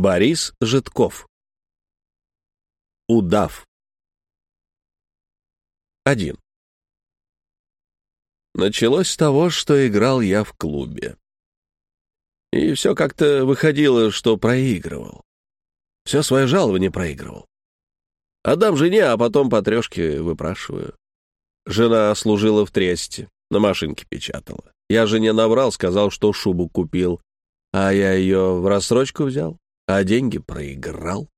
Борис Житков. Удав. 1. Началось с того, что играл я в клубе. И все как-то выходило, что проигрывал. Все свое жалование проигрывал. Отдам жене, а потом по трешке выпрашиваю. Жена служила в тресте, на машинке печатала. Я жене наврал, сказал, что шубу купил, а я ее в рассрочку взял, а деньги проиграл.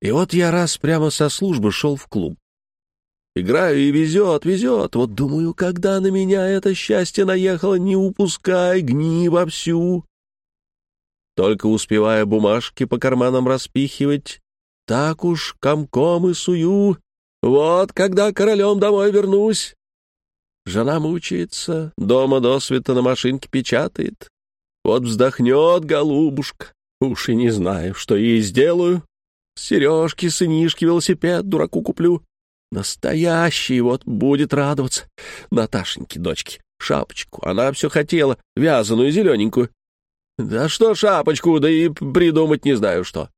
И вот я раз прямо со службы шел в клуб. Играю и везет, везет. Вот думаю, когда на меня это счастье наехало, не упускай, гни вовсю. Только успевая бумажки по карманам распихивать, так уж комком и сую. Вот когда королем домой вернусь. Жена мучается, дома досвета на машинке печатает. Вот вздохнет голубушка. Уж и не знаю, что ей сделаю. Сережки, сынишки, велосипед дураку куплю. Настоящий вот будет радоваться. Наташеньке, дочке, шапочку. Она все хотела, вязаную, зелененькую. Да что шапочку, да и придумать не знаю что.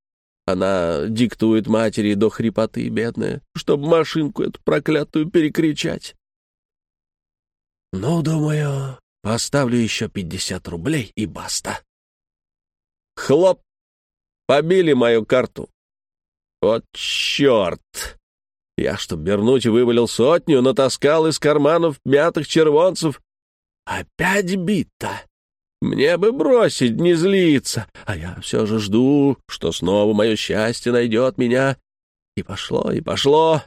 Она диктует матери до хрипоты, бедная, чтобы машинку эту проклятую перекричать. Ну, думаю, поставлю еще пятьдесят рублей и баста. Хлоп! Побили мою карту. Вот черт! Я, чтоб вернуть, вывалил сотню, натаскал из карманов мятых червонцев. Опять бита. Мне бы бросить, не злиться, а я все же жду, что снова мое счастье найдет меня. И пошло, и пошло.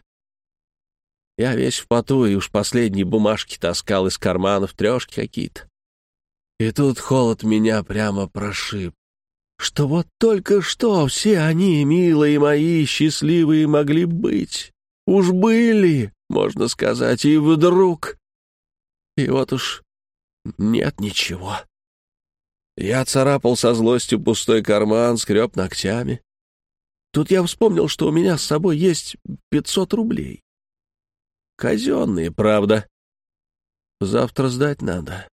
Я весь в поту, и уж последние бумажки таскал из карманов, трешки какие-то. И тут холод меня прямо прошиб. Что вот только что все они, милые мои, счастливые могли быть. Уж были, можно сказать, и вдруг... И вот уж нет ничего. Я царапал со злостью пустой карман, скреб ногтями. Тут я вспомнил, что у меня с собой есть пятьсот рублей. Казенные, правда. Завтра сдать надо.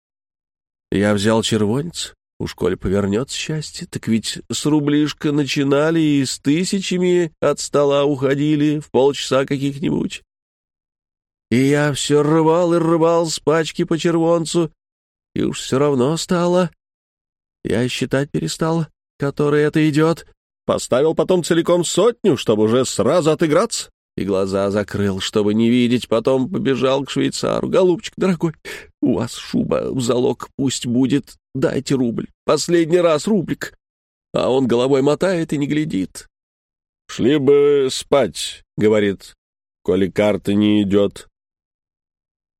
Я взял червонец. Уж коли повернется счастье, так ведь с рублишка начинали и с тысячами от стола уходили в полчаса каких-нибудь. И я все рвал и рвал с пачки по червонцу, и уж все равно стало. Я считать перестал, который это идет. Поставил потом целиком сотню, чтобы уже сразу отыграться и глаза закрыл, чтобы не видеть, потом побежал к швейцару. «Голубчик, дорогой, у вас шуба в залог пусть будет, дайте рубль, последний раз рублик». А он головой мотает и не глядит. «Шли бы спать», — говорит, — «коли карта не идет».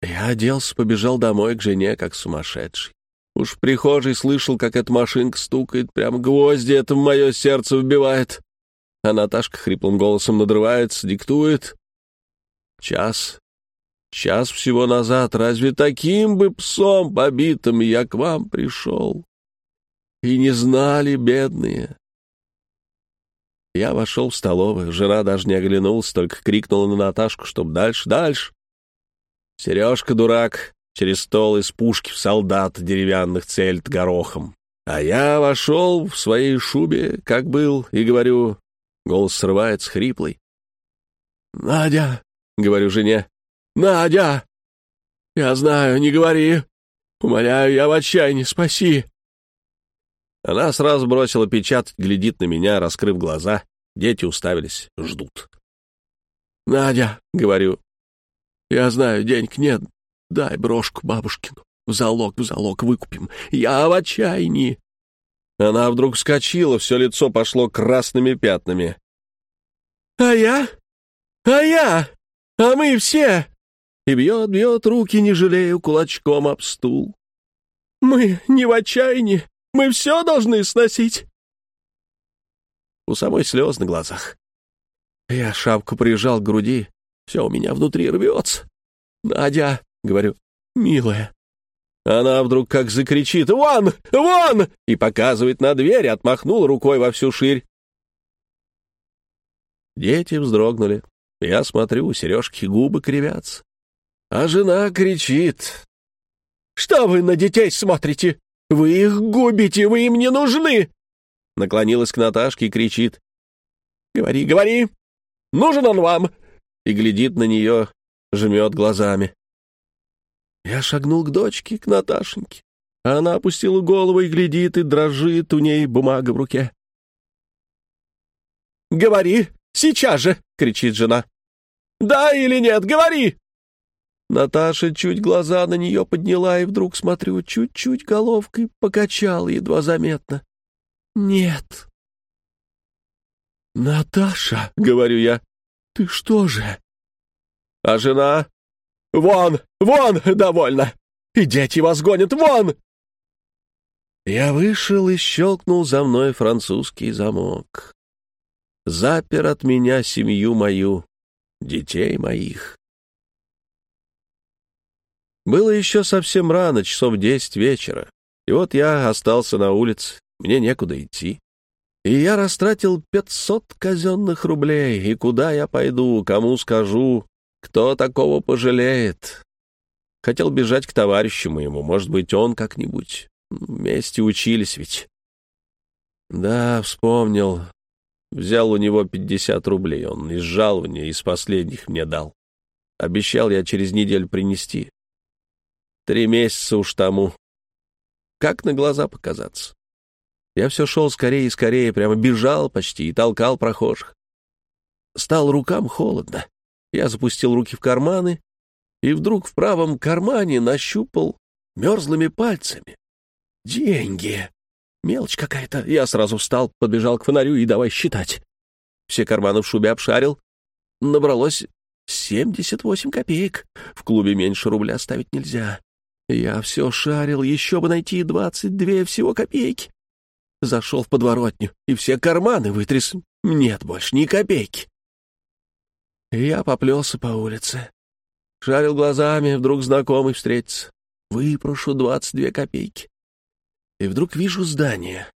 Я оделся, побежал домой к жене, как сумасшедший. Уж в прихожей слышал, как эта машинка стукает, прям гвозди это в мое сердце вбивает. А Наташка хриплым голосом надрывается, диктует. Час. Час всего назад. Разве таким бы псом побитым я к вам пришел? И не знали, бедные. Я вошел в столовую. Жена даже не оглянулась, только крикнула на Наташку, чтоб дальше, дальше. Сережка, дурак, через стол из пушки в солдат деревянных цельт горохом. А я вошел в своей шубе, как был, и говорю, Голос срывается, хриплый. «Надя!» — говорю жене. «Надя! Я знаю, не говори! Умоляю, я в отчаянии, спаси!» Она сразу бросила печатать, глядит на меня, раскрыв глаза. Дети уставились, ждут. «Надя!» — говорю. «Я знаю, денег нет. Дай брошку бабушкину. В залог, в залог выкупим. Я в отчаянии!» Она вдруг вскочила, все лицо пошло красными пятнами. «А я? А я? А мы все!» И бьет, бьет руки, не жалея, кулачком об стул. «Мы не в отчаянии, мы все должны сносить!» У самой слез на глазах. Я шапку прижал к груди, все у меня внутри рвется. «Надя!» — говорю, «милая, она вдруг как закричит «Вон! Вон!» и показывает на дверь, отмахнул рукой во всю ширь. Дети вздрогнули. Я смотрю, у Сережки губы кривятся. А жена кричит. «Что вы на детей смотрите? Вы их губите, вы им не нужны! наклонилась к Наташке и кричит. «Говори, говори! Нужен он вам!» И глядит на нее, жмет глазами. Я шагнул к дочке, к Наташеньке. Она опустила голову и глядит, и дрожит у ней бумага в руке. «Говори! Сейчас же!» — кричит жена. «Да или нет? Говори!» Наташа чуть глаза на нее подняла, и вдруг, смотрю, чуть-чуть головкой покачала, едва заметно. «Нет». «Наташа», — говорю я, — «ты что же?» А жена «Вон! Вон! Довольно! И дети вас гонят! Вон!» Я вышел и щелкнул за мной французский замок. Запер от меня семью мою, детей моих. Было еще совсем рано, часов десять вечера, и вот я остался на улице, мне некуда идти. И я растратил пятьсот казенных рублей, и куда я пойду, кому скажу, кто такого пожалеет? Хотел бежать к товарищу моему, может быть, он как-нибудь. Вместе учились ведь. Да, вспомнил. Взял у него пятьдесят рублей, он из жалования, из последних мне дал. Обещал я через неделю принести. Три месяца уж тому. Как на глаза показаться? Я все шел скорее и скорее, прямо бежал почти и толкал прохожих. Стал рукам холодно. Я запустил руки в карманы и вдруг в правом кармане нащупал мерзлыми пальцами. Деньги. Мелочь какая-то. Я сразу встал, подбежал к фонарю и давай считать. Все карманы в шубе обшарил. Набралось 78 копеек. В клубе меньше рубля ставить нельзя. Я все шарил, еще бы найти 22 всего копейки. Зашел в подворотню и все карманы вытряс. Нет больше ни копейки. И я поплелся по улице. Шарил глазами, вдруг знакомый встретится. Выпрошу двадцать две копейки. И вдруг вижу здание.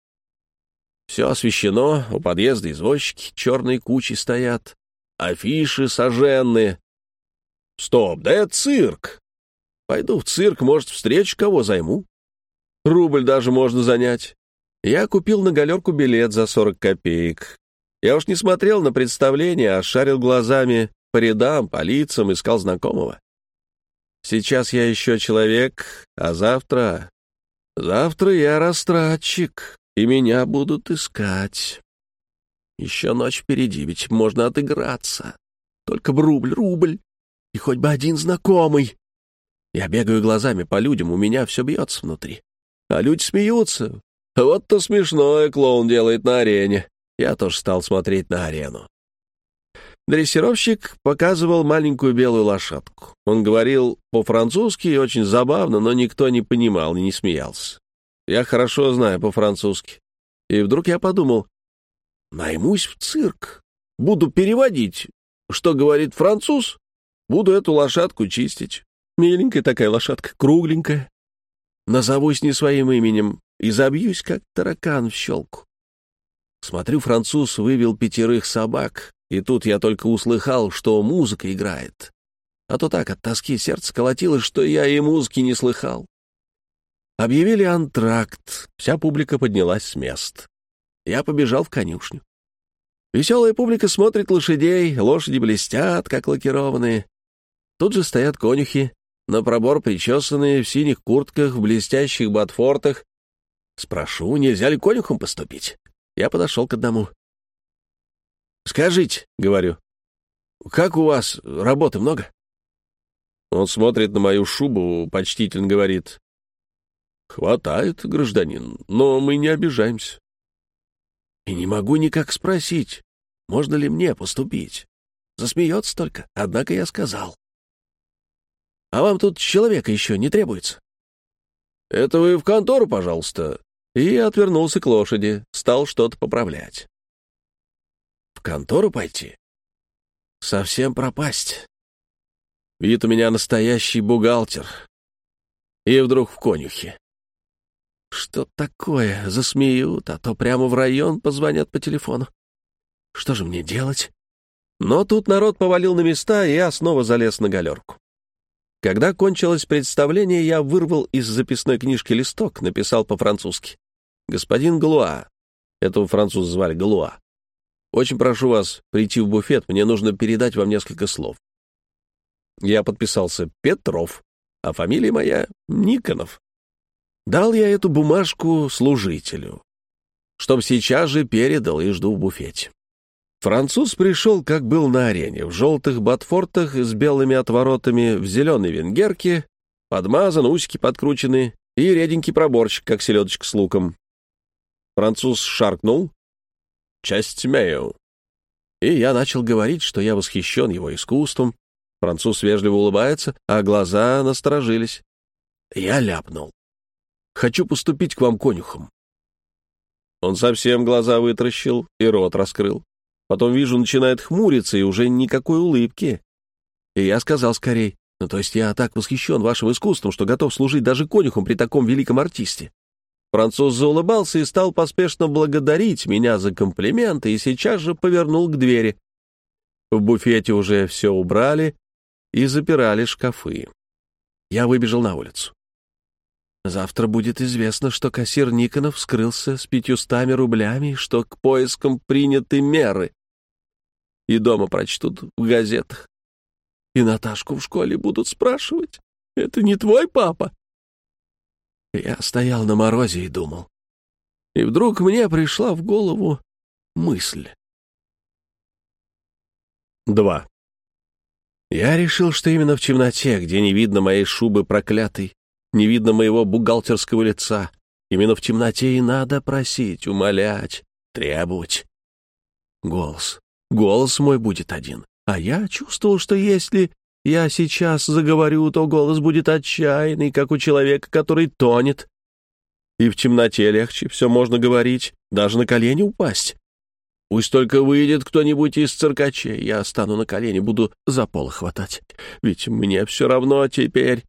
Все освещено, у подъезда извозчики черные кучи стоят, афиши сожженные. Стоп, да это цирк. Пойду в цирк, может, встречу кого займу. Рубль даже можно занять. Я купил на галерку билет за сорок копеек. Я уж не смотрел на представление, а шарил глазами по рядам, по лицам, искал знакомого. Сейчас я еще человек, а завтра... Завтра я растратчик, и меня будут искать. Еще ночь впереди, ведь можно отыграться. Только бы рубль, рубль, и хоть бы один знакомый. Я бегаю глазами по людям, у меня все бьется внутри. А люди смеются. Вот-то смешное клоун делает на арене. Я тоже стал смотреть на арену. Дрессировщик показывал маленькую белую лошадку. Он говорил по-французски очень забавно, но никто не понимал и не смеялся. Я хорошо знаю по-французски. И вдруг я подумал, наймусь в цирк, буду переводить, что говорит француз, буду эту лошадку чистить. Миленькая такая лошадка, кругленькая. Назовусь не своим именем и забьюсь, как таракан в щелку. Смотрю, француз вывел пятерых собак, и тут я только услыхал, что музыка играет. А то так от тоски сердце колотилось, что я и музыки не слыхал. Объявили антракт, вся публика поднялась с мест. Я побежал в конюшню. Веселая публика смотрит лошадей, лошади блестят, как лакированные. Тут же стоят конюхи, на пробор причесанные, в синих куртках, в блестящих ботфортах. Спрошу, нельзя ли конюхом поступить? Я подошел к одному. «Скажите», — говорю, — «как у вас работы много?» Он смотрит на мою шубу, почтительно говорит. «Хватает, гражданин, но мы не обижаемся». И не могу никак спросить, можно ли мне поступить. Засмеется только, однако я сказал. «А вам тут человека еще не требуется?» «Это вы в контору, пожалуйста и отвернулся к лошади, стал что-то поправлять. В контору пойти? Совсем пропасть. Вид у меня настоящий бухгалтер. И вдруг в конюхе. Что такое? Засмеют, а то прямо в район позвонят по телефону. Что же мне делать? Но тут народ повалил на места, и я снова залез на галерку. Когда кончилось представление, я вырвал из записной книжки листок, написал по-французски господин Галуа, Этого француза звали Галуа. Очень прошу вас прийти в буфет, мне нужно передать вам несколько слов. Я подписался Петров, а фамилия моя Никонов. Дал я эту бумажку служителю, чтоб сейчас же передал и жду в буфете. Француз пришел, как был на арене, в желтых ботфортах с белыми отворотами, в зеленой венгерке, подмазан, усики подкручены и реденький проборчик, как селедочка с луком. Француз шаркнул. «Часть мею». И я начал говорить, что я восхищен его искусством. Француз вежливо улыбается, а глаза насторожились. Я ляпнул. «Хочу поступить к вам конюхом». Он совсем глаза вытращил и рот раскрыл. Потом вижу, начинает хмуриться, и уже никакой улыбки. И я сказал скорей, ну, то есть я так восхищен вашим искусством, что готов служить даже конюхом при таком великом артисте. Француз заулыбался и стал поспешно благодарить меня за комплименты и сейчас же повернул к двери. В буфете уже все убрали и запирали шкафы. Я выбежал на улицу. Завтра будет известно, что кассир Никонов скрылся с пятьюстами рублями, что к поискам приняты меры. И дома прочтут в газетах. И Наташку в школе будут спрашивать. Это не твой папа? Я стоял на морозе и думал. И вдруг мне пришла в голову мысль. 2. Я решил, что именно в темноте, где не видно моей шубы проклятой, не видно моего бухгалтерского лица. Именно в темноте и надо просить, умолять, требовать. Голос. Голос мой будет один. А я чувствовал, что если я сейчас заговорю, то голос будет отчаянный, как у человека, который тонет. И в темноте легче все можно говорить, даже на колени упасть. Пусть только выйдет кто-нибудь из циркачей, я стану на колени, буду за пол хватать. Ведь мне все равно теперь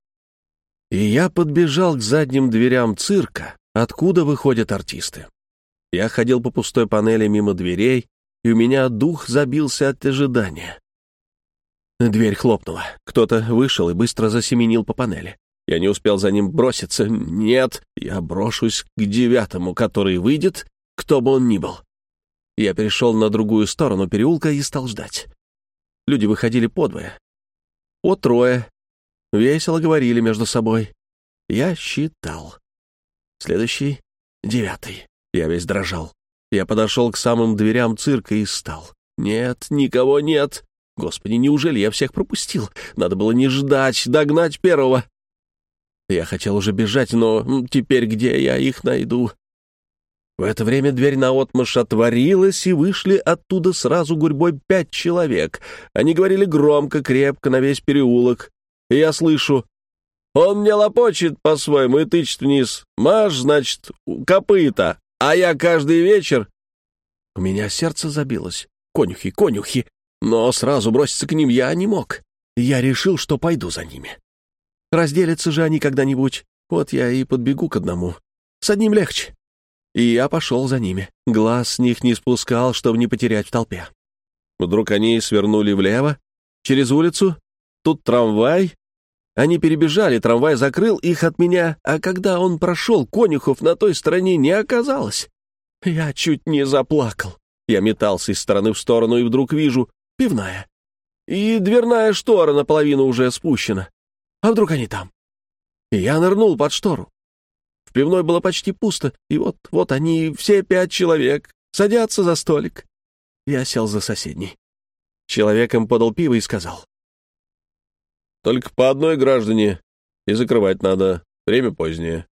и я подбежал к задним дверям цирка, откуда выходят артисты. Я ходил по пустой панели мимо дверей, и у меня дух забился от ожидания. Дверь хлопнула. Кто-то вышел и быстро засеменил по панели. Я не успел за ним броситься. Нет, я брошусь к девятому, который выйдет, кто бы он ни был. Я перешел на другую сторону переулка и стал ждать. Люди выходили подвое. По трое, Весело говорили между собой. Я считал. Следующий — девятый. Я весь дрожал. Я подошел к самым дверям цирка и стал. Нет, никого нет. Господи, неужели я всех пропустил? Надо было не ждать, догнать первого. Я хотел уже бежать, но теперь где я их найду? В это время дверь наотмашь отворилась, и вышли оттуда сразу гурьбой пять человек. Они говорили громко, крепко, на весь переулок и я слышу. Он мне лопочет по-своему и тычет вниз. Маш, значит, копыта, а я каждый вечер... У меня сердце забилось. Конюхи, конюхи. Но сразу броситься к ним я не мог. Я решил, что пойду за ними. Разделятся же они когда-нибудь. Вот я и подбегу к одному. С одним легче. И я пошел за ними. Глаз с них не спускал, чтобы не потерять в толпе. Вдруг они свернули влево, через улицу, Тут трамвай. Они перебежали, трамвай закрыл их от меня, а когда он прошел, конюхов на той стороне не оказалось. Я чуть не заплакал. Я метался из стороны в сторону и вдруг вижу пивная. И дверная штора наполовину уже спущена. А вдруг они там? Я нырнул под штору. В пивной было почти пусто, и вот, вот они, все пять человек, садятся за столик. Я сел за соседний. Человек им подал пиво и сказал, только по одной граждане, и закрывать надо. Время позднее.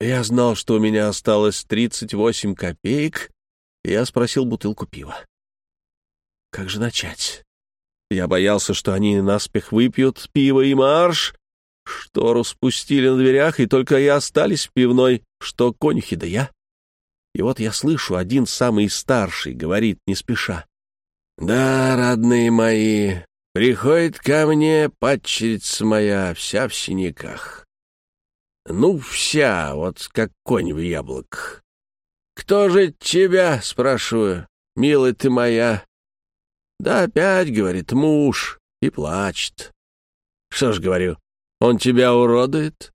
Я знал, что у меня осталось 38 копеек, и я спросил бутылку пива. Как же начать? Я боялся, что они наспех выпьют пиво и марш. Штору спустили на дверях, и только и остались в пивной, что конюхи да я. И вот я слышу, один самый старший говорит не спеша. «Да, родные мои, Приходит ко мне падчерица моя, вся в синяках. Ну, вся, вот как конь в яблоках. «Кто же тебя?» — спрашиваю. «Милая ты моя». «Да опять, — говорит, — муж». И плачет. «Что ж, — говорю, — он тебя уродует?»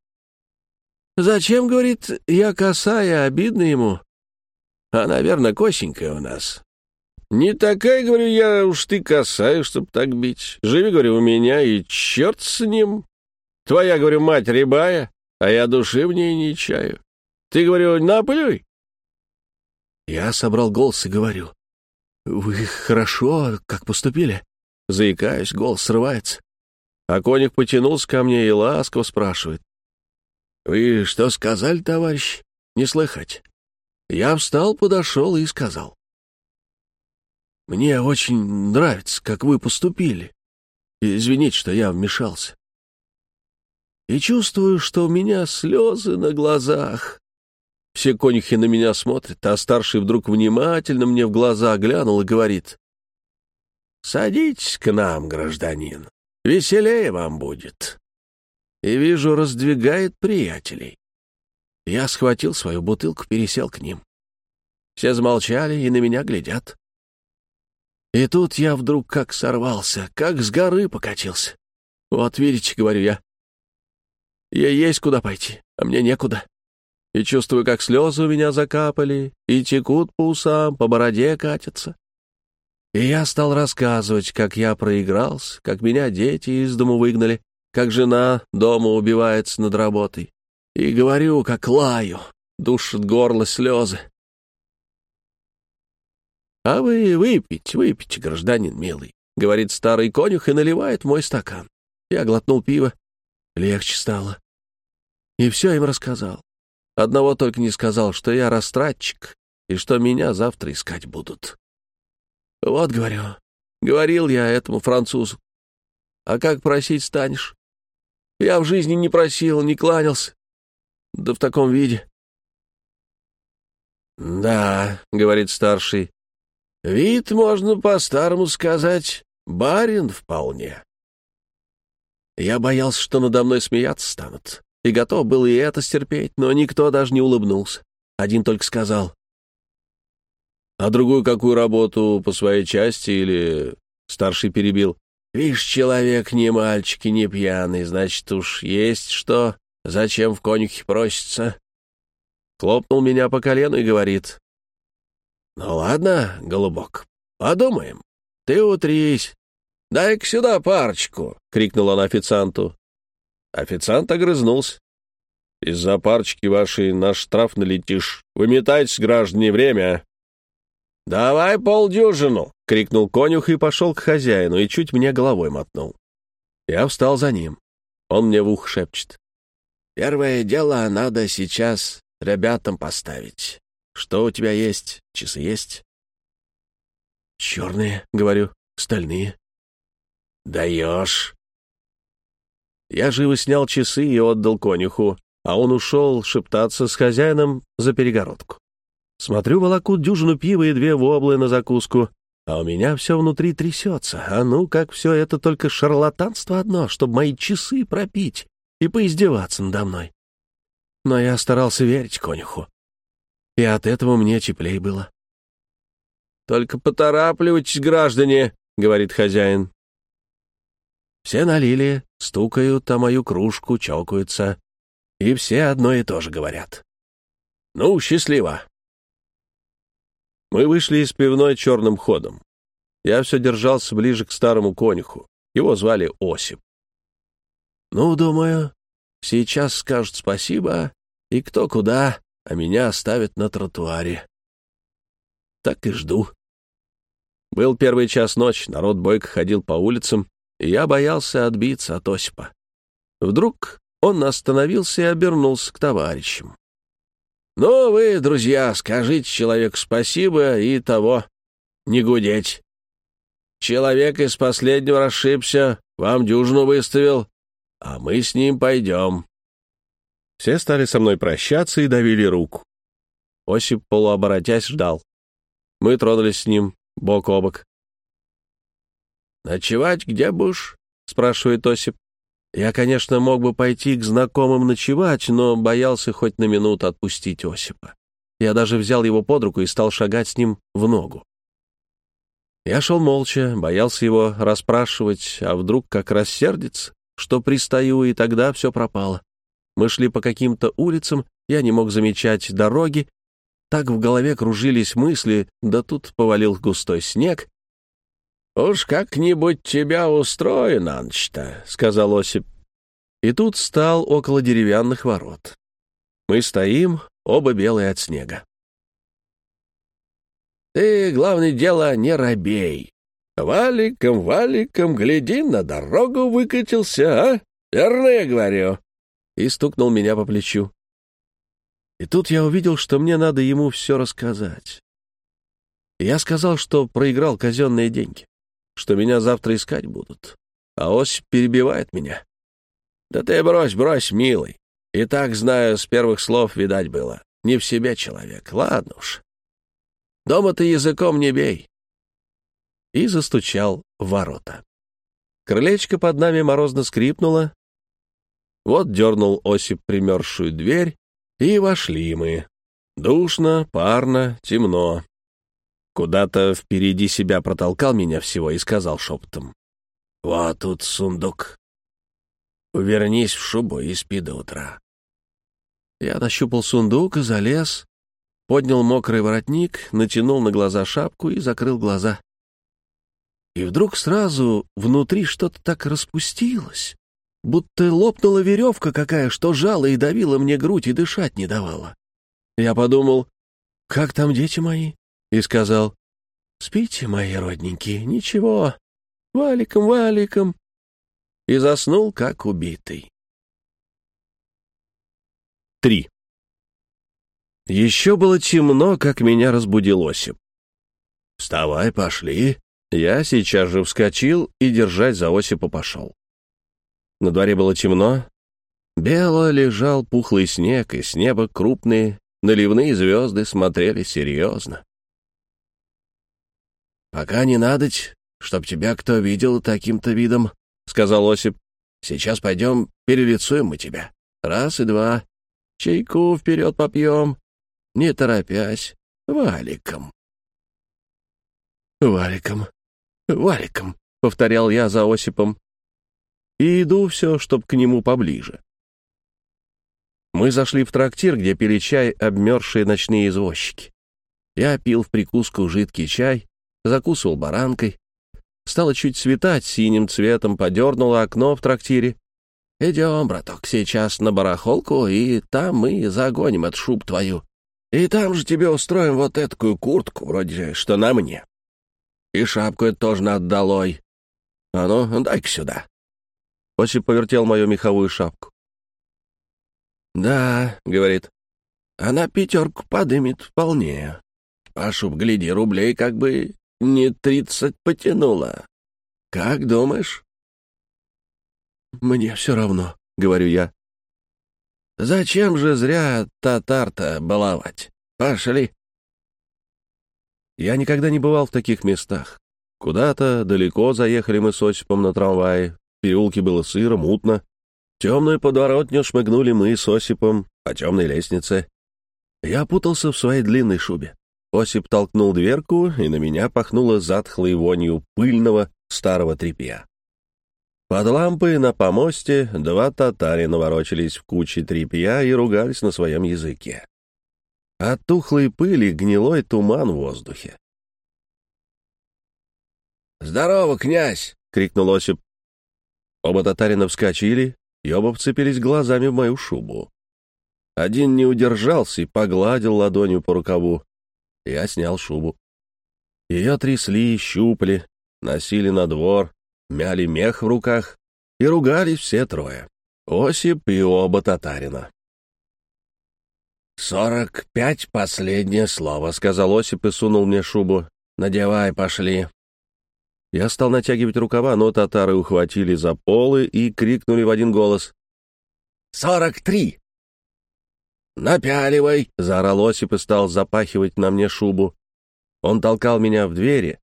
«Зачем, — говорит, — я косая, обидно ему?» Она, верно, косенькая у нас. Не такая, говорю, я уж ты косая, чтоб так бить. Живи, говорю, у меня, и черт с ним. Твоя, говорю, мать рябая, а я души в ней не чаю. Ты, говорю, наплюй. Я собрал голос и говорю. Вы хорошо как поступили? Заикаюсь, голос срывается. А коник потянулся ко мне и ласково спрашивает. «Вы что сказали, товарищ? Не слыхать?» Я встал, подошел и сказал. «Мне очень нравится, как вы поступили. Извините, что я вмешался. И чувствую, что у меня слезы на глазах. Все конюхи на меня смотрят, а старший вдруг внимательно мне в глаза глянул и говорит. «Садитесь к нам, гражданин, веселее вам будет». И вижу, раздвигает приятелей. Я схватил свою бутылку, пересел к ним. Все замолчали и на меня глядят. И тут я вдруг как сорвался, как с горы покатился. Вот видите, говорю я, я есть куда пойти, а мне некуда. И чувствую, как слезы у меня закапали, и текут по усам, по бороде катятся. И я стал рассказывать, как я проигрался, как меня дети из дому выгнали, как жена дома убивается над работой, и говорю, как лаю, душит горло слезы. «А вы выпить, выпить, гражданин милый», — говорит старый конюх и наливает мой стакан. Я глотнул пиво. Легче стало. И все им рассказал. Одного только не сказал, что я растратчик и что меня завтра искать будут. Вот, говорю, говорил я этому французу. А как просить станешь? Я в жизни не просил, не кланялся. Да в таком виде. «Да», — говорит старший, — «вид, можно по-старому сказать, барин вполне». Я боялся, что надо мной смеяться станут, и готов был и это стерпеть, но никто даже не улыбнулся. Один только сказал. «А другую какую работу по своей части или...» Старший перебил. «Вишь, человек не мальчик и не пьяный, значит уж есть что Зачем в конюхи просится?» Хлопнул меня по колену и говорит. «Ну ладно, голубок, подумаем. Ты утрись. Дай-ка сюда парочку!» — крикнул он официанту. Официант огрызнулся. «Из-за парочки вашей на штраф налетишь. Выметайтесь, граждане, время!» «Давай полдюжину!» — крикнул конюх и пошел к хозяину, и чуть мне головой мотнул. Я встал за ним. Он мне в ухо шепчет. Первое дело надо сейчас ребятам поставить. Что у тебя есть? Часы есть? Черные, говорю, стальные. Даешь. Я живо снял часы и отдал конюху, а он ушел шептаться с хозяином за перегородку. Смотрю, волокут дюжину пива и две воблы на закуску, а у меня все внутри трясется. А ну, как все это только шарлатанство одно, чтобы мои часы пропить и поиздеваться надо мной. Но я старался верить конюху, и от этого мне теплей было. «Только поторапливайтесь, граждане», — говорит хозяин. Все налили, стукают о мою кружку, чокаются, и все одно и то же говорят. «Ну, счастливо!» Мы вышли из пивной черным ходом. Я все держался ближе к старому конюху. Его звали Осип. Ну, думаю, сейчас скажут спасибо, и кто куда, а меня оставят на тротуаре. Так и жду. Был первый час ночи, народ бойко ходил по улицам, я боялся отбиться от Осипа. Вдруг он остановился и обернулся к товарищам. «Ну, вы, друзья, скажите человеку спасибо и того, не гудеть. Человек из последнего расшибся, вам дюжину выставил, а мы с ним пойдем». Все стали со мной прощаться и давили руку. Осип, полуоборотясь, ждал. Мы тронулись с ним бок о бок. «Ночевать где будешь?» — спрашивает Осип. Я, конечно, мог бы пойти к знакомым ночевать, но боялся хоть на минуту отпустить Осипа. Я даже взял его под руку и стал шагать с ним в ногу. Я шел молча, боялся его расспрашивать, а вдруг как рассердится что пристаю, и тогда все пропало. Мы шли по каким-то улицам, я не мог замечать дороги, так в голове кружились мысли, да тут повалил густой снег. «Уж как-нибудь тебя устрою на ночь-то», — сказал Осип. И тут стал около деревянных ворот. Мы стоим, оба белые от снега. «Ты, главное дело, не робей. Валиком, валиком, гляди, на дорогу выкатился, а? Верно я говорю?» И стукнул меня по плечу. И тут я увидел, что мне надо ему все рассказать. Я сказал, что проиграл казенные деньги, что меня завтра искать будут. А Ось перебивает меня. «Да ты брось, брось, милый. И так, знаю, с первых слов видать было. Не в себе человек. Ладно уж. Дома ты языком не бей». И застучал в ворота. Крылечко под нами морозно скрипнуло. Вот дернул Осип примерзшую дверь, и вошли мы. Душно, парно, темно. Куда-то впереди себя протолкал меня всего и сказал шепотом. «Вот тут сундук. Вернись в шубу и спи до утра». Я нащупал сундук и залез, поднял мокрый воротник, натянул на глаза шапку и закрыл глаза. И вдруг сразу внутри что-то так распустилось будто лопнула веревка какая, что жала и давила мне грудь и дышать не давала. Я подумал, как там дети мои? И сказал, спите, мои родненькие, ничего, валиком, валиком. И заснул, как убитый. Три. Еще было темно, как меня разбудил Осип. «Вставай, пошли». Я сейчас же вскочил и, держать за Осипа, пошел. На дворе было темно. Бело лежал пухлый снег, и с неба крупные наливные звезды смотрели серьезно. «Пока не надоть, чтоб тебя кто видел таким-то видом», — сказал Осип. «Сейчас пойдем перелицуем мы тебя. Раз и два. Чайку вперед попьем, не торопясь, валиком». «Валиком, валиком», — повторял я за Осипом и иду все, чтоб к нему поближе. Мы зашли в трактир, где пили чай обмерзшие ночные извозчики. Я пил в прикуску жидкий чай, закусывал баранкой. Стало чуть светать, синим цветом подернуло окно в трактире. «Идем, браток, сейчас на барахолку, и там мы загоним эту шуб твою. И там же тебе устроим вот эту куртку, вроде что на мне. И шапку эту тоже долой. А ну, дай-ка сюда». Осип повертел мою меховую шапку. «Да», — говорит, — «она пятерку подымет вполне. Пашу, гляди, рублей как бы не тридцать потянула. Как думаешь?» «Мне все равно», — говорю я. «Зачем же зря татар-то баловать? Пошли». Я никогда не бывал в таких местах. Куда-то далеко заехали мы с Осипом на трамвае, в переулке было сыро, мутно. Темную подворотню шмыгнули мы с Осипом по темной лестнице. Я путался в своей длинной шубе. Осип толкнул дверку, и на меня пахнуло затхлой вонью пыльного старого тряпья. Под лампой на помосте два татарина ворочались в куче тряпья и ругались на своем языке. От тухлой пыли гнилой туман в воздухе. «Здорово, князь!» — крикнул Осип. Оба татарина вскочили и оба вцепились глазами в мою шубу. Один не удержался и погладил ладонью по рукаву. Я снял шубу. Ее трясли, щупали, носили на двор, мяли мех в руках и ругались все трое. Осип и оба татарина. «Сорок пять — последнее слово», — сказал Осип и сунул мне шубу. «Надевай, пошли». Я стал натягивать рукава, но татары ухватили за полы и крикнули в один голос. «Сорок три!» «Напяливай!» — заорал Осип и стал запахивать на мне шубу. Он толкал меня в двери.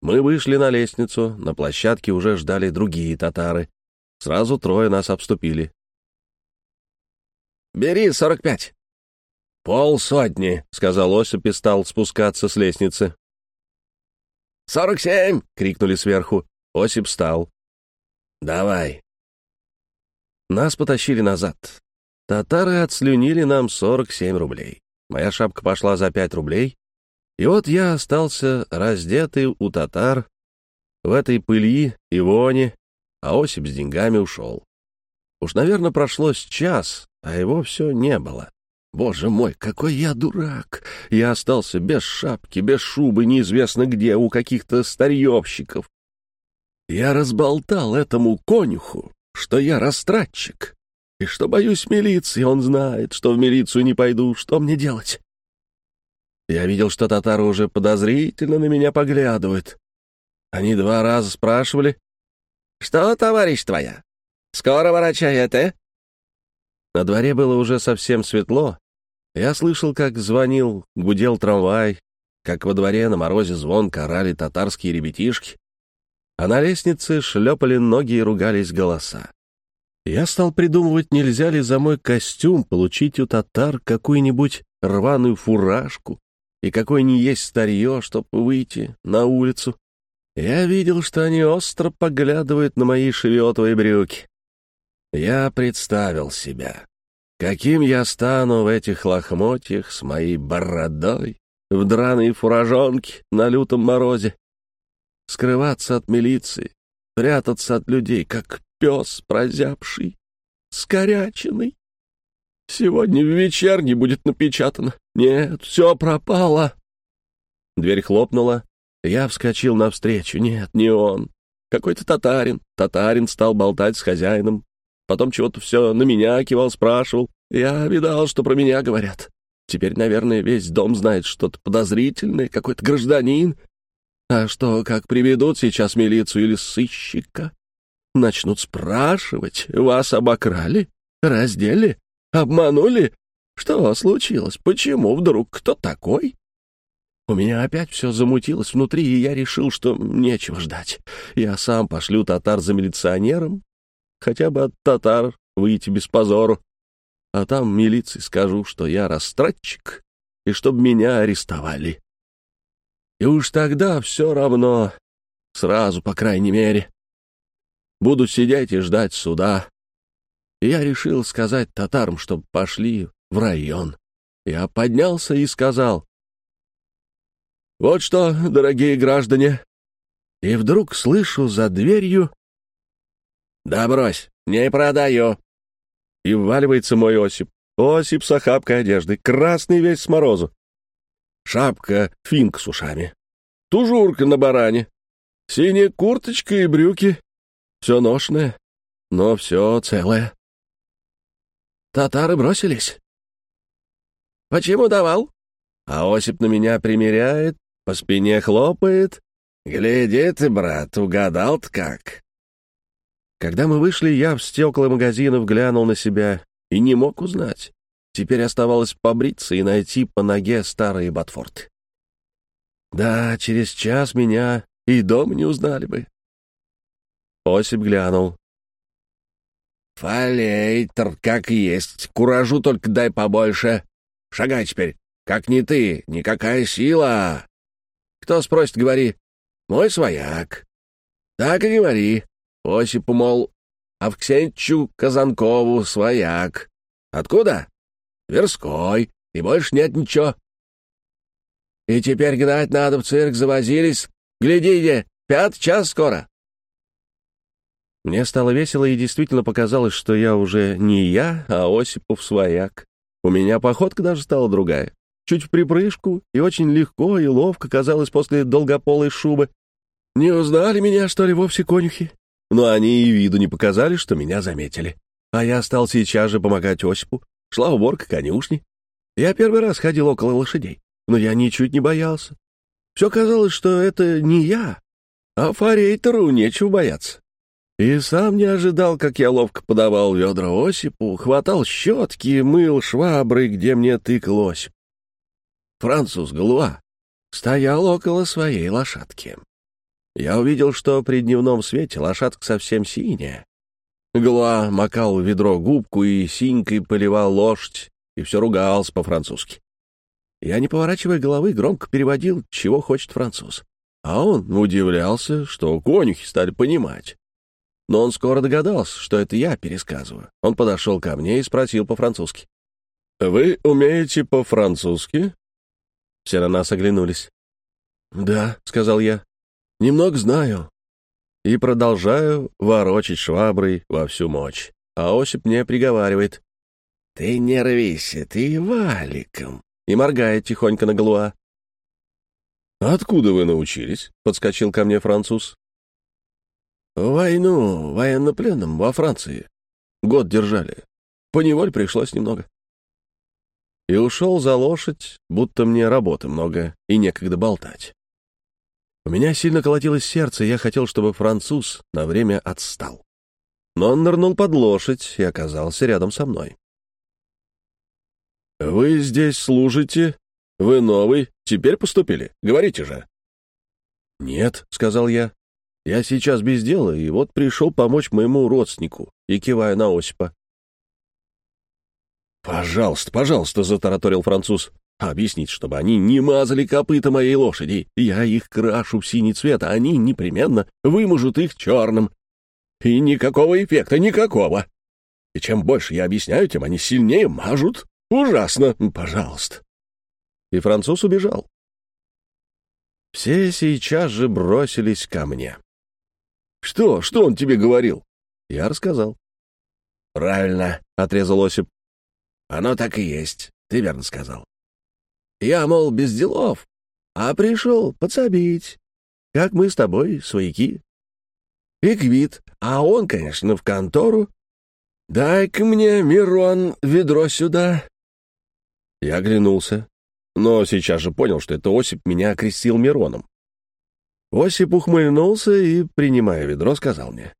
Мы вышли на лестницу, на площадке уже ждали другие татары. Сразу трое нас обступили. «Бери сорок пять!» «Полсотни!» — сказал Осип и стал спускаться с лестницы. «Сорок семь!» — крикнули сверху. Осип встал. «Давай!» Нас потащили назад. Татары отслюнили нам сорок семь рублей. Моя шапка пошла за пять рублей, и вот я остался раздетый у татар в этой пыли и воне, а Осип с деньгами ушел. Уж, наверное, прошло с час, а его все не было. Боже мой, какой я дурак! Я остался без шапки, без шубы, неизвестно где, у каких-то старьевщиков. Я разболтал этому конюху, что я растратчик, и что боюсь милиции. Он знает, что в милицию не пойду. Что мне делать? Я видел, что татары уже подозрительно на меня поглядывают. Они два раза спрашивали. «Что, товарищ твоя? Скоро ворочает, э?» На дворе было уже совсем светло. Я слышал, как звонил, гудел трамвай, как во дворе на морозе звонко орали татарские ребятишки, а на лестнице шлепали ноги и ругались голоса. Я стал придумывать, нельзя ли за мой костюм получить у татар какую-нибудь рваную фуражку и какое не есть старье, чтобы выйти на улицу. Я видел, что они остро поглядывают на мои шевиотовые брюки. Я представил себя, каким я стану в этих лохмотьях с моей бородой, в драной фуражонке на лютом морозе. Скрываться от милиции, прятаться от людей, как пес прозябший, скоряченный. Сегодня в вечерне будет напечатано. Нет, все пропало. Дверь хлопнула. Я вскочил навстречу. Нет, не он. Какой-то татарин. Татарин стал болтать с хозяином. Потом чего-то все на меня кивал, спрашивал. Я видал, что про меня говорят. Теперь, наверное, весь дом знает что-то подозрительное, какой-то гражданин. А что, как приведут сейчас милицию или сыщика? Начнут спрашивать, вас обокрали, раздели, Обманули? Что случилось? Почему вдруг кто такой? У меня опять все замутилось внутри, и я решил, что нечего ждать. Я сам пошлю татар за милиционером, хотя бы от татар выйти без позору. А там милиции скажу, что я растратчик, и чтобы меня арестовали. И уж тогда все равно, сразу, по крайней мере. Буду сидеть и ждать суда, я решил сказать татарам, чтобы пошли в район. Я поднялся и сказал, «Вот что, дорогие граждане!» И вдруг слышу за дверью, «Да брось, не продаю!» И вваливается мой Осип. Осип с охапкой одежды, красный весь с морозу. Шапка, финк с ушами. Тужурка на баране. Синяя курточка и брюки. Все ношное, но все целое. Татары бросились. Почему давал? А Осип на меня примеряет, по спине хлопает. Гляди ты, брат, угадал-то как. Когда мы вышли, я в стекла магазинов глянул на себя и не мог узнать. Теперь оставалось побриться и найти по ноге старые ботфорты. Да, через час меня и дом не узнали бы. Осип глянул. «Фалейтер, как есть. Куражу только дай побольше. Шагай теперь. Как не ты, никакая сила. Кто спросит, говори. Мой свояк. Так и говори. Осипу, мол, Авксентчу Казанкову свояк. Откуда? Верской. И больше нет ничего. И теперь гнать надо в цирк, завозились. Глядите, пятый час скоро. Мне стало весело и действительно показалось, что я уже не я, а Осипов свояк. У меня походка даже стала другая. Чуть в припрыжку, и очень легко и ловко казалось после долгополой шубы. Не узнали меня, что ли, вовсе конюхи? Но они и виду не показали, что меня заметили. А я стал сейчас же помогать Осипу. Шла уборка конюшни. Я первый раз ходил около лошадей, но я ничуть не боялся. Все казалось, что это не я, а форейтеру нечего бояться. И сам не ожидал, как я ловко подавал ведра Осипу, хватал щетки, мыл швабры, где мне тыкал Осип. Француз Галуа стоял около своей лошадки. Я увидел, что при дневном свете лошадка совсем синяя. Галуа макал в ведро губку и синькой поливал лошадь, и все ругался по-французски. Я, не поворачивая головы, громко переводил, чего хочет француз. А он удивлялся, что конюхи стали понимать. Но он скоро догадался, что это я пересказываю. Он подошел ко мне и спросил по-французски. «Вы умеете по-французски?» Все на нас оглянулись. «Да», — сказал я, — «немного знаю». И продолжаю ворочить шваброй во всю мощь. А Осип мне приговаривает. «Ты не рвися, ты валиком!» И моргает тихонько на Галуа. «Откуда вы научились?» — подскочил ко мне француз. «Войну военнопленным во Франции. Год держали. Поневоле пришлось немного». И ушел за лошадь, будто мне работы много и некогда болтать. У меня сильно колотилось сердце, и я хотел, чтобы француз на время отстал. Но он нырнул под лошадь и оказался рядом со мной. «Вы здесь служите? Вы новый? Теперь поступили? Говорите же». «Нет», — сказал я. «Я сейчас без дела, и вот пришел помочь моему родственнику», и киваю на Осипа. «Пожалуйста, пожалуйста», — затараторил француз. «Объяснить, чтобы они не мазали копыта моей лошади. Я их крашу в синий цвет, а они непременно вымажут их черным. И никакого эффекта, никакого. И чем больше я объясняю, тем они сильнее мажут. Ужасно, пожалуйста. И француз убежал. Все сейчас же бросились ко мне. «Что? Что он тебе говорил?» Я рассказал. «Правильно», — отрезал Осип. «Оно так и есть. Ты верно сказал. Я, мол, без делов, а пришел подсобить, как мы с тобой, свояки. И квит, а он, конечно, в контору. Дай-ка мне, Мирон, ведро сюда. Я оглянулся, но сейчас же понял, что это Осип меня окрестил Мироном. Осип ухмыльнулся и, принимая ведро, сказал мне.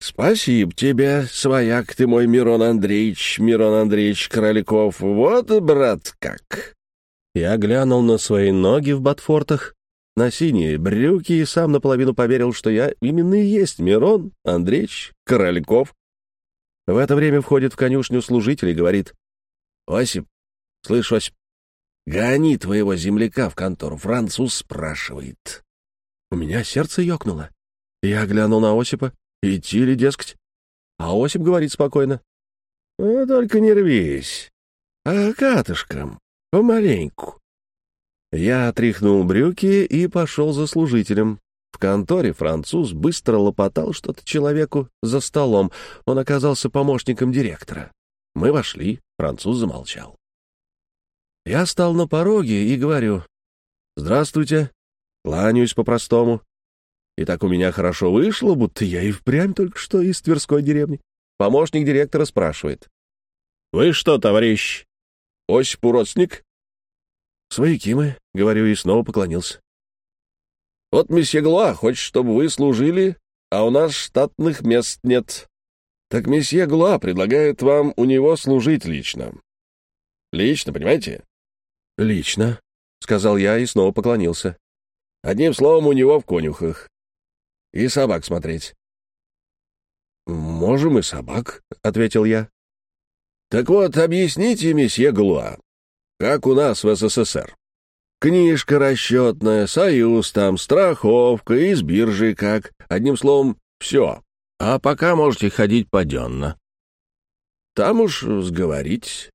«Спасибо тебе, свояк ты мой Мирон Андреевич, Мирон Андреевич Короляков. Вот, брат, как!» Я глянул на свои ноги в ботфортах, на синие брюки и сам наполовину поверил, что я именно и есть Мирон Андреевич Короляков. В это время входит в конюшню служитель и говорит, «Осип, Слышь, Осип, гони твоего земляка в контору, француз спрашивает. У меня сердце ёкнуло. Я глянул на Осипа, идти ли, дескать. А Осип говорит спокойно. «Ну, только не рвись, а катышком, помаленьку». Я отряхнул брюки и пошел за служителем. В конторе француз быстро лопотал что-то человеку за столом. Он оказался помощником директора. Мы вошли, француз замолчал. Я стал на пороге и говорю «Здравствуйте», кланяюсь по-простому. И так у меня хорошо вышло, будто я и впрямь только что из Тверской деревни. Помощник директора спрашивает. «Вы что, товарищ, Осип родственник?» «Свояки мы», — говорю, и снова поклонился. «Вот месье Глуа хочет, чтобы вы служили, а у нас штатных мест нет. Так месье Глуа предлагает вам у него служить лично. Лично, понимаете? «Лично», — сказал я и снова поклонился. «Одним словом, у него в конюхах. И собак смотреть». «Можем и собак», — ответил я. «Так вот, объясните, месье Галуа, как у нас в СССР. Книжка расчетная, союз там, страховка, из биржи как. Одним словом, все. А пока можете ходить паденно. Там уж сговорить».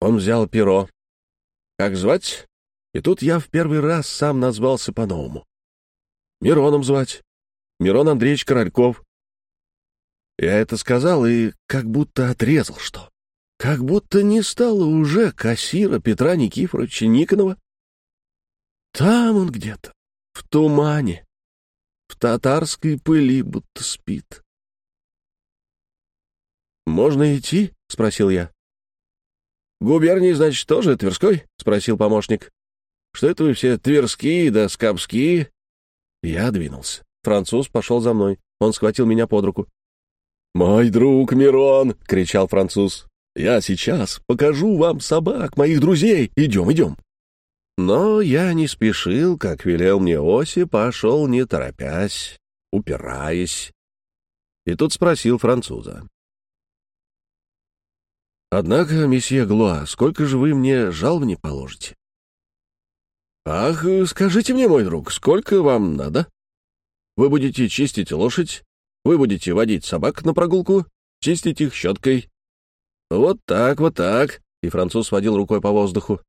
Он взял перо, как звать? И тут я в первый раз сам назвался по-новому. Мироном звать. Мирон Андреевич Корольков. Я это сказал и как будто отрезал что. Как будто не стало уже кассира Петра Никифоровича Никонова. Там он где-то, в тумане, в татарской пыли будто спит. «Можно идти?» — спросил я. «Губернии, значит, тоже Тверской?» — спросил помощник. «Что это вы все тверские да скапские?» Я двинулся. Француз пошел за мной. Он схватил меня под руку. «Мой друг Мирон!» — кричал француз. «Я сейчас покажу вам собак, моих друзей. Идем, идем!» Но я не спешил, как велел мне Оси, пошел не торопясь, упираясь. И тут спросил француза. Однако, месье Глуа, сколько же вы мне жалований положите? Ах, скажите мне, мой друг, сколько вам надо? Вы будете чистить лошадь, вы будете водить собак на прогулку, чистить их щеткой. Вот так, вот так. И француз водил рукой по воздуху.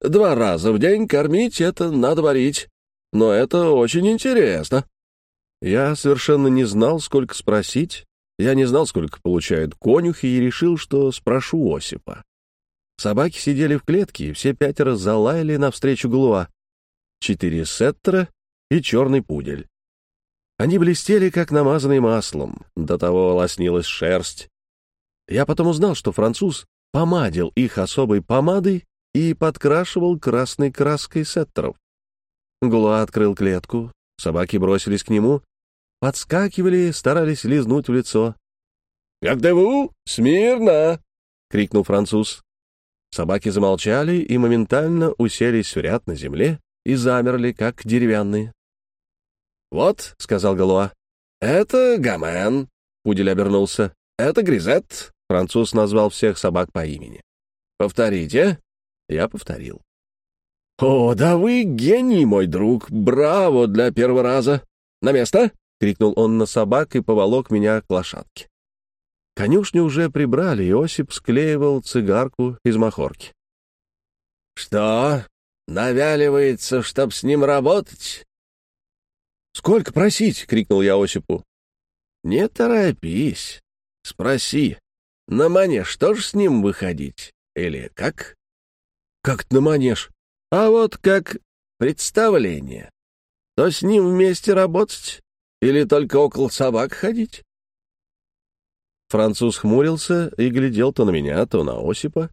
Два раза в день кормить — это надо варить. Но это очень интересно. Я совершенно не знал, сколько спросить. Я не знал, сколько получают конюхи, и решил, что спрошу Осипа. Собаки сидели в клетке, и все пятеро залаяли навстречу Галуа. Четыре сеттера и черный пудель. Они блестели, как намазанный маслом, до того лоснилась шерсть. Я потом узнал, что француз помадил их особой помадой и подкрашивал красной краской сеттеров. Гула открыл клетку, собаки бросились к нему, подскакивали, старались лизнуть в лицо. «Гагдеву! Смирно!» — крикнул француз. Собаки замолчали и моментально уселись в ряд на земле и замерли, как деревянные. «Вот», — сказал Галуа, — «это Гамен», — Пудель обернулся. «Это Гризет», — француз назвал всех собак по имени. «Повторите». Я повторил. «О, да вы гений, мой друг! Браво для первого раза! На место!» — крикнул он на собак и поволок меня к лошадке. Конюшню уже прибрали, и Осип склеивал цигарку из махорки. «Что? Навяливается, чтоб с ним работать?» «Сколько просить?» — крикнул я Осипу. «Не торопись. Спроси. На манеж что ж с ним выходить? Или как?» «Как на манеж?» «А вот как представление. То с ним вместе работать или только около собак ходить?» Француз хмурился и глядел то на меня, то на Осипа.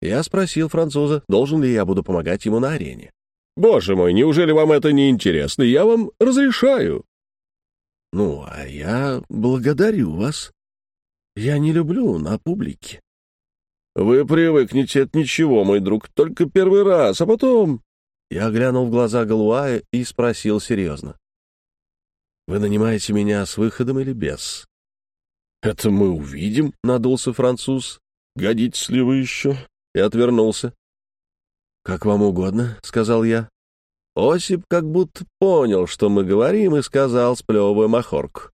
Я спросил француза, должен ли я буду помогать ему на арене. «Боже мой, неужели вам это не интересно? Я вам разрешаю». «Ну, а я благодарю вас. Я не люблю на публике». «Вы привыкнете от ничего, мой друг, только первый раз, а потом...» Я глянул в глаза Галуая и спросил серьезно. «Вы нанимаете меня с выходом или без?» «Это мы увидим», — надулся француз. «Годитесь ли вы еще?» И отвернулся. «Как вам угодно», — сказал я. Осип как будто понял, что мы говорим, и сказал, сплевывая махорку.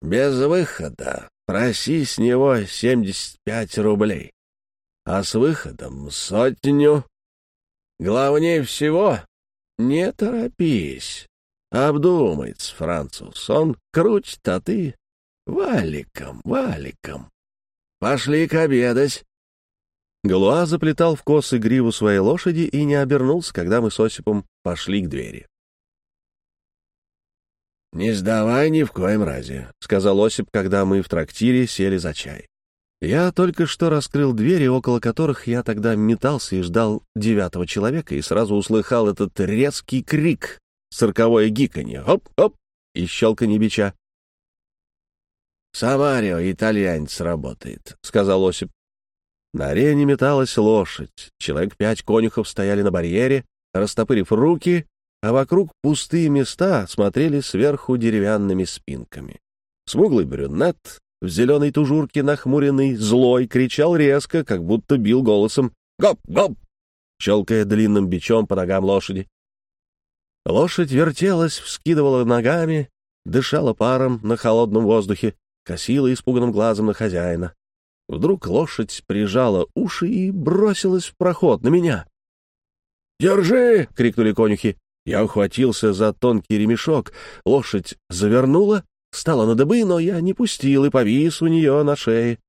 «Без выхода. Проси с него семьдесят пять рублей. А с выходом сотню. Главнее всего, не торопись. Обдумается француз. Он крутит, а ты Валиком, валиком. Пошли-ка обедать. Галуа заплетал в косы гриву своей лошади и не обернулся, когда мы с Осипом пошли к двери. «Не сдавай ни в коем разе», — сказал Осип, когда мы в трактире сели за чай. Я только что раскрыл двери, около которых я тогда метался и ждал девятого человека, и сразу услыхал этот резкий крик, цирковое гиканье, оп-оп, и щелканье бича. «Самарио, итальянец, работает», — сказал Осип. На арене металась лошадь. Человек пять конюхов стояли на барьере, растопырив руки, а вокруг пустые места смотрели сверху деревянными спинками. Смуглый брюнет в зеленой тужурке, нахмуренный, злой, кричал резко, как будто бил голосом «Гоп! Гоп!», щелкая длинным бичом по ногам лошади. Лошадь вертелась, вскидывала ногами, дышала паром на холодном воздухе косила испуганным глазом на хозяина. Вдруг лошадь прижала уши и бросилась в проход на меня. «Держи!» — крикнули конюхи. Я ухватился за тонкий ремешок. Лошадь завернула, стала на дыбы, но я не пустил и повис у нее на шее.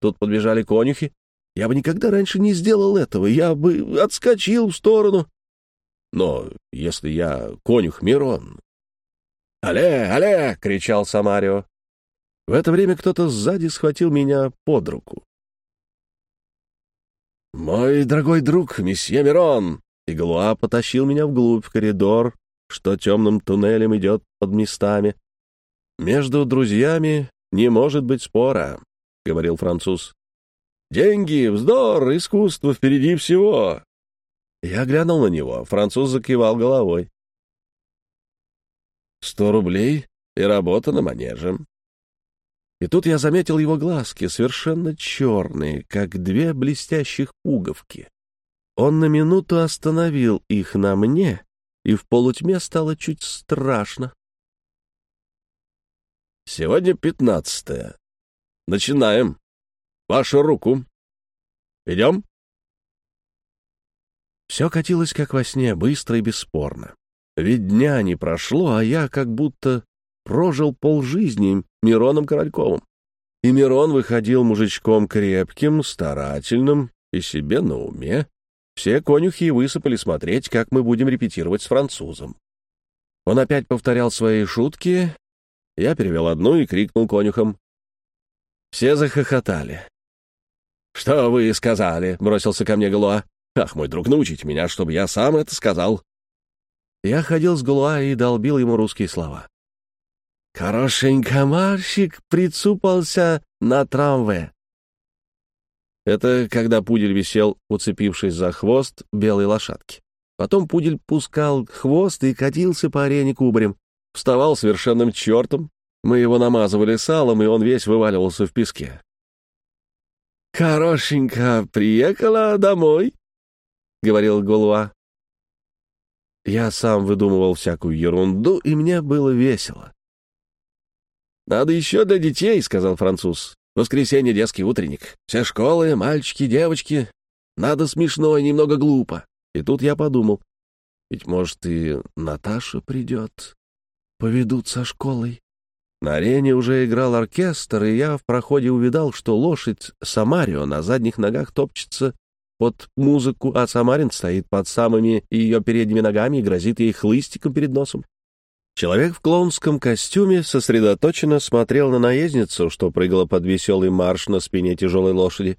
Тут подбежали конюхи. Я бы никогда раньше не сделал этого, я бы отскочил в сторону. Но если я конюх Мирон... «Але, але!» — кричал Самарио. В это время кто-то сзади схватил меня под руку. «Мой дорогой друг, месье Мирон!» И Галуа потащил меня вглубь в коридор, что темным туннелем идет под местами. «Между друзьями не может быть спора», — говорил француз. «Деньги, вздор, искусство впереди всего». Я глянул на него, француз закивал головой. «Сто рублей и работа на манеже. И тут я заметил его глазки, совершенно черные, как две блестящих пуговки. Он на минуту остановил их на мне, и в полутьме стало чуть страшно. «Сегодня пятнадцатое. Начинаем. вашу руку. Идем?» Все катилось как во сне, быстро и бесспорно. Ведь дня не прошло, а я как будто прожил полжизни Мироном Корольковым. И Мирон выходил мужичком крепким, старательным и себе на уме. Все конюхи высыпали смотреть, как мы будем репетировать с французом. Он опять повторял свои шутки. Я перевел одну и крикнул конюхам. Все захохотали. «Что вы сказали?» — бросился ко мне Галуа. «Ах, мой друг, научите меня, чтобы я сам это сказал». Я ходил с Галуа и долбил ему русские слова. «Хорошенько марщик прицупался на трамве». Это когда пудель висел, уцепившись за хвост белой лошадки. Потом пудель пускал хвост и катился по арене кубарем. Вставал совершенным чертом. Мы его намазывали салом, и он весь вываливался в песке. «Хорошенько приехала домой», — говорил Голуа. Я сам выдумывал всякую ерунду, и мне было весело. «Надо еще для детей», — сказал француз. «Воскресенье детский утренник. Все школы, мальчики, девочки. Надо смешно и немного глупо». И тут я подумал, ведь, может, и Наташа придет. Поведут со школой. На арене уже играл оркестр, и я в проходе увидал, что лошадь Самарио на задних ногах топчется под музыку, а Самарин стоит под самыми ее передними ногами и грозит ей хлыстиком перед носом. Человек в клоунском костюме сосредоточенно смотрел на наездницу, что прыгала под веселый марш на спине тяжелой лошади.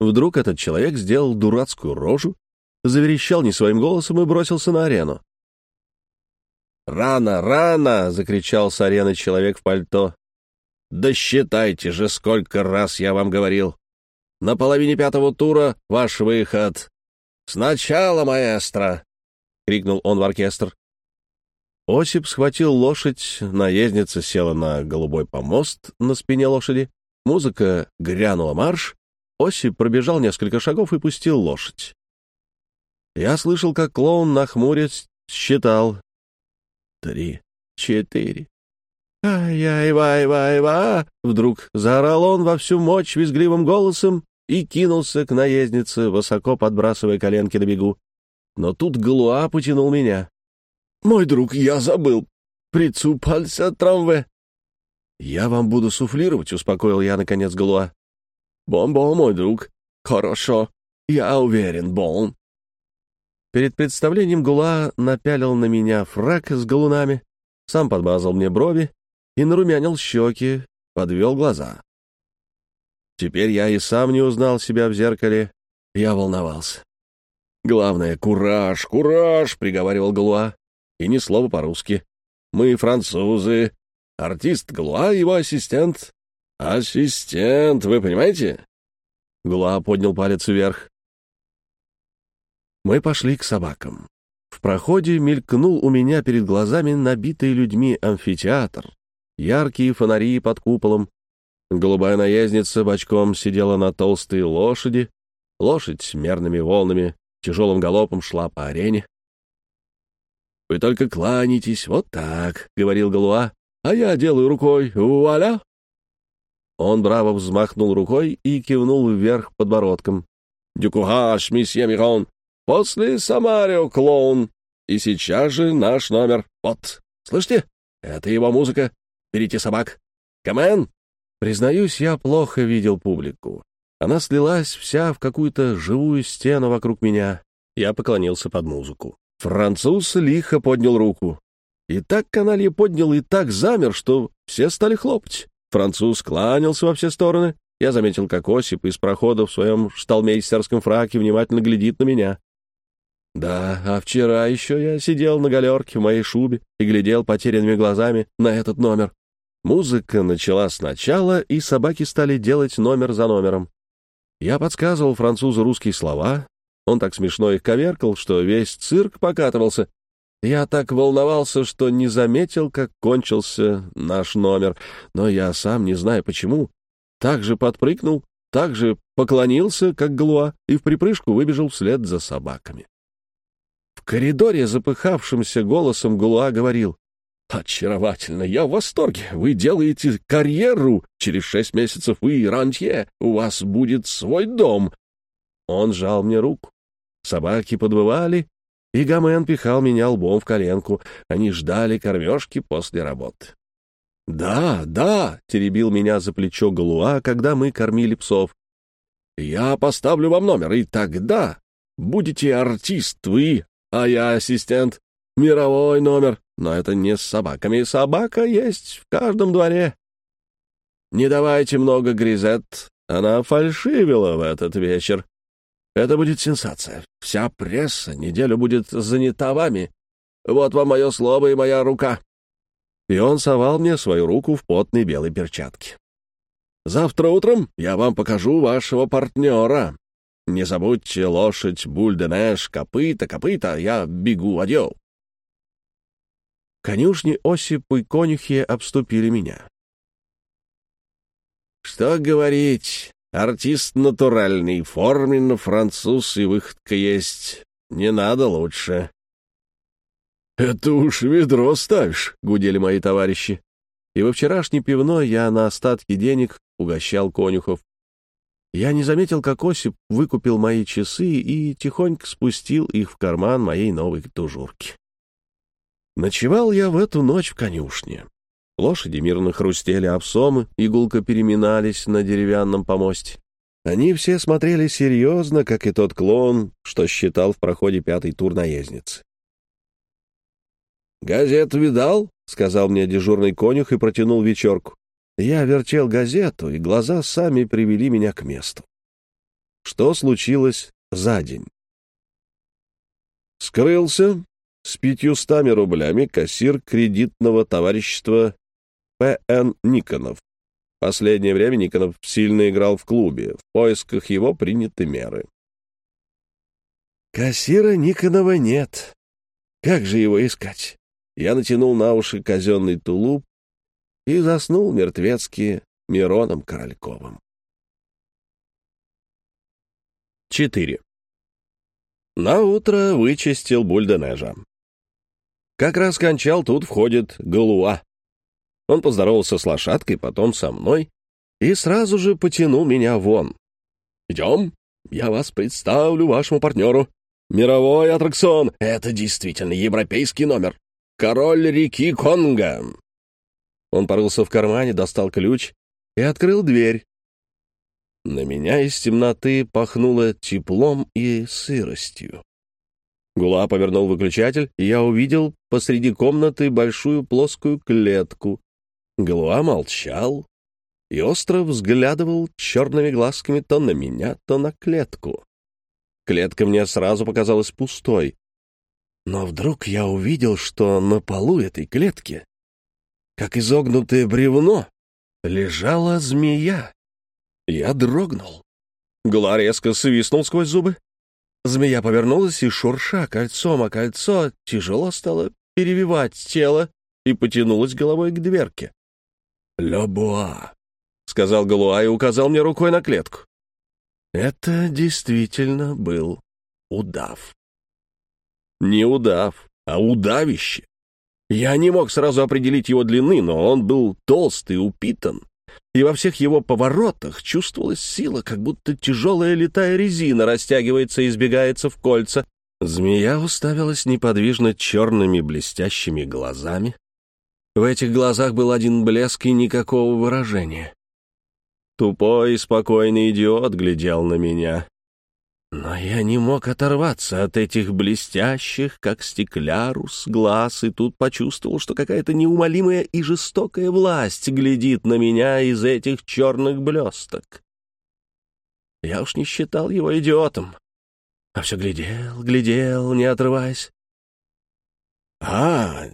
Вдруг этот человек сделал дурацкую рожу, заверещал не своим голосом и бросился на арену. «Рано, рано!» — закричал с арены человек в пальто. «Да считайте же, сколько раз я вам говорил! На половине пятого тура ваш выход! Сначала, маэстро!» — крикнул он в оркестр. Осип схватил лошадь, наездница села на голубой помост на спине лошади. Музыка грянула марш. Осип пробежал несколько шагов и пустил лошадь. Я слышал, как клоун, нахмурясь, считал три, четыре. «Ай-яй-вай-вай-ва!» Вдруг заорал он во всю мощь визгливым голосом и кинулся к наезднице, высоко подбрасывая коленки на бегу. Но тут Галуа потянул меня. «Мой друг, я забыл. Прицупался трамве». «Я вам буду суфлировать», — успокоил я, наконец, Галуа. «Бом-бом, мой друг. Хорошо. Я уверен, бом». Перед представлением Гула напялил на меня фрак с галунами, сам подмазал мне брови и нарумянил щеки, подвел глаза. Теперь я и сам не узнал себя в зеркале. Я волновался. «Главное — кураж, кураж!» — приговаривал Галуа. И ни слова по-русски. «Мы французы. Артист Галуа, его ассистент». «Ассистент, вы понимаете?» Галуа поднял палец вверх. Мы пошли к собакам. В проходе мелькнул у меня перед глазами набитый людьми амфитеатр. Яркие фонари под куполом. Голубая наездница бочком сидела на толстой лошади. Лошадь мерными волнами, тяжелым галопом шла по арене. «Вы только кланяйтесь, вот так», — говорил Галуа, «а я делаю рукой вуаля». Он браво взмахнул рукой и кивнул вверх подбородком. «Дюкугаш, месье Мирон, После Самарио клоун. И сейчас же наш номер. Вот, слышите? Это его музыка. Берите собак. Камен!» Признаюсь, я плохо видел публику. Она слилась вся в какую-то живую стену вокруг меня. Я поклонился под музыку. Француз лихо поднял руку. И так каналье поднял, и так замер, что все стали хлопать. Француз кланялся во все стороны. Я заметил, как Осип из прохода в своем шталмейстерском фраке внимательно глядит на меня. Да, а вчера еще я сидел на галерке в моей шубе и глядел потерянными глазами на этот номер. Музыка начала сначала, и собаки стали делать номер за номером. Я подсказывал французу русские слова. Он так смешно их коверкал, что весь цирк покатывался. Я так волновался, что не заметил, как кончился наш номер, но я сам не знаю почему. Так же подпрыгнул, так же поклонился, как Галуа, и в припрыжку выбежал вслед за собаками коридоре запыхавшимся голосом Гулуа говорил. Очаровательно, я в восторге. Вы делаете карьеру. Через шесть месяцев вы рантье. У вас будет свой дом. Он жал мне руку. Собаки подвывали, и Гомен пихал меня лбом в коленку. Они ждали кормежки после работы. «Да, да», — теребил меня за плечо Галуа, когда мы кормили псов. «Я поставлю вам номер, и тогда будете артист вы, а я ассистент. Мировой номер, но это не с собаками. Собака есть в каждом дворе. Не давайте много гризет, она фальшивила в этот вечер. Это будет сенсация. Вся пресса неделю будет занята вами. Вот вам мое слово и моя рука». И он совал мне свою руку в потной белой перчатке. «Завтра утром я вам покажу вашего партнера. Не забудьте лошадь, бульденеш, копыта, копыта, я бегу, адьё». Конюшни Осип и конюхи обступили меня. «Что говорить, Артист натуральный, форменно француз и выходка есть. Не надо лучше. «Это уж ведро ставишь», — гудели мои товарищи. И во вчерашней пивной я на остатки денег угощал конюхов. Я не заметил, как Осип выкупил мои часы и тихонько спустил их в карман моей новой тужурки. Ночевал я в эту ночь в конюшне. Лошади мирно хрустели обсомы, игулка переминались на деревянном помосте. Они все смотрели серьезно, как и тот клоун, что считал в проходе пятый тур наездницы. «Газету видал?» — сказал мне дежурный конюх и протянул вечерку. Я вертел газету, и глаза сами привели меня к месту. Что случилось за день? Скрылся с пятьюстами рублями кассир кредитного товарищества П.Н. Никонов. Последнее время Никонов сильно играл в клубе. В поисках его приняты меры. Кассира Никонова нет. Как же его искать? Я натянул на уши казенный тулуп и заснул мертвецки Мироном Корольковым. 4. На утро вычистил бульденежа. Как раз кончал, тут входит Галуа. Он поздоровался с лошадкой, потом со мной, и сразу же потянул меня вон. «Идем, я вас представлю вашему партнеру. Мировой аттракцион. Это действительно европейский номер. Король реки Конго». Он порылся в кармане, достал ключ и открыл дверь. На меня из темноты пахнуло теплом и сыростью. Гула повернул выключатель, и я увидел посреди комнаты большую плоскую клетку, Галуа молчал и остро взглядывал черными глазками то на меня, то на клетку. Клетка мне сразу показалась пустой. Но вдруг я увидел, что на полу этой клетки, как изогнутое бревно, лежала змея. Я дрогнул. Гула резко свистнул сквозь зубы. Змея повернулась и, шурша кольцом о кольцо, тяжело стала перевивать тело и потянулась головой к дверке. «Лебуа», — сказал Галуа и указал мне рукой на клетку. Это действительно был удав. Не удав, а удавище. Я не мог сразу определить его длины, но он был толстый, упитан, и во всех его поворотах чувствовалась сила, как будто тяжелая летая резина растягивается и избегается в кольца. Змея уставилась неподвижно черными блестящими глазами, в этих глазах был один блеск и никакого выражения. Тупой и спокойный идиот глядел на меня. Но я не мог оторваться от этих блестящих, как стеклярус, глаз, и тут почувствовал, что какая-то неумолимая и жестокая власть глядит на меня из этих черных блесток. Я уж не считал его идиотом, а все глядел, глядел, не отрываясь. «А,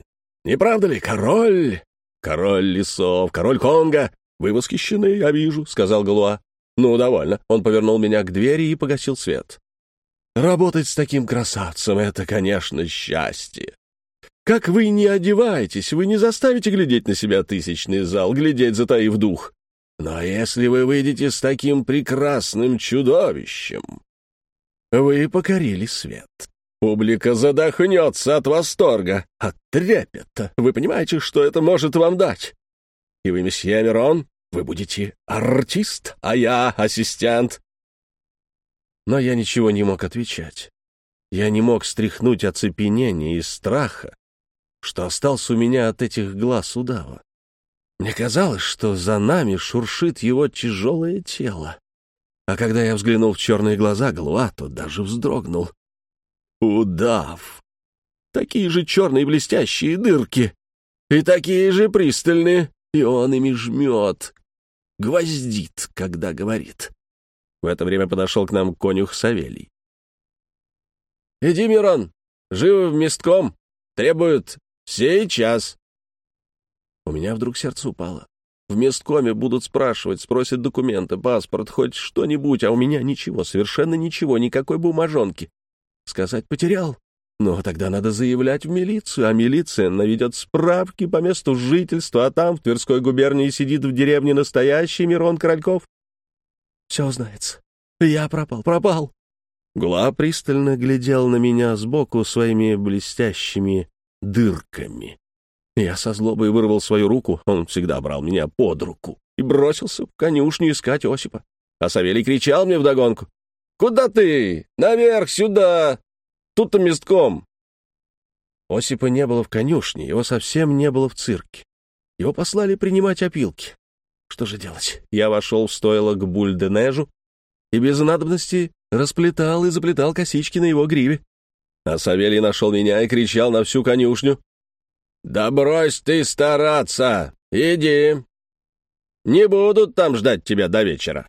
не правда ли, король? Король лесов, король Конга. Вы восхищены, я вижу, — сказал Галуа. Ну, довольно. Он повернул меня к двери и погасил свет. Работать с таким красавцем — это, конечно, счастье. Как вы не одеваетесь, вы не заставите глядеть на себя тысячный зал, глядеть, затаив дух. Но если вы выйдете с таким прекрасным чудовищем, вы покорили свет. Публика задохнется от восторга, от трепета. Вы понимаете, что это может вам дать? И вы, месье Мирон, вы будете артист, а я ассистент. Но я ничего не мог отвечать. Я не мог стряхнуть оцепенение и страха, что остался у меня от этих глаз удава. Мне казалось, что за нами шуршит его тяжелое тело. А когда я взглянул в черные глаза Галуа, то даже вздрогнул. Удав! Такие же черные блестящие дырки! И такие же пристальные! И он ими жмет, гвоздит, когда говорит. В это время подошел к нам конюх Савелий. «Иди, Мирон, живо в местком, требуют сейчас». У меня вдруг сердце упало. В месткоме будут спрашивать, спросят документы, паспорт, хоть что-нибудь, а у меня ничего, совершенно ничего, никакой бумажонки. Сказать потерял. Но тогда надо заявлять в милицию, а милиция наведет справки по месту жительства, а там, в Тверской губернии, сидит в деревне настоящий Мирон Корольков. Все узнается. Я пропал, пропал. Гула пристально глядел на меня сбоку своими блестящими дырками. Я со злобой вырвал свою руку, он всегда брал меня под руку, и бросился в конюшню искать Осипа. А Савелий кричал мне вдогонку. «Куда ты? Наверх, сюда! Тут-то местком!» Осипа не было в конюшне, его совсем не было в цирке. Его послали принимать опилки. Что же делать? Я вошел в стойло к Бульденежу и без надобности расплетал и заплетал косички на его гриве. А Савелий нашел меня и кричал на всю конюшню. «Да брось ты стараться! Иди! Не будут там ждать тебя до вечера!»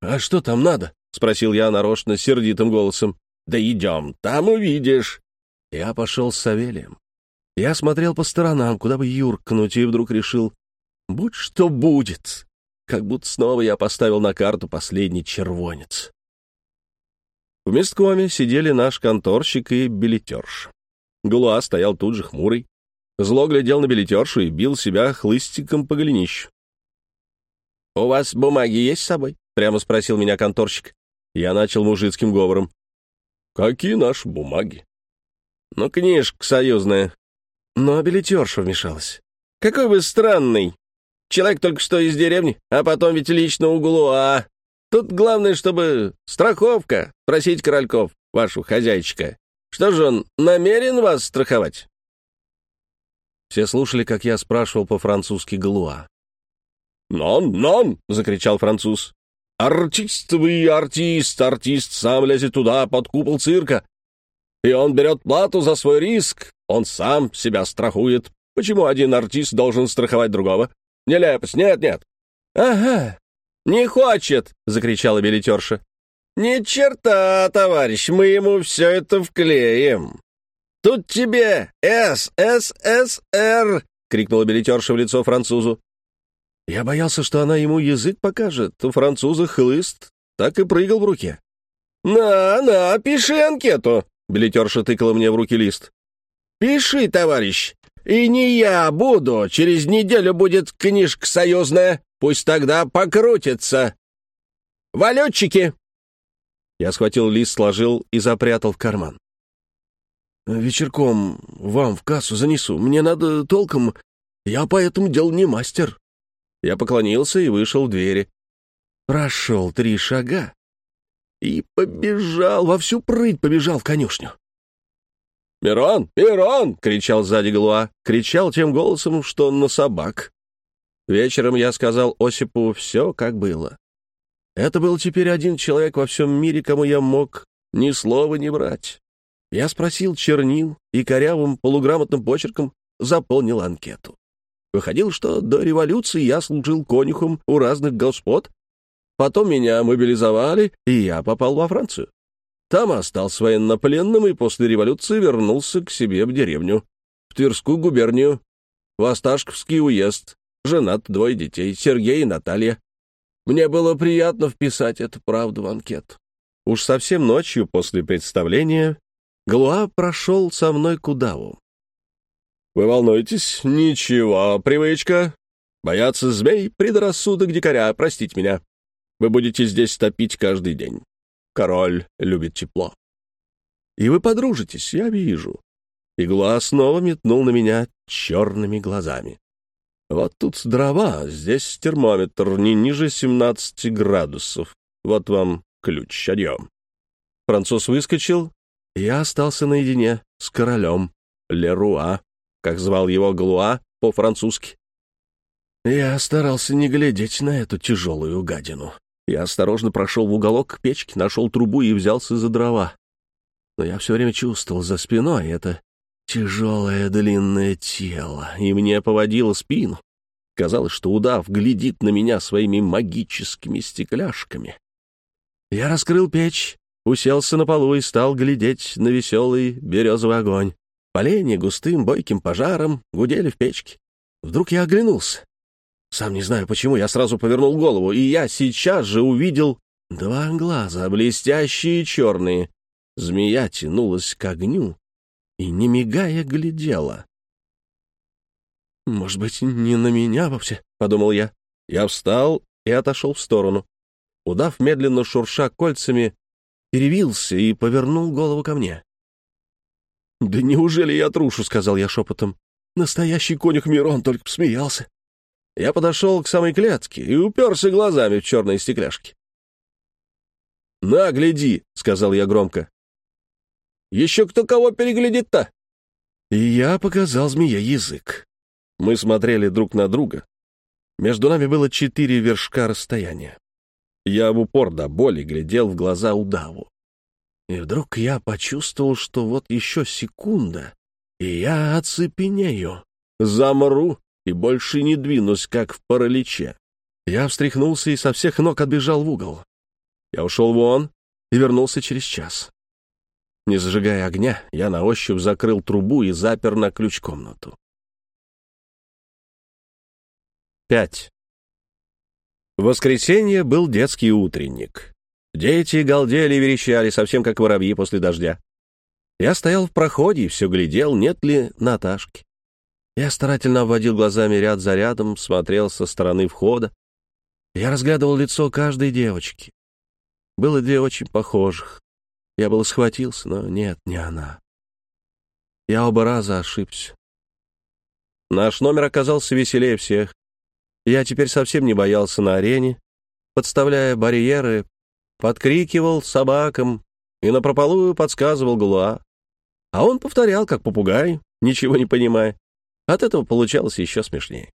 «А что там надо?» — спросил я нарочно сердитым голосом. «Да идем, там увидишь!» Я пошел с Савелием. Я смотрел по сторонам, куда бы юркнуть, и вдруг решил, будь что будет, как будто снова я поставил на карту последний червонец. В месткоме сидели наш конторщик и билетерш. Галуа стоял тут же хмурый. Зло глядел на билетершу и бил себя хлыстиком по голенищу. «У вас бумаги есть с собой?» — прямо спросил меня конторщик. Я начал мужицким говором. «Какие наши бумаги?» «Ну, книжка союзная». Но билетерша вмешалась. «Какой вы странный! Человек только что из деревни, а потом ведь лично углу, а Тут главное, чтобы страховка, просить Корольков, вашу хозяйчика. Что же он, намерен вас страховать?» Все слушали, как я спрашивал по-французски Галуа. «Нон, нон!» — закричал француз. «Артист вы, артист, артист сам лезет туда, под купол цирка. И он берет плату за свой риск, он сам себя страхует. Почему один артист должен страховать другого? Нелепость, нет, нет». «Ага, не хочет!» — закричала билетерша. «Ни черта, товарищ, мы ему все это вклеим!» «Тут тебе СССР!» — крикнула билетерша в лицо французу. Я боялся, что она ему язык покажет. У француза хлыст так и прыгал в руке. «На, на, пиши анкету!» — билетерша тыкала мне в руки лист. «Пиши, товарищ, и не я буду, через неделю будет книжка союзная, пусть тогда покрутится. Валютчики!» Я схватил лист, сложил и запрятал в карман. «Вечерком вам в кассу занесу. Мне надо толком. Я по этому делу не мастер». Я поклонился и вышел в двери. Прошел три шага и побежал, во всю прыть побежал в конюшню. «Мирон! Мирон!» — кричал сзади Галуа. Кричал тем голосом, что на собак. Вечером я сказал Осипу все, как было. Это был теперь один человек во всем мире, кому я мог ни слова не брать. Я спросил чернил и корявым полуграмотным почерком заполнил анкету. Выходило, что до революции я служил конюхом у разных господ. Потом меня мобилизовали, и я попал во Францию. Там остался военнопленным и после революции вернулся к себе в деревню, в Тверскую губернию, в Осташковский уезд. Женат, двое детей, Сергей и Наталья. Мне было приятно вписать эту правду в анкету. Уж совсем ночью после представления Галуа прошел со мной к удаву. «Вы волнуетесь? Ничего, привычка. Бояться змей — предрассудок дикаря, простите меня. Вы будете здесь топить каждый день. Король любит тепло. и вы подружитесь, я вижу». Игла снова метнул на меня черными глазами. «Вот тут дрова, здесь термометр не ниже 17 градусов. Вот вам ключ, одъем». Француз выскочил, я остался наедине с королем Леруа, как звал его Галуа по-французски. Я старался не глядеть на эту тяжелую гадину. Я осторожно прошел в уголок печки, нашел трубу и взялся за дрова. Но я все время чувствовал за спиной это тяжелое длинное тело, и мне поводило спину. Казалось, что удав глядит на меня своими магическими стекляшками. Я раскрыл печь, уселся на полу и стал глядеть на веселый березовый огонь. Поленья густым бойким пожаром гудели в печке. Вдруг я оглянулся. Сам не знаю почему, я сразу повернул голову, и я сейчас же увидел два глаза, блестящие черные. Змея тянулась к огню и, не мигая, глядела. «Может быть, не на меня вовсе?» — подумал я. Я встал и отошел в сторону. Удав, медленно шурша кольцами, перевился и повернул голову ко мне. «Да неужели я трушу?» — сказал я шепотом. «Настоящий конюх Мирон только посмеялся». Я подошел к самой клетке и уперся глазами в черные стекляшки. «На, гляди!» — сказал я громко. «Еще кто кого переглядит-то?» И я показал змее язык. Мы смотрели друг на друга. Между нами было четыре вершка расстояния. Я в упор до боли глядел в глаза удаву. И вдруг я почувствовал, что вот еще секунда, и я оцепенею, замру и больше не двинусь, как в параличе. Я встряхнулся и со всех ног отбежал в угол. Я ушел вон и вернулся через час. Не зажигая огня, я на ощупь закрыл трубу и запер на ключ комнату. 5. В воскресенье был детский утренник. Дети галдели и верещали, совсем как воробьи после дождя. Я стоял в проходе и все глядел, нет ли Наташки. Я старательно обводил глазами ряд за рядом, смотрел со стороны входа. Я разглядывал лицо каждой девочки. Было две очень похожих. Я был схватился, но нет, не она. Я оба раза ошибся. Наш номер оказался веселее всех. Я теперь совсем не боялся на арене, подставляя барьеры, подкрикивал собакам и напропалую подсказывал Галуа. А он повторял, как попугай, ничего не понимая. От этого получалось еще смешнее.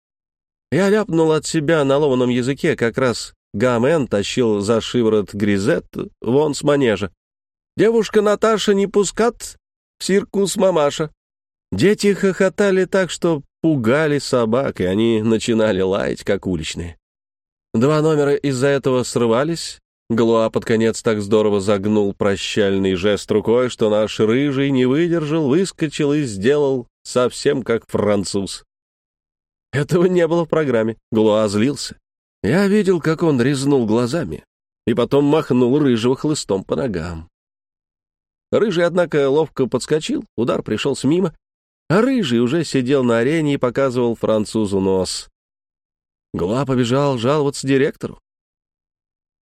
Я ляпнул от себя на ломаном языке, как раз Гамен тащил за шиворот Гризет вон с манежа. «Девушка Наташа не пускат в циркус мамаша». Дети хохотали так, что пугали собак, и они начинали лаять, как уличные. Два номера из-за этого срывались. Галуа под конец так здорово загнул прощальный жест рукой, что наш рыжий не выдержал, выскочил и сделал совсем как француз. Этого не было в программе. Глуа злился. Я видел, как он резнул глазами, и потом махнул рыжего хлыстом по ногам. Рыжий, однако, ловко подскочил, удар пришелся мимо, а Рыжий уже сидел на арене и показывал французу нос. Глуа побежал жаловаться директору.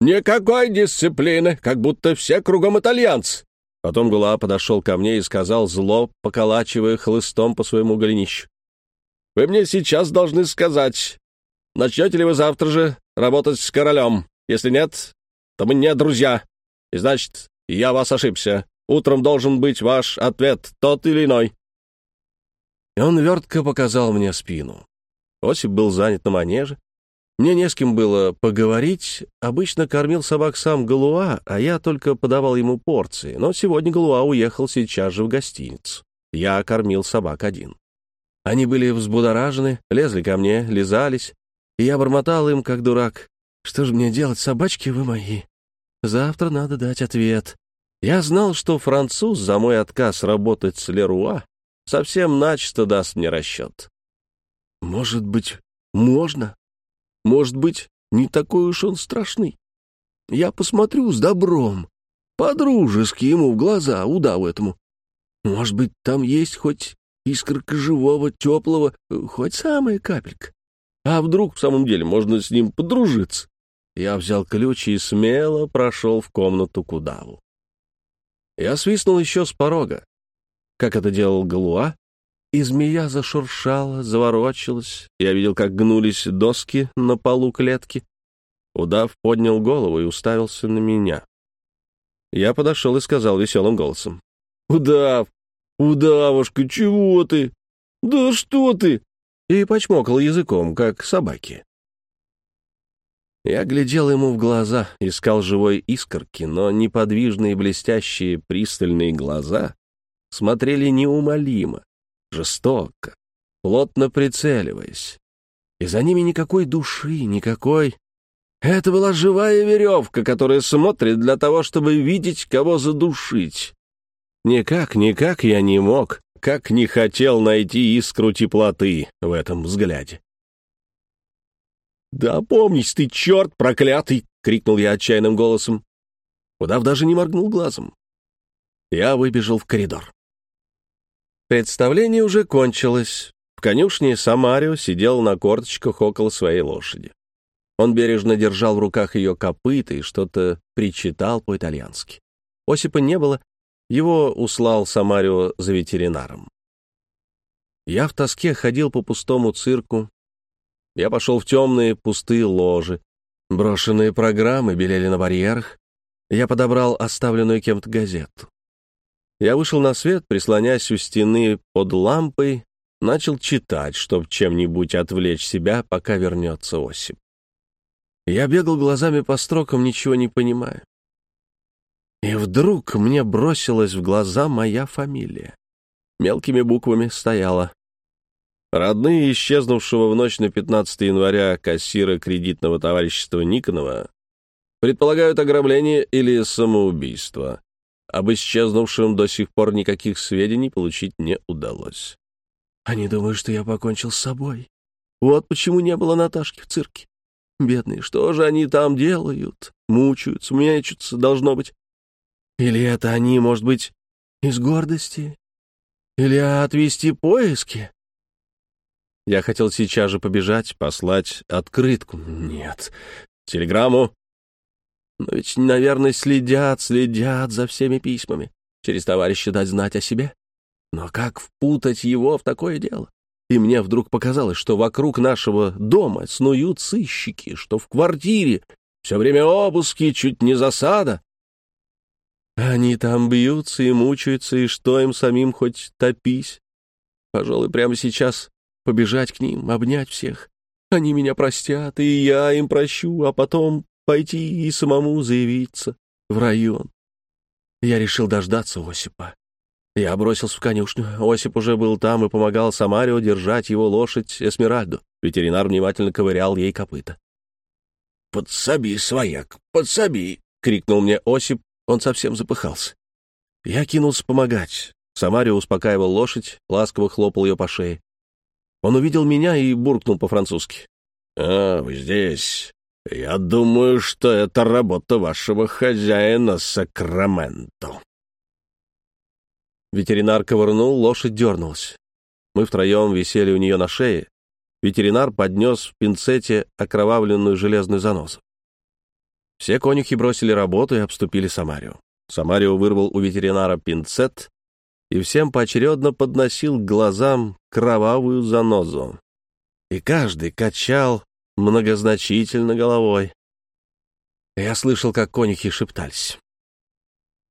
«Никакой дисциплины, как будто все кругом итальянцы. Потом Гула подошел ко мне и сказал, зло, поколачивая хлыстом по своему голенищу. «Вы мне сейчас должны сказать, начнете ли вы завтра же работать с королем? Если нет, то мы не друзья. И значит, я вас ошибся. Утром должен быть ваш ответ, тот или иной». И он вертко показал мне спину. Осип был занят на манеже, мне не с кем было поговорить. Обычно кормил собак сам Галуа, а я только подавал ему порции. Но сегодня Галуа уехал сейчас же в гостиницу. Я кормил собак один. Они были взбудоражены, лезли ко мне, лизались, и я бормотал им, как дурак. «Что же мне делать, собачки вы мои? Завтра надо дать ответ». Я знал, что француз за мой отказ работать с Леруа совсем начисто даст мне расчет. «Может быть, можно?» Может быть, не такой уж он страшный. Я посмотрю с добром, по-дружески ему в глаза, удаву этому. Может быть, там есть хоть искорка живого, теплого, хоть самая капелька. А вдруг в самом деле можно с ним подружиться? Я взял ключ и смело прошел в комнату к удаву. Я свистнул еще с порога, как это делал Галуа, и змея зашуршала, заворочилась. Я видел, как гнулись доски на полу клетки. Удав поднял голову и уставился на меня. Я подошел и сказал веселым голосом. «Удав! Удавушка, чего ты? Да что ты?» И почмокал языком, как собаки. Я глядел ему в глаза, искал живой искорки, но неподвижные блестящие пристальные глаза смотрели неумолимо, жестоко, плотно прицеливаясь. И за ними никакой души, никакой... Это была живая веревка, которая смотрит для того, чтобы видеть, кого задушить. Никак, никак я не мог, как не хотел найти искру теплоты в этом взгляде. «Да помнись ты, черт проклятый!» — крикнул я отчаянным голосом. Удав даже не моргнул глазом. Я выбежал в коридор. Представление уже кончилось. В конюшне Самарио сидел на корточках около своей лошади. Он бережно держал в руках ее копыта и что-то причитал по-итальянски. Осипа не было, его услал Самарио за ветеринаром. Я в тоске ходил по пустому цирку, я пошел в темные пустые ложи. Брошенные программы белели на барьерах. Я подобрал оставленную кем-то газету. Я вышел на свет, прислонясь у стены под лампой, начал читать, чтобы чем-нибудь отвлечь себя, пока вернется Осип. Я бегал глазами по строкам, ничего не понимая. И вдруг мне бросилась в глаза моя фамилия. Мелкими буквами стояла Родные исчезнувшего в ночь на 15 января кассира кредитного товарищества Никонова предполагают ограбление или самоубийство. Об исчезнувшем до сих пор никаких сведений получить не удалось. Они думают, что я покончил с собой. Вот почему не было Наташки в цирке. Бедные, что же они там делают? Мучаются, мечутся, должно быть. Или это они, может быть, из гордости? Или отвести поиски? Я хотел сейчас же побежать, послать открытку. Нет. Телеграмму. Но ведь, наверное, следят, следят за всеми письмами. Через товарища дать знать о себе. Но как впутать его в такое дело? И мне вдруг показалось, что вокруг нашего дома снуют сыщики, что в квартире все время обыски, чуть не засада. Они там бьются и мучаются, и что им самим хоть топись. Пожалуй, прямо сейчас побежать к ним, обнять всех. Они меня простят, и я им прощу, а потом пойти и самому заявиться в район. Я решил дождаться Осипа. Я бросился в конюшню. Осип уже был там и помогал Самарио держать его лошадь Эсмеральду. Ветеринар внимательно ковырял ей копыта. «Подсоби, свояк, подсоби!» — крикнул мне Осип. Он совсем запыхался. Я кинулся помогать. Самарио успокаивал лошадь, ласково хлопал ее по шее. Он увидел меня и буркнул по-французски. «А, вы здесь. Я думаю, что это работа вашего хозяина Сакраменто». Ветеринар ковырнул, лошадь дернулась. Мы втроем висели у нее на шее. Ветеринар поднес в пинцете окровавленную железную занозу. Все конюхи бросили работу и обступили Самарию. Самарио вырвал у ветеринара пинцет и всем поочередно подносил к глазам кровавую занозу. И каждый качал многозначительно головой. Я слышал, как конюхи шептались.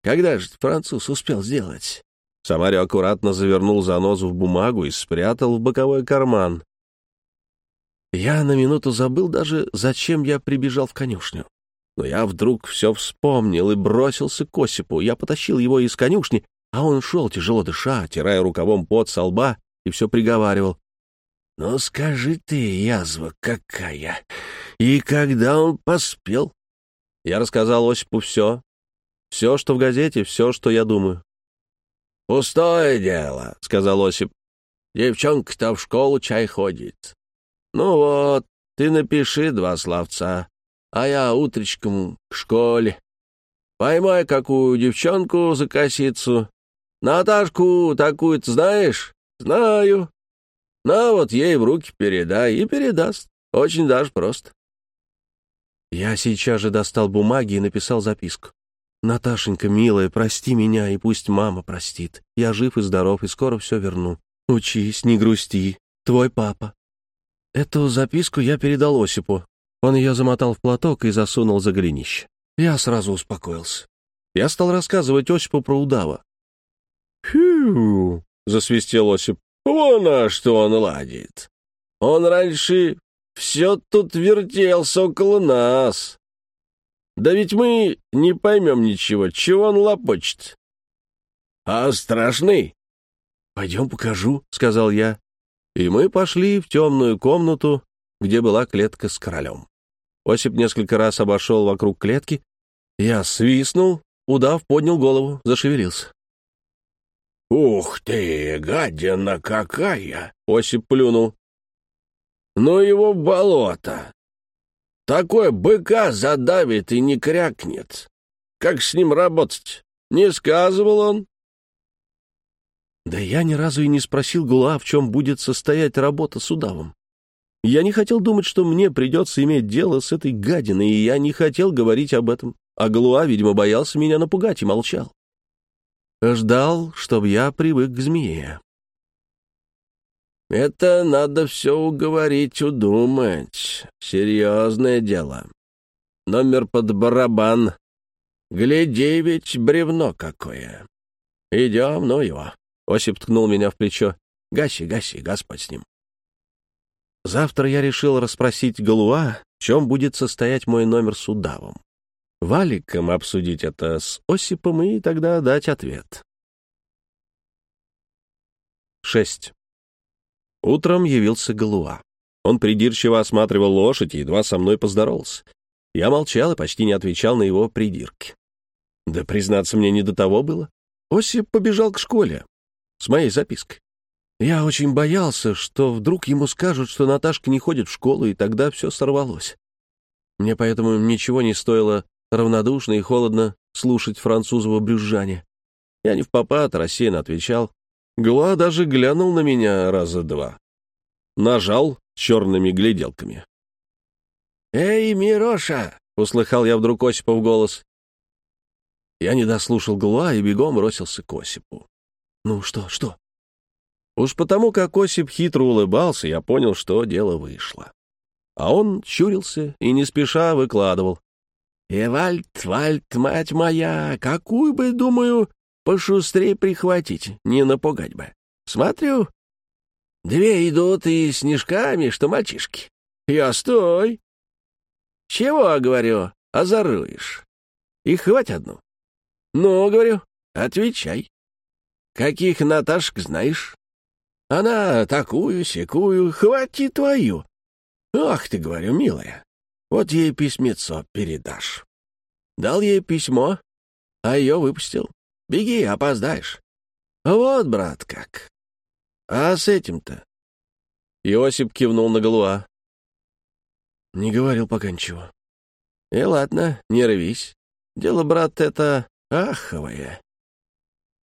«Когда же француз успел сделать?» Самарио аккуратно завернул занозу в бумагу и спрятал в боковой карман. Я на минуту забыл даже, зачем я прибежал в конюшню. Но я вдруг все вспомнил и бросился к Осипу. Я потащил его из конюшни, а он шел, тяжело дыша, тирая рукавом пот со лба, и все приговаривал. «Ну скажи ты, язва какая! И когда он поспел?» Я рассказал Осипу все. Все, что в газете, все, что я думаю. «Пустое дело», — сказал Осип. «Девчонка-то в школу чай ходит. Ну вот, ты напиши два словца, а я утречком к школе. Поймай какую девчонку за косицу, Наташку такую-то знаешь? Знаю. На вот ей в руки передай и передаст. Очень даже просто. Я сейчас же достал бумаги и написал записку. Наташенька, милая, прости меня, и пусть мама простит. Я жив и здоров, и скоро все верну. Учись, не грусти. Твой папа». Эту записку я передал Осипу. Он ее замотал в платок и засунул за голенище. Я сразу успокоился. Я стал рассказывать Осипу про удава. «Фью!» — засвистел Осип. «Вон, а что он ладит. Он раньше все тут вертелся около нас. Да ведь мы не поймем ничего, чего он лопочет. А страшный?» «Пойдем покажу», — сказал я. И мы пошли в темную комнату, где была клетка с королем. Осип несколько раз обошел вокруг клетки. Я свистнул, удав поднял голову, зашевелился. «Ух ты, гадина какая!» — Осип плюнул. «Ну его болото! Такое быка задавит и не крякнет. Как с ним работать? Не сказывал он?» Да я ни разу и не спросил Гула, в чем будет состоять работа с удавом. Я не хотел думать, что мне придется иметь дело с этой гадиной, и я не хотел говорить об этом. А Галуа, видимо, боялся меня напугать и молчал. Ждал, чтобы я привык к змее. «Это надо все уговорить, удумать. Серьезное дело. Номер под барабан. Гляди ведь бревно какое. Идем, ну его». Осип ткнул меня в плечо. «Гаси, гаси, Господь с ним». Завтра я решил расспросить Галуа, в чем будет состоять мой номер с удавом. Валиком обсудить это с Осипом и тогда дать ответ. 6. Утром явился Галуа. Он придирчиво осматривал лошадь и едва со мной поздоровался. Я молчал и почти не отвечал на его придирки. Да, признаться, мне не до того было. Осип побежал к школе с моей запиской. Я очень боялся, что вдруг ему скажут, что Наташка не ходит в школу, и тогда все сорвалось. Мне поэтому ничего не стоило равнодушно и холодно слушать французово брюзжание. Я не в попад, рассеянно отвечал. Гуа даже глянул на меня раза два. Нажал черными гляделками. «Эй, Мироша!» — услыхал я вдруг Осипов голос. Я не дослушал Гуа и бегом бросился к Осипу. «Ну что, что?» Уж потому, как Осип хитро улыбался, я понял, что дело вышло. А он чурился и не спеша выкладывал. «Эвальд, Вальд, мать моя, какую бы, думаю, пошустрее прихватить, не напугать бы. Смотрю, две идут и снежками, что мальчишки. Я стой. Чего, говорю, озоруешь? И хватит одну. Ну, говорю, отвечай. Каких Наташек знаешь? Она такую-сякую, хватит твою. Ах ты, говорю, милая, вот ей письмецо передашь. Дал ей письмо, а ее выпустил. Беги, опоздаешь. Вот, брат, как. А с этим-то? Иосип кивнул на Галуа. Не говорил пока ничего. И ладно, не рвись. Дело, брат, это аховое.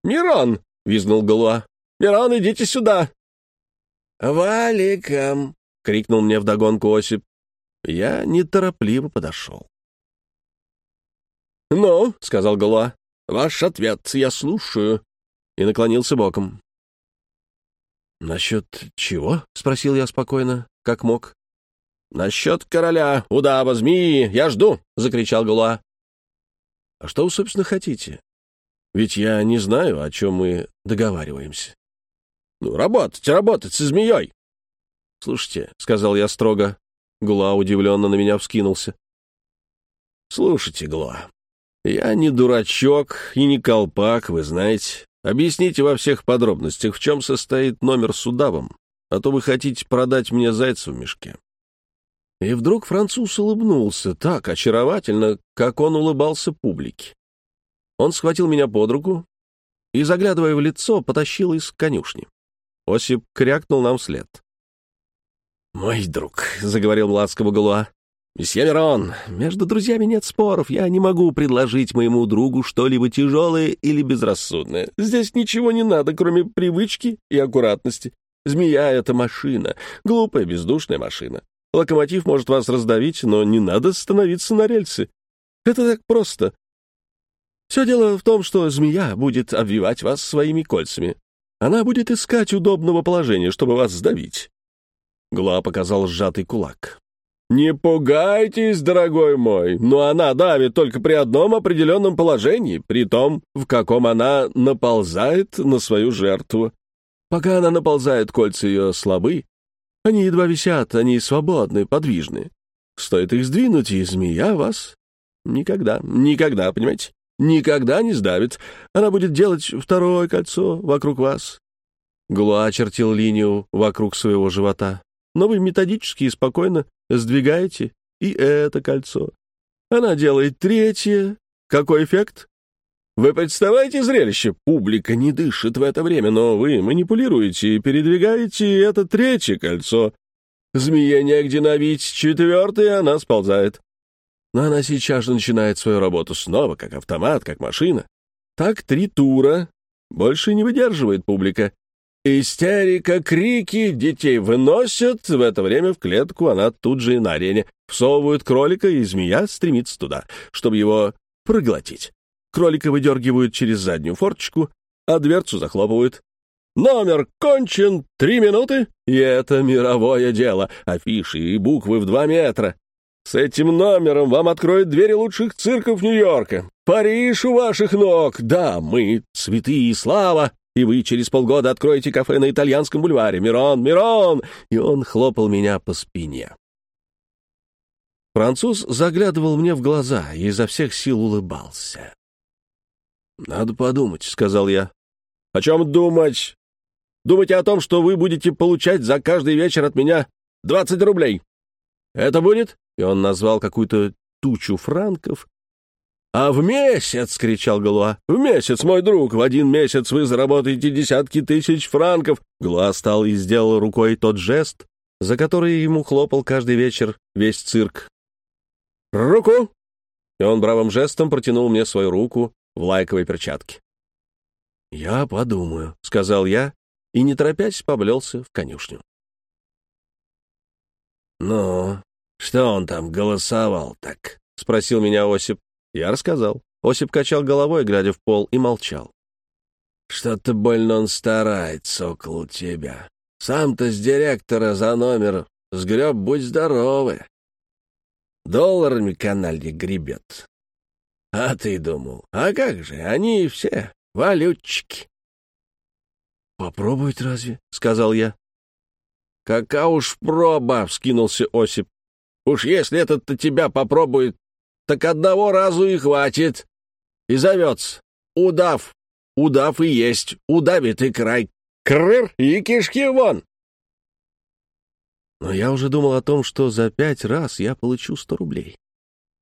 «Мирон!» — визнул Галуа. «Мирон, идите сюда!» «Валиком!» — крикнул мне вдогонку Осип. Я неторопливо подошел. «Ну», — сказал Галуа, — «ваш ответ, я слушаю», и наклонился боком. «Насчет чего?» — спросил я спокойно, как мог. «Насчет короля, удава, змеи, я жду!» — закричал Галуа. «А что вы, собственно, хотите? Ведь я не знаю, о чем мы договариваемся». «Ну, работать, работать со змеей!» «Слушайте», — сказал я строго, Гула удивленно на меня вскинулся. «Слушайте, Гула, я не дурачок и не колпак, вы знаете. Объясните во всех подробностях, в чем состоит номер с удавом, а то вы хотите продать мне зайца в мешке». И вдруг француз улыбнулся так очаровательно, как он улыбался публике. Он схватил меня под руку и, заглядывая в лицо, потащил из конюшни. Осип крякнул нам вслед. «Мой друг», — заговорил ласково Галуа, — «месье Мирон, между друзьями нет споров. Я не могу предложить моему другу что-либо тяжелое или безрассудное. Здесь ничего не надо, кроме привычки и аккуратности. Змея — это машина, глупая, бездушная машина. Локомотив может вас раздавить, но не надо становиться на рельсы. Это так просто». Все дело в том, что змея будет обвивать вас своими кольцами. Она будет искать удобного положения, чтобы вас сдавить. Гуа показал сжатый кулак. «Не пугайтесь, дорогой мой, но она давит только при одном определенном положении, при том, в каком она наползает на свою жертву. Пока она наползает, кольца ее слабы. Они едва висят, они свободны, подвижны. Стоит их сдвинуть, и змея вас никогда, никогда, понимаете, никогда не сдавит. Она будет делать второе кольцо вокруг вас». Гуа очертил линию вокруг своего живота. Но вы методически и спокойно сдвигаете и это кольцо. Она делает третье. Какой эффект? Вы представляете зрелище? Публика не дышит в это время, но вы манипулируете и передвигаете это третье кольцо. Змея негде навить, четвертое она сползает. Но она сейчас же начинает свою работу снова, как автомат, как машина. Так три тура. Больше не выдерживает публика. Истерика, крики, детей выносят. В это время в клетку она тут же на арене. Всовывают кролика, и змея стремится туда, чтобы его проглотить. Кролика выдергивают через заднюю форточку, а дверцу захлопывают. Номер кончен, три минуты, и это мировое дело. Афиши и буквы в два метра. С этим номером вам откроют двери лучших цирков Нью-Йорка. Париж у ваших ног. Да, мы, цветы и слава, и вы через полгода откроете кафе на итальянском бульваре. Мирон, Мирон!» И он хлопал меня по спине. Француз заглядывал мне в глаза и изо всех сил улыбался. «Надо подумать», — сказал я. «О чем думать? Думайте о том, что вы будете получать за каждый вечер от меня 20 рублей. Это будет?» И он назвал какую-то тучу франков, «А в месяц!» — кричал Галуа. «В месяц, мой друг! В один месяц вы заработаете десятки тысяч франков!» Галуа стал и сделал рукой тот жест, за который ему хлопал каждый вечер весь цирк. «Руку!» И он бравым жестом протянул мне свою руку в лайковой перчатке. «Я подумаю», — сказал я, и, не торопясь, поблелся в конюшню. «Ну, что он там голосовал так?» — спросил меня Осип. Я рассказал. Осип качал головой, глядя в пол, и молчал. «Что-то больно он старается около тебя. Сам-то с директора за номер сгреб, будь здоровы. Долларами канальник гребет. А ты думал, а как же, они все валютчики». «Попробует разве?» — сказал я. «Какая уж проба!» — вскинулся Осип. «Уж если этот-то тебя попробует, так одного разу и хватит. И зовется. Удав. Удав и есть. Удавит и край. Крыр и кишки вон. Но я уже думал о том, что за пять раз я получу сто рублей.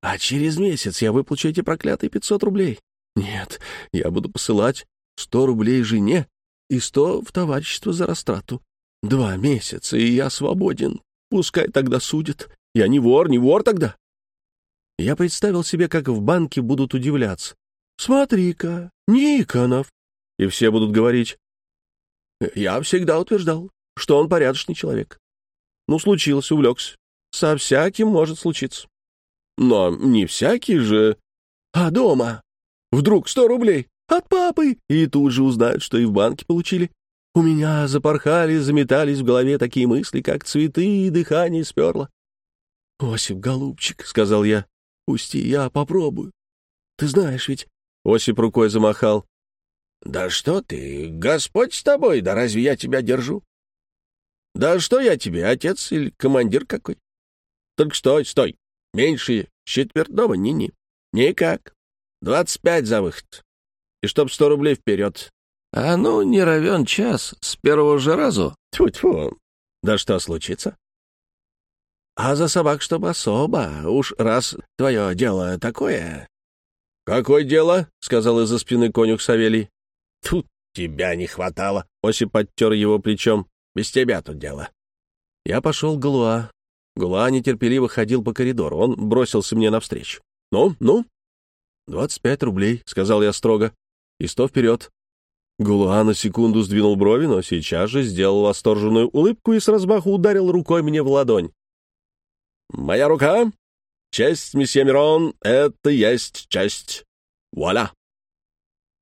А через месяц я выплачу эти проклятые пятьсот рублей. Нет, я буду посылать сто рублей жене и сто в товарищество за растрату. Два месяца, и я свободен. Пускай тогда судят. Я не вор, не вор тогда. Я представил себе, как в банке будут удивляться. «Смотри-ка, Никонов!» И все будут говорить. Я всегда утверждал, что он порядочный человек. Ну, случилось, увлекся. Со всяким может случиться. Но не всякий же. А дома? Вдруг сто рублей? От папы! И тут же узнают, что и в банке получили. У меня запорхали, заметались в голове такие мысли, как цветы и дыхание сперло. — Осип, голубчик, — сказал я, Пусти, я попробую. Ты знаешь ведь...» Осип рукой замахал. «Да что ты, Господь с тобой, да разве я тебя держу?» «Да что я тебе, отец или командир какой?» «Только стой, стой, меньше четвертного ни-ни. Никак. Двадцать пять за выход. И чтоб сто рублей вперед. А ну, не равен час, с первого же разу. Тьфу-тьфу. Да что случится?» А за собак, чтобы особо, уж раз твое дело такое...» «Какое дело?» — сказал из-за спины конюх Савелий. «Тут тебя не хватало!» — Осип подтер его плечом. «Без тебя тут дело». Я пошел к Галуа. Галуа нетерпеливо ходил по коридору. Он бросился мне навстречу. «Ну, ну?» «Двадцать пять рублей», — сказал я строго. «И сто вперед». Гулуа на секунду сдвинул брови, но сейчас же сделал восторженную улыбку и с размаху ударил рукой мне в ладонь. Моя рука, честь, месье Мирон, это есть честь. Вуаля!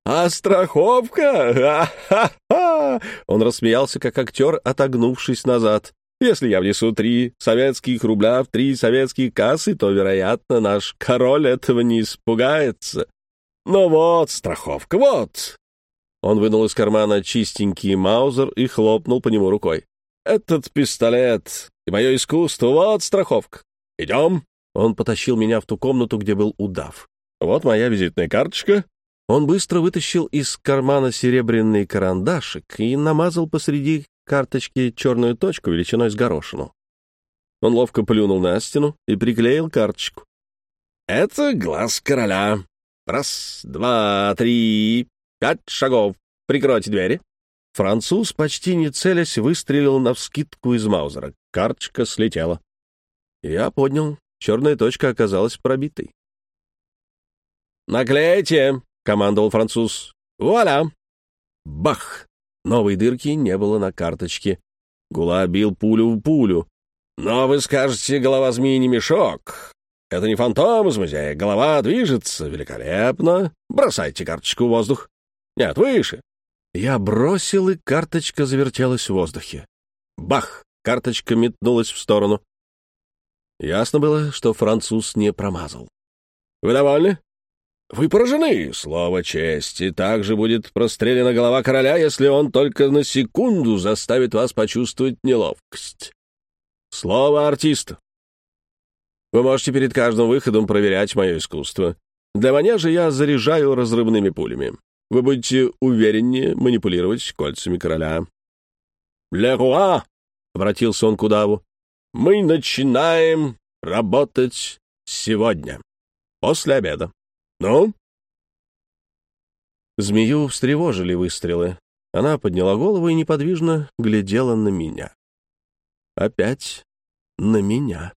А страховка? Ха-ха-ха!» Он рассмеялся, как актер, отогнувшись назад. «Если я внесу три советских рубля в три советские кассы, то, вероятно, наш король этого не испугается. Ну вот, страховка, вот!» Он вынул из кармана чистенький маузер и хлопнул по нему рукой. «Этот пистолет и мое искусство, вот страховка. Идем!» Он потащил меня в ту комнату, где был удав. «Вот моя визитная карточка. Он быстро вытащил из кармана серебряный карандашик и намазал посреди карточки черную точку величиной с горошину. Он ловко плюнул на стену и приклеил карточку. «Это глаз короля. Раз, два, три, пять шагов. Прикройте двери». Француз, почти не целясь, выстрелил навскидку из Маузера. Карточка слетела. Я поднял. Черная точка оказалась пробитой. «Наклейте!» — командовал француз. «Вуаля!» Бах! Новой дырки не было на карточке. Гула бил пулю в пулю. «Но вы скажете, голова змеи не мешок. Это не фантом из музея. Голова движется. Великолепно. Бросайте карточку в воздух. Нет, выше». Я бросил, и карточка завертелась в воздухе. Бах! Карточка метнулась в сторону. Ясно было, что француз не промазал. «Вы довольны?» Вы поражены, слово чести. Также будет прострелена голова короля, если он только на секунду заставит вас почувствовать неловкость. Слово артиста. Вы можете перед каждым выходом проверять мое искусство. Для манежа я заряжаю разрывными пулями. Вы будете увереннее манипулировать кольцами короля. «Ле руа!» — обратился он к удаву. «Мы начинаем работать сегодня, после обеда. «Ну?» Змею встревожили выстрелы. Она подняла голову и неподвижно глядела на меня. Опять на меня.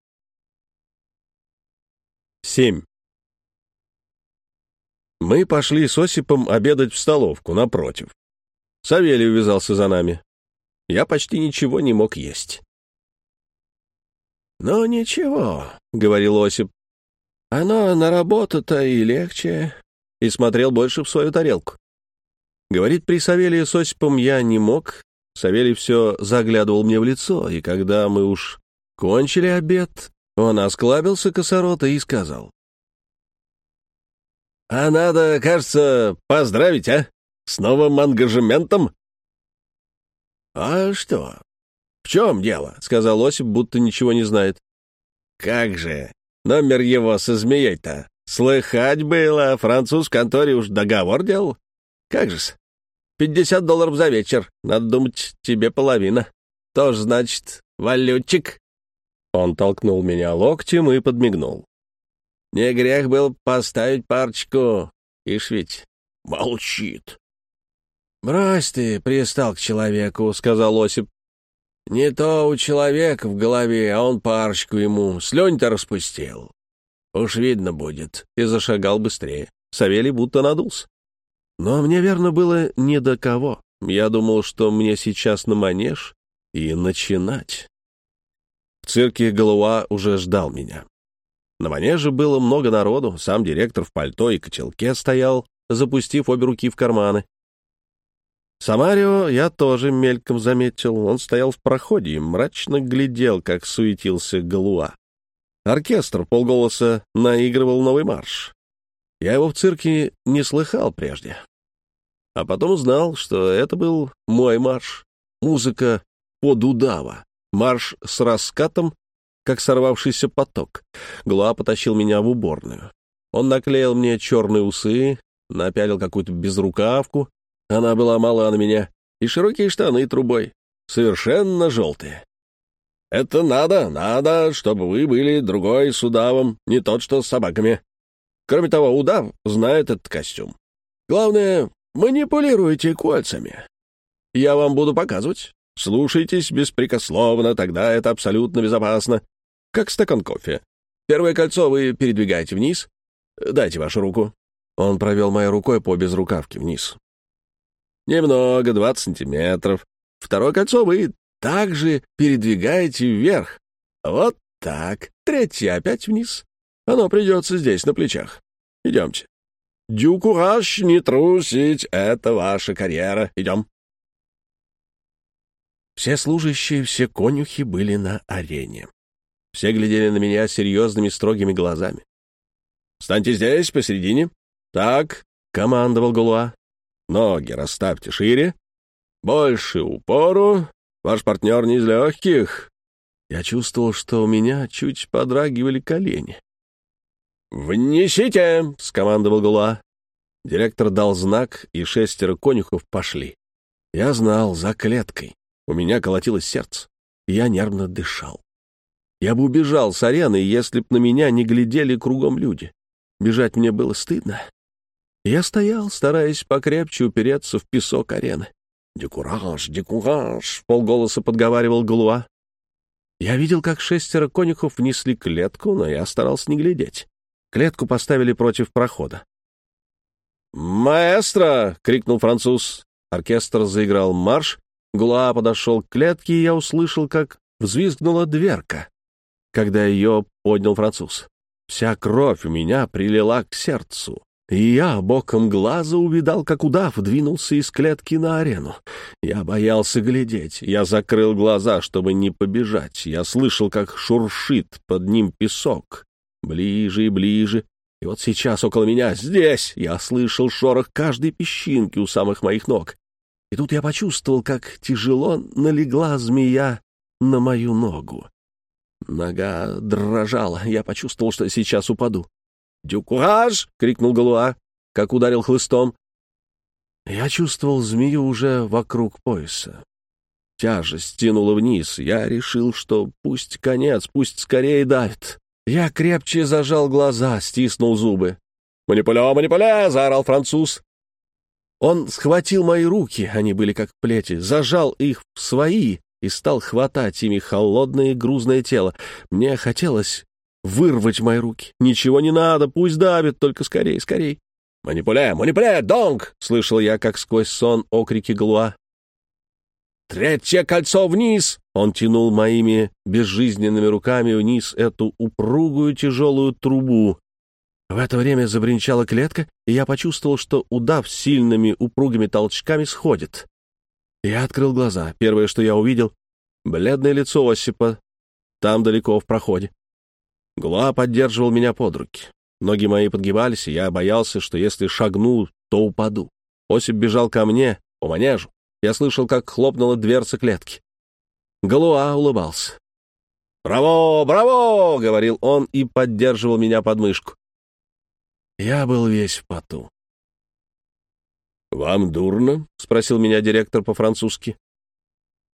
Семь. Мы пошли с Осипом обедать в столовку напротив. Савелий увязался за нами. Я почти ничего не мог есть. «Ну, ничего», — говорил Осип, оно на работу-то и легче. И смотрел больше в свою тарелку. Говорить при Савелии с Осипом я не мог. Савелий все заглядывал мне в лицо, и когда мы уж кончили обед, он осклабился косорота и сказал. «А надо, кажется, поздравить, а? С новым ангажементом?» «А что? В чем дело?» — сказал Осип, будто ничего не знает. «Как же! Номер его со змеей-то. Слыхать было, француз в конторе уж договор делал. Как же-с? Пятьдесят долларов за вечер. Надо думать, тебе половина. Тоже, значит, валютчик. Он толкнул меня локтем и подмигнул. Не грех был поставить парочку. Ишь ведь молчит. «Брось ты, пристал к человеку», — сказал Осип. Не то у человека в голове, а он парочку ему слюнь-то распустил. Уж видно будет. И зашагал быстрее. Савелий будто надулся. Но мне верно было не до кого. Я думал, что мне сейчас на манеж и начинать. В цирке Галуа уже ждал меня. На манеже было много народу, сам директор в пальто и котелке стоял, запустив обе руки в карманы. Самарио я тоже мельком заметил. Он стоял в проходе и мрачно глядел, как суетился Галуа. Оркестр полголоса наигрывал новый марш. Я его в цирке не слыхал прежде. А потом узнал, что это был мой марш. Музыка под удава. Марш с раскатом, как сорвавшийся поток. Галуа потащил меня в уборную. Он наклеил мне черные усы, напялил какую-то безрукавку, она была мала на меня, и широкие штаны трубой, совершенно желтые. Это надо, надо, чтобы вы были другой с удавом, не тот, что с собаками. Кроме того, удав знает этот костюм. Главное, манипулируйте кольцами. Я вам буду показывать. Слушайтесь беспрекословно, тогда это абсолютно безопасно. Как стакан кофе. Первое кольцо вы передвигаете вниз. Дайте вашу руку. Он провел моей рукой по безрукавке вниз. Немного, 20 сантиметров. Второе кольцо вы также передвигаете вверх. Вот так. Третье опять вниз. Оно придется здесь, на плечах. Идемте. Дюкураж, не трусить, это ваша карьера. Идем. Все служащие, все конюхи были на арене. Все глядели на меня серьезными строгими глазами. «Встаньте здесь, посередине. Так», — командовал Гулуа. «Ноги расставьте шире. Больше упору. Ваш партнер не из легких». Я чувствовал, что у меня чуть подрагивали колени. «Внесите!» — скомандовал Гула. Директор дал знак, и шестеро конюхов пошли. Я знал, за клеткой. У меня колотилось сердце. Я нервно дышал. Я бы убежал с арены, если б на меня не глядели кругом люди. Бежать мне было стыдно. Я стоял, стараясь покрепче упереться в песок арены. «Декураж, декураж!» — полголоса подговаривал Галуа. Я видел, как шестеро конюхов внесли клетку, но я старался не глядеть. Клетку поставили против прохода. «Маэстро!» — крикнул француз. Оркестр заиграл марш. Гула подошел к клетке, и я услышал, как взвизгнула дверка, когда ее поднял француз. Вся кровь у меня прилила к сердцу, и я боком глаза увидал, как удав двинулся из клетки на арену. Я боялся глядеть. Я закрыл глаза, чтобы не побежать. Я слышал, как шуршит под ним песок. Ближе и ближе. И вот сейчас около меня, здесь, я слышал шорох каждой песчинки у самых моих ног. И тут я почувствовал, как тяжело налегла змея на мою ногу. Нога дрожала, я почувствовал, что сейчас упаду. «Дюкураж!» — крикнул Галуа, как ударил хлыстом. Я чувствовал змею уже вокруг пояса. Тяжесть тянула вниз. Я решил, что пусть конец, пусть скорее давит. Я крепче зажал глаза, стиснул зубы. «Манипуля, манипуля!» — заорал француз. Он схватил мои руки, они были как плети, зажал их в свои и стал хватать ими холодное и грузное тело. Мне хотелось вырвать мои руки. «Ничего не надо, пусть давит, только скорей, скорей!» «Манипуля, манипуля, донг!» — слышал я, как сквозь сон окрики Галуа. «Третье кольцо вниз!» Он тянул моими безжизненными руками вниз эту упругую тяжелую трубу. В это время забринчала клетка, и я почувствовал, что удав сильными упругими толчками сходит. Я открыл глаза. Первое, что я увидел — бледное лицо Осипа, там далеко в проходе. Гуа поддерживал меня под руки. Ноги мои подгибались, и я боялся, что если шагну, то упаду. Осип бежал ко мне, по манежу. Я слышал, как хлопнула дверца клетки. Галуа улыбался. «Браво, браво!» — говорил он и поддерживал меня под мышку. Я был весь в поту. «Вам дурно?» — спросил меня директор по-французски.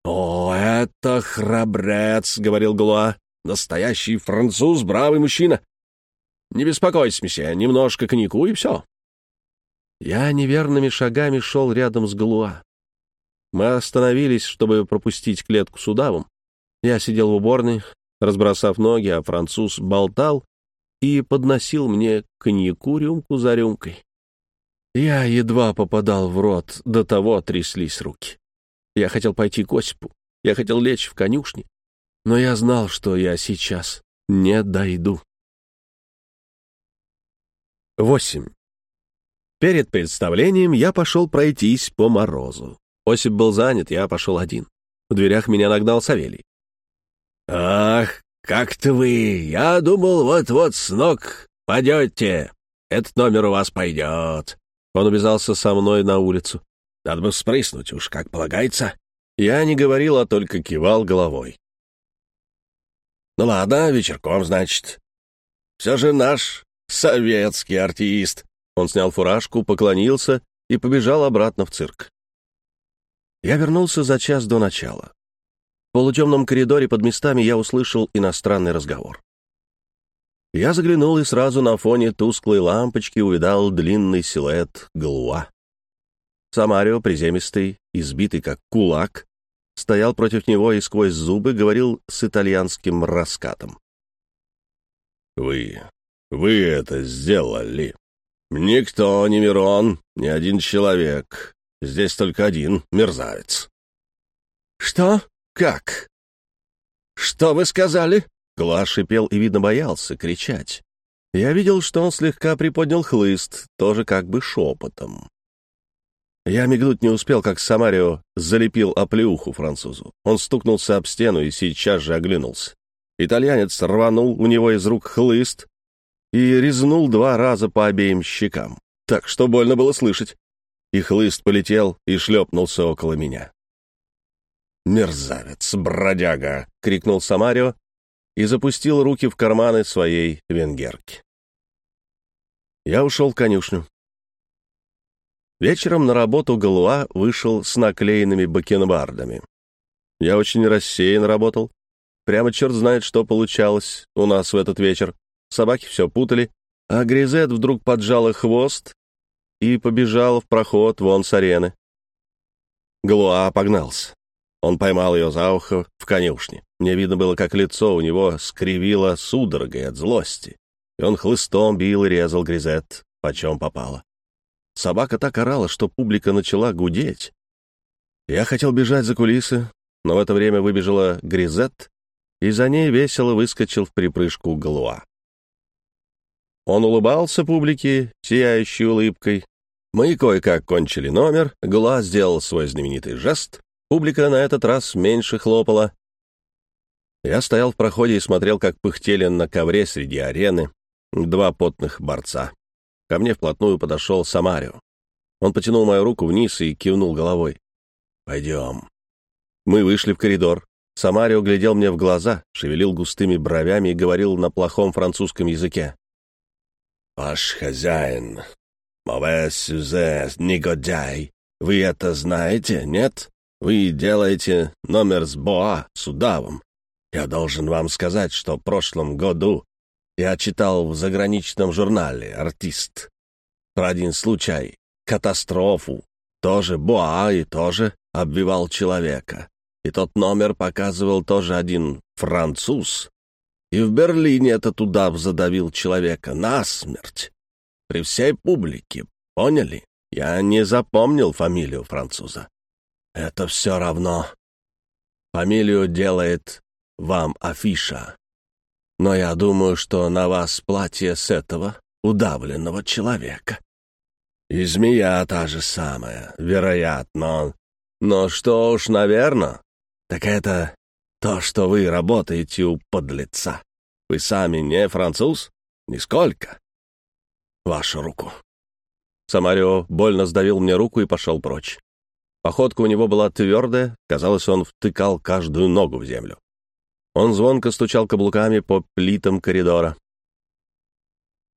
«О, это храбрец!» — говорил Галуа. «Настоящий француз, бравый мужчина!» «Не беспокойтесь, месье, немножко коньяку и все». Я неверными шагами шел рядом с Галуа. Мы остановились, чтобы пропустить клетку с удавом. Я сидел в уборной, разбросав ноги, а француз болтал и подносил мне коньяку рюмку за рюмкой. Я едва попадал в рот, до того тряслись руки. Я хотел пойти к Осипу, я хотел лечь в конюшне, но я знал, что я сейчас не дойду. 8. Перед представлением я пошел пройтись по морозу. Осип был занят, я пошел один. В дверях меня нагнал Савелий. «Ах, как-то вы! Я думал, вот-вот с ног падете. Этот номер у вас пойдет». Он увязался со мной на улицу. «Надо бы спрыснуть уж, как полагается». Я не говорил, а только кивал головой. «Ну ладно, вечерком, значит. Все же наш советский артист». Он снял фуражку, поклонился и побежал обратно в цирк. Я вернулся за час до начала. В полутемном коридоре под местами я услышал иностранный разговор. Я заглянул и сразу на фоне тусклой лампочки увидал длинный силуэт Галуа. Самарио, приземистый, избитый как кулак, стоял против него и сквозь зубы говорил с итальянским раскатом. «Вы... вы это сделали. Никто, не Мирон, ни один человек. Здесь только один мерзавец». «Что? Как?» «Что вы сказали?» Глаз шипел и, видно, боялся кричать. Я видел, что он слегка приподнял хлыст, тоже как бы шепотом. Я мигнуть не успел, как Самарио залепил оплеуху французу. Он стукнулся об стену и сейчас же оглянулся. Итальянец рванул у него из рук хлыст и резнул два раза по обеим щекам, так что больно было слышать. И хлыст полетел и шлепнулся около меня. «Мерзавец, бродяга!» — крикнул Самарио и запустил руки в карманы своей венгерки. Я ушел в конюшню. Вечером на работу Галуа вышел с наклеенными бакенбардами. Я очень рассеян работал. Прямо черт знает, что получалось у нас в этот вечер. Собаки все путали, а Гризет вдруг поджала хвост и побежала в проход вон с арены. Галуа погнался. Он поймал ее за ухо в конюшне. Мне видно было, как лицо у него скривило судорогой от злости. И он хлыстом бил и резал Гризет, почем попало. Собака так орала, что публика начала гудеть. Я хотел бежать за кулисы, но в это время выбежала Гризет, и за ней весело выскочил в припрыжку Галуа. Он улыбался публике, сияющей улыбкой. Мы кое-как кончили номер, Галуа сделал свой знаменитый жест, публика на этот раз меньше хлопала. Я стоял в проходе и смотрел, как пыхтели на ковре среди арены два потных борца. Ко мне вплотную подошел Самарио. Он потянул мою руку вниз и кивнул головой. «Пойдем». Мы вышли в коридор. Самарио глядел мне в глаза, шевелил густыми бровями и говорил на плохом французском языке. «Ваш хозяин, мове сюзе, негодяй, вы это знаете, нет? Вы делаете номер с Боа, с удавом. Я должен вам сказать, что в прошлом году я читал в заграничном журнале «Артист» про один случай, катастрофу. Тоже Боа и тоже обвивал человека. И тот номер показывал тоже один француз. И в Берлине этот удав задавил человека насмерть. При всей публике, поняли? Я не запомнил фамилию француза. Это все равно. Фамилию делает вам афиша но я думаю, что на вас платье с этого удавленного человека. И змея та же самая, вероятно. Но что уж, наверное, так это то, что вы работаете у подлеца. Вы сами не француз? Нисколько. Вашу руку. Самарио больно сдавил мне руку и пошел прочь. Походка у него была твердая, казалось, он втыкал каждую ногу в землю. Он звонко стучал каблуками по плитам коридора.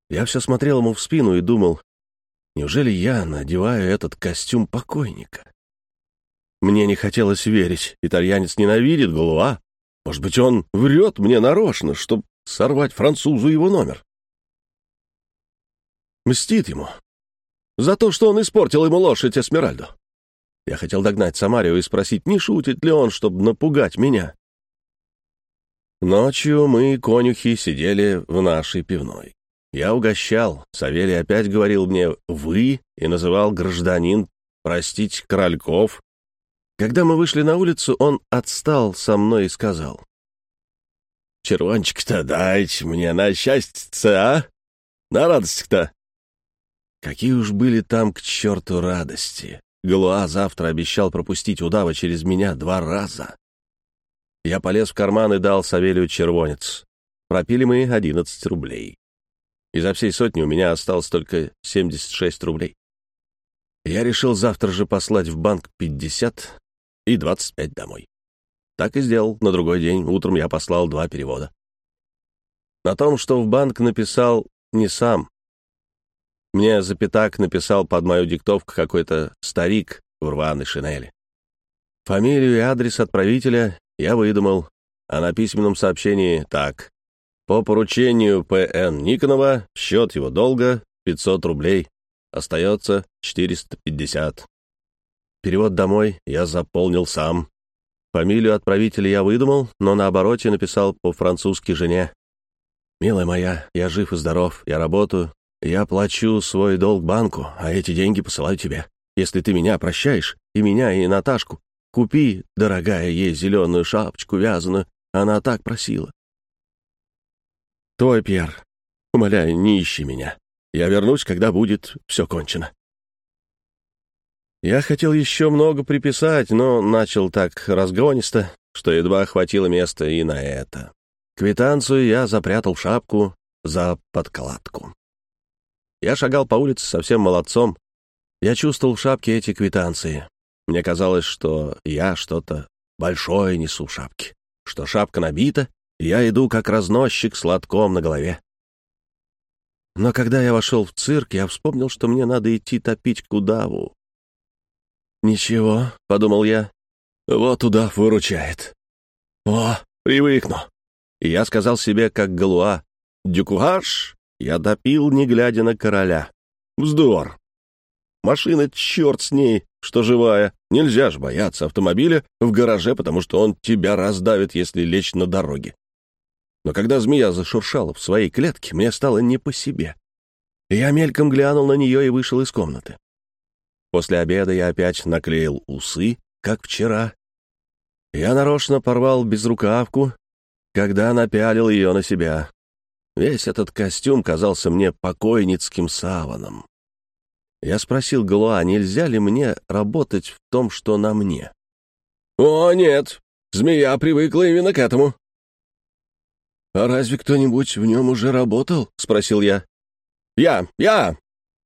Я все смотрел ему в спину и думал, неужели я надеваю этот костюм покойника? Мне не хотелось верить. Итальянец ненавидит Галуа. Может быть, он врет мне нарочно, чтобы сорвать французу его номер. Мстит ему. За то, что он испортил ему лошадь Эсмеральду. Я хотел догнать Самарио и спросить, не шутит ли он, чтобы напугать меня. Ночью мы, конюхи, сидели в нашей пивной. Я угощал. Савелий опять говорил мне «вы» и называл гражданин, простить, Крольков. Когда мы вышли на улицу, он отстал со мной и сказал. «Червончик-то дайте мне на счастье, а? На радость-то!» Какие уж были там к черту радости. Галуа завтра обещал пропустить удава через меня два раза. Я полез в карман и дал Савелию червонец. Пропили мы 11 рублей. Изо всей сотни у меня осталось только 76 рублей. Я решил завтра же послать в банк 50 и 25 домой. Так и сделал. На другой день утром я послал два перевода. На том, что в банк написал не сам. Мне за пятак написал под мою диктовку какой-то старик в рваной шинели. Фамилию и адрес отправителя я выдумал, а на письменном сообщении так. По поручению П.Н. Никонова счет его долга 500 рублей. Остается 450. Перевод домой я заполнил сам. Фамилию отправителя я выдумал, но на обороте написал по-французски жене. «Милая моя, я жив и здоров, я работаю, я плачу свой долг банку, а эти деньги посылаю тебе. Если ты меня прощаешь, и меня, и Наташку, Купи, дорогая, ей зеленую шапочку вязаную. Она так просила. Твой Пьер. Умоляю, не ищи меня. Я вернусь, когда будет все кончено. Я хотел еще много приписать, но начал так разгонисто, что едва хватило места и на это. Квитанцию я запрятал в шапку за подкладку. Я шагал по улице совсем молодцом. Я чувствовал в шапке эти квитанции. Мне казалось, что я что-то большое несу в шапке, что шапка набита, и я иду как разносчик с лотком на голове. Но когда я вошел в цирк, я вспомнил, что мне надо идти топить кудаву. «Ничего», — подумал я, — «вот удав выручает». «О, привыкну». И я сказал себе, как Галуа, «Дюкуаш, я допил, не глядя на короля». Вздор. Машина, черт с ней, что живая. Нельзя же бояться автомобиля в гараже, потому что он тебя раздавит, если лечь на дороге. Но когда змея зашуршала в своей клетке, мне стало не по себе. Я мельком глянул на нее и вышел из комнаты. После обеда я опять наклеил усы, как вчера. Я нарочно порвал безрукавку, когда напялил ее на себя. Весь этот костюм казался мне покойницким саваном. Я спросил Галуа, нельзя ли мне работать в том, что на мне. «О, нет, змея привыкла именно к этому». «А разве кто-нибудь в нем уже работал?» — спросил я. «Я, я!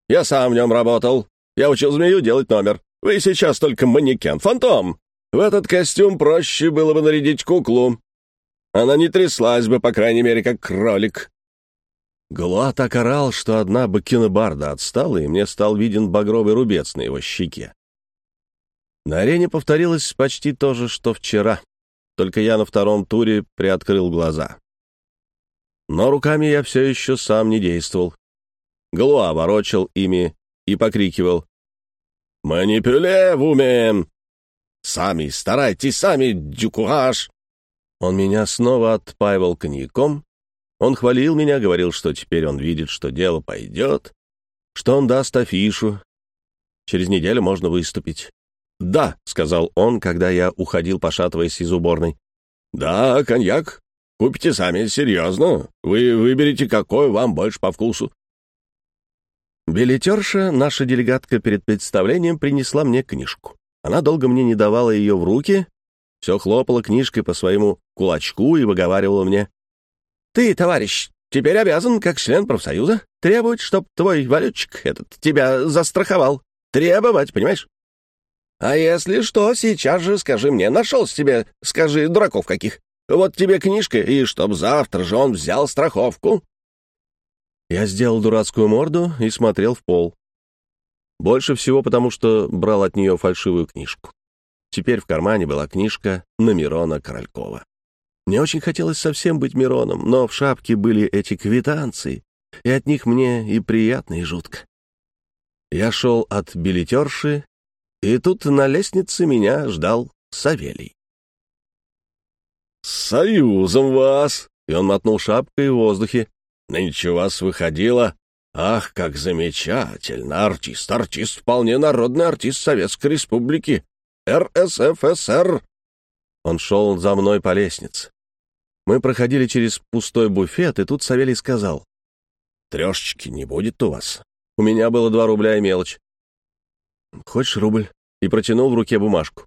Я сам в нем работал. Я учил змею делать номер. Вы сейчас только манекен, фантом. В этот костюм проще было бы нарядить куклу. Она не тряслась бы, по крайней мере, как кролик». Галуа так орал, что одна бакенбарда отстала, и мне стал виден багровый рубец на его щеке. На арене повторилось почти то же, что вчера, только я на втором туре приоткрыл глаза. Но руками я все еще сам не действовал. Галуа ворочал ими и покрикивал. «Манипюле в уме! Сами старайтесь, сами, дюкураж!» Он меня снова отпаивал коньяком, он хвалил меня, говорил, что теперь он видит, что дело пойдет, что он даст афишу. Через неделю можно выступить. «Да», — сказал он, когда я уходил, пошатываясь из уборной. «Да, коньяк. Купите сами, серьезно. Вы выберете, какой вам больше по вкусу». Билетерша, наша делегатка перед представлением, принесла мне книжку. Она долго мне не давала ее в руки, все хлопала книжкой по своему кулачку и выговаривала мне. Ты, товарищ, теперь обязан, как член профсоюза, требовать, чтоб твой валютчик этот тебя застраховал. Требовать, понимаешь? А если что, сейчас же скажи мне, нашелся тебе, скажи, дураков каких. Вот тебе книжка, и чтоб завтра же он взял страховку. Я сделал дурацкую морду и смотрел в пол. Больше всего потому, что брал от нее фальшивую книжку. Теперь в кармане была книжка на Мирона Королькова. Мне очень хотелось совсем быть Мироном, но в шапке были эти квитанции, и от них мне и приятно, и жутко. Я шел от билетерши, и тут на лестнице меня ждал Савелий. «С союзом вас!» — и он мотнул шапкой в воздухе. «Нынче вас выходило. Ах, как замечательно! Артист, артист, вполне народный артист Советской Республики. РСФСР!» Он шел за мной по лестнице. Мы проходили через пустой буфет, и тут Савелий сказал. «Трешечки не будет у вас. У меня было два рубля и мелочь». «Хочешь рубль?» И протянул в руке бумажку.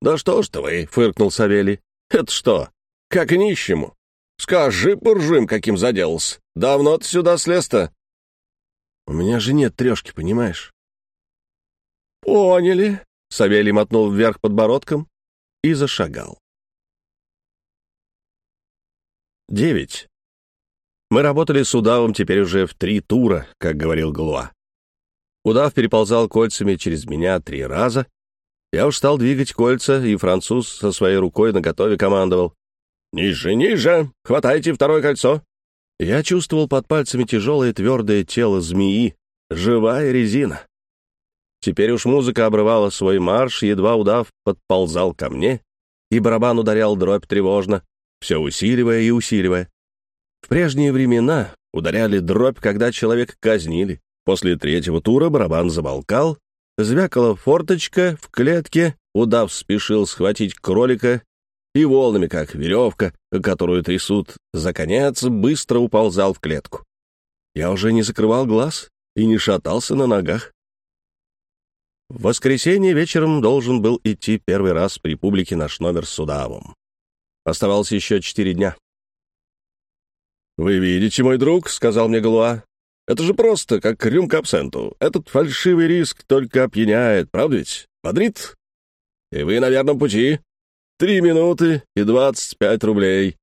«Да что ж ты вы!» — фыркнул Савелий. «Это что? Как нищему? Скажи, буржуем, каким заделался. Давно ты сюда слез-то?» «У меня же нет трешки, понимаешь?» «Поняли», — Савелий мотнул вверх подбородком и зашагал. 9. Мы работали с удавом теперь уже в три тура, как говорил Галуа. Удав переползал кольцами через меня три раза. Я уж стал двигать кольца, и француз со своей рукой наготове командовал. «Ниже, ниже! Хватайте второе кольцо!» Я чувствовал под пальцами тяжелое твердое тело змеи, живая резина. Теперь уж музыка обрывала свой марш, едва удав подползал ко мне, и барабан ударял дробь тревожно все усиливая и усиливая. В прежние времена ударяли дробь, когда человека казнили. После третьего тура барабан замолкал, звякала форточка в клетке, удав спешил схватить кролика и волнами, как веревка, которую трясут за конец, быстро уползал в клетку. Я уже не закрывал глаз и не шатался на ногах. В воскресенье вечером должен был идти первый раз при публике наш номер с Судавом. Оставалось еще четыре дня. «Вы видите, мой друг», — сказал мне Галуа, — «это же просто, как рюмка абсенту. Этот фальшивый риск только опьяняет, правда ведь? Бодрит? И вы на верном пути. Три минуты и двадцать пять рублей.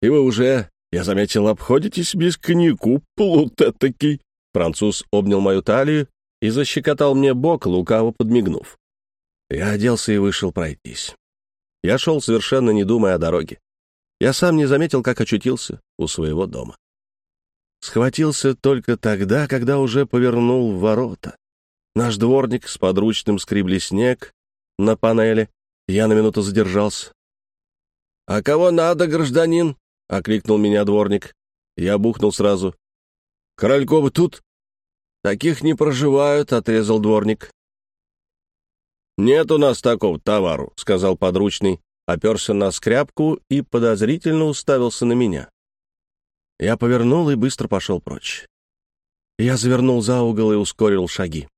И вы уже, я заметил, обходитесь без коньяку, плут этакий». Француз обнял мою талию и защекотал мне бок, лукаво подмигнув. Я оделся и вышел пройтись. Я шел, совершенно не думая о дороге. Я сам не заметил, как очутился у своего дома. Схватился только тогда, когда уже повернул в ворота. Наш дворник с подручным скребли снег на панели. Я на минуту задержался. «А кого надо, гражданин?» — окликнул меня дворник. Я бухнул сразу. «Королькова тут?» «Таких не проживают», — отрезал дворник. «Нет у нас такого товару», — сказал подручный, оперся на скряпку и подозрительно уставился на меня. Я повернул и быстро пошел прочь. Я завернул за угол и ускорил шаги.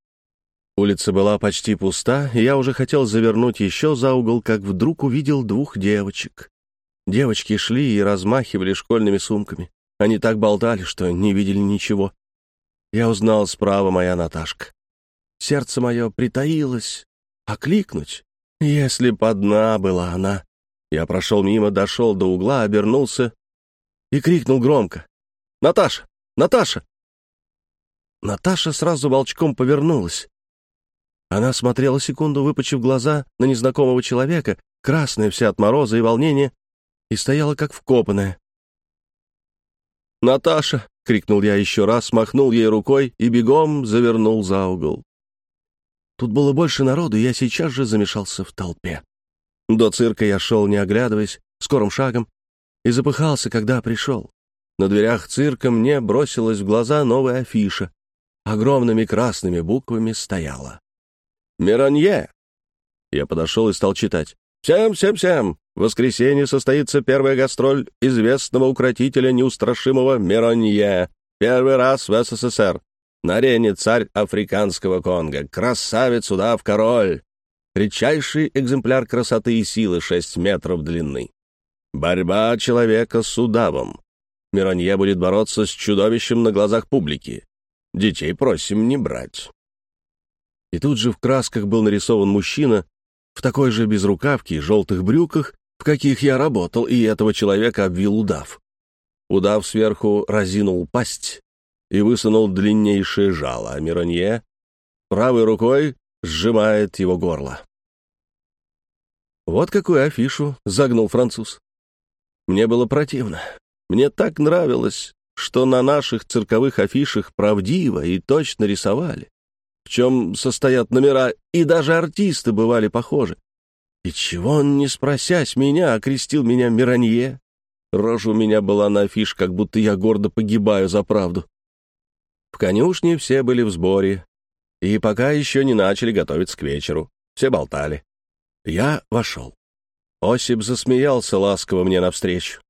Улица была почти пуста, и я уже хотел завернуть еще за угол, как вдруг увидел двух девочек. Девочки шли и размахивали школьными сумками. Они так болтали, что не видели ничего. Я узнал справа моя Наташка. Сердце мое притаилось. Окликнуть? Если б одна была она. Я прошел мимо, дошел до угла, обернулся и крикнул громко. «Наташа! Наташа!» Наташа сразу волчком повернулась. Она смотрела секунду, выпучив глаза на незнакомого человека, красная вся от мороза и волнения, и стояла как вкопанная. «Наташа!» — крикнул я еще раз, махнул ей рукой и бегом завернул за угол. Тут было больше народу, и я сейчас же замешался в толпе. До цирка я шел, не оглядываясь, скорым шагом, и запыхался, когда пришел. На дверях цирка мне бросилась в глаза новая афиша. Огромными красными буквами стояла. «Миронье!» Я подошел и стал читать. «Всем, всем, всем! В воскресенье состоится первая гастроль известного укротителя неустрашимого Миронье. Первый раз в СССР. На арене царь африканского Конго, красавец удав король, редчайший экземпляр красоты и силы 6 метров длины. Борьба человека с удавом. Миронье будет бороться с чудовищем на глазах публики. Детей просим не брать. И тут же в красках был нарисован мужчина в такой же безрукавке и желтых брюках, в каких я работал, и этого человека обвил удав. Удав сверху разинул пасть, и высунул длиннейшее жало, а Миронье правой рукой сжимает его горло. Вот какую афишу загнул француз. Мне было противно. Мне так нравилось, что на наших цирковых афишах правдиво и точно рисовали, в чем состоят номера, и даже артисты бывали похожи. И чего он, не спросясь меня, окрестил меня Миранье? Рожа у меня была на афиш, как будто я гордо погибаю за правду. В конюшне все были в сборе, и пока еще не начали готовиться к вечеру. Все болтали. Я вошел. Осип засмеялся ласково мне навстречу.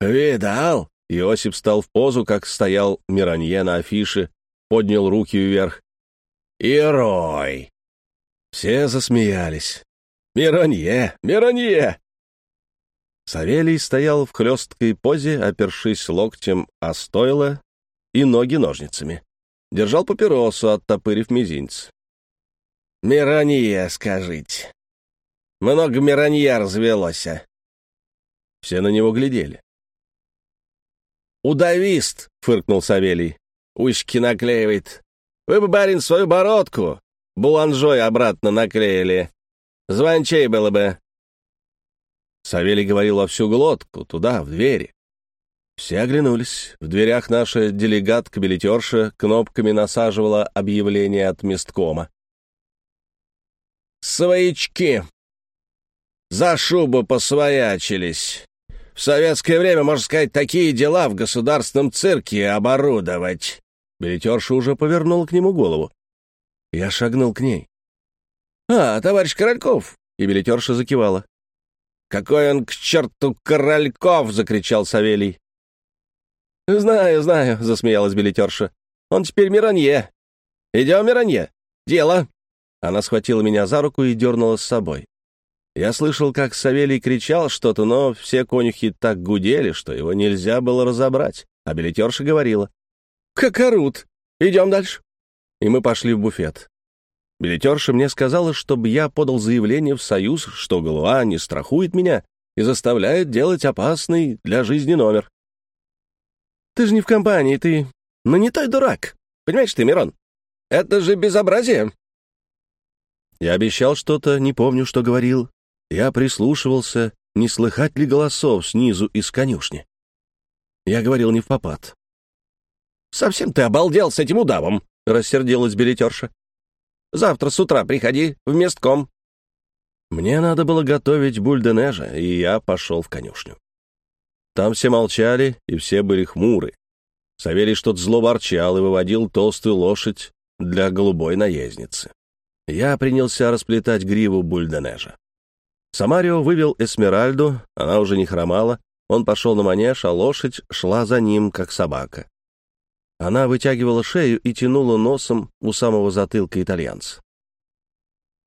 «Видал?» И Осип стал в позу, как стоял Миранье на афише, поднял руки вверх. «Ирой!» Все засмеялись. «Миранье! Миранье!» Савелий стоял в хлесткой позе, опершись локтем о стойло и ноги ножницами. Держал папиросу, оттопырив мизинец. «Миранье, скажите. Много миранья развелось, а?» Все на него глядели. «Удавист!» — фыркнул Савелий. «Ушки наклеивает. Вы бы, барин, свою бородку буланжой обратно наклеили. Звончей было бы». Савелий говорил во всю глотку, туда, в двери. Все оглянулись. В дверях наша делегатка-билетерша кнопками насаживала объявление от месткома. «Своячки! За шубу посвоячились! В советское время, можно сказать, такие дела в государственном цирке оборудовать!» Билетерша уже повернула к нему голову. Я шагнул к ней. «А, товарищ Корольков!» И билетерша закивала. «Какой он к черту Корольков!» — закричал Савелий. «Знаю, знаю», — засмеялась билетерша. «Он теперь Миранье. Идем, Миранье. Дело». Она схватила меня за руку и дернула с собой. Я слышал, как Савелий кричал что-то, но все конюхи так гудели, что его нельзя было разобрать. А билетерша говорила. «Как орут! Идем дальше!» И мы пошли в буфет. Билетерша мне сказала, чтобы я подал заявление в Союз, что голова не страхует меня и заставляет делать опасный для жизни номер. «Ты же не в компании, ты нанятой дурак. Понимаешь ты, Мирон? Это же безобразие!» Я обещал что-то, не помню, что говорил. Я прислушивался, не слыхать ли голосов снизу из конюшни. Я говорил не в попад. «Совсем ты обалдел с этим удавом!» — рассердилась билетерша. «Завтра с утра приходи в местком». Мне надо было готовить бульденежа, и я пошел в конюшню. Там все молчали, и все были хмуры. Савелий что-то зло ворчал и выводил толстую лошадь для голубой наездницы. Я принялся расплетать гриву бульденежа. Самарио вывел Эсмеральду, она уже не хромала, он пошел на манеж, а лошадь шла за ним, как собака. Она вытягивала шею и тянула носом у самого затылка итальянца.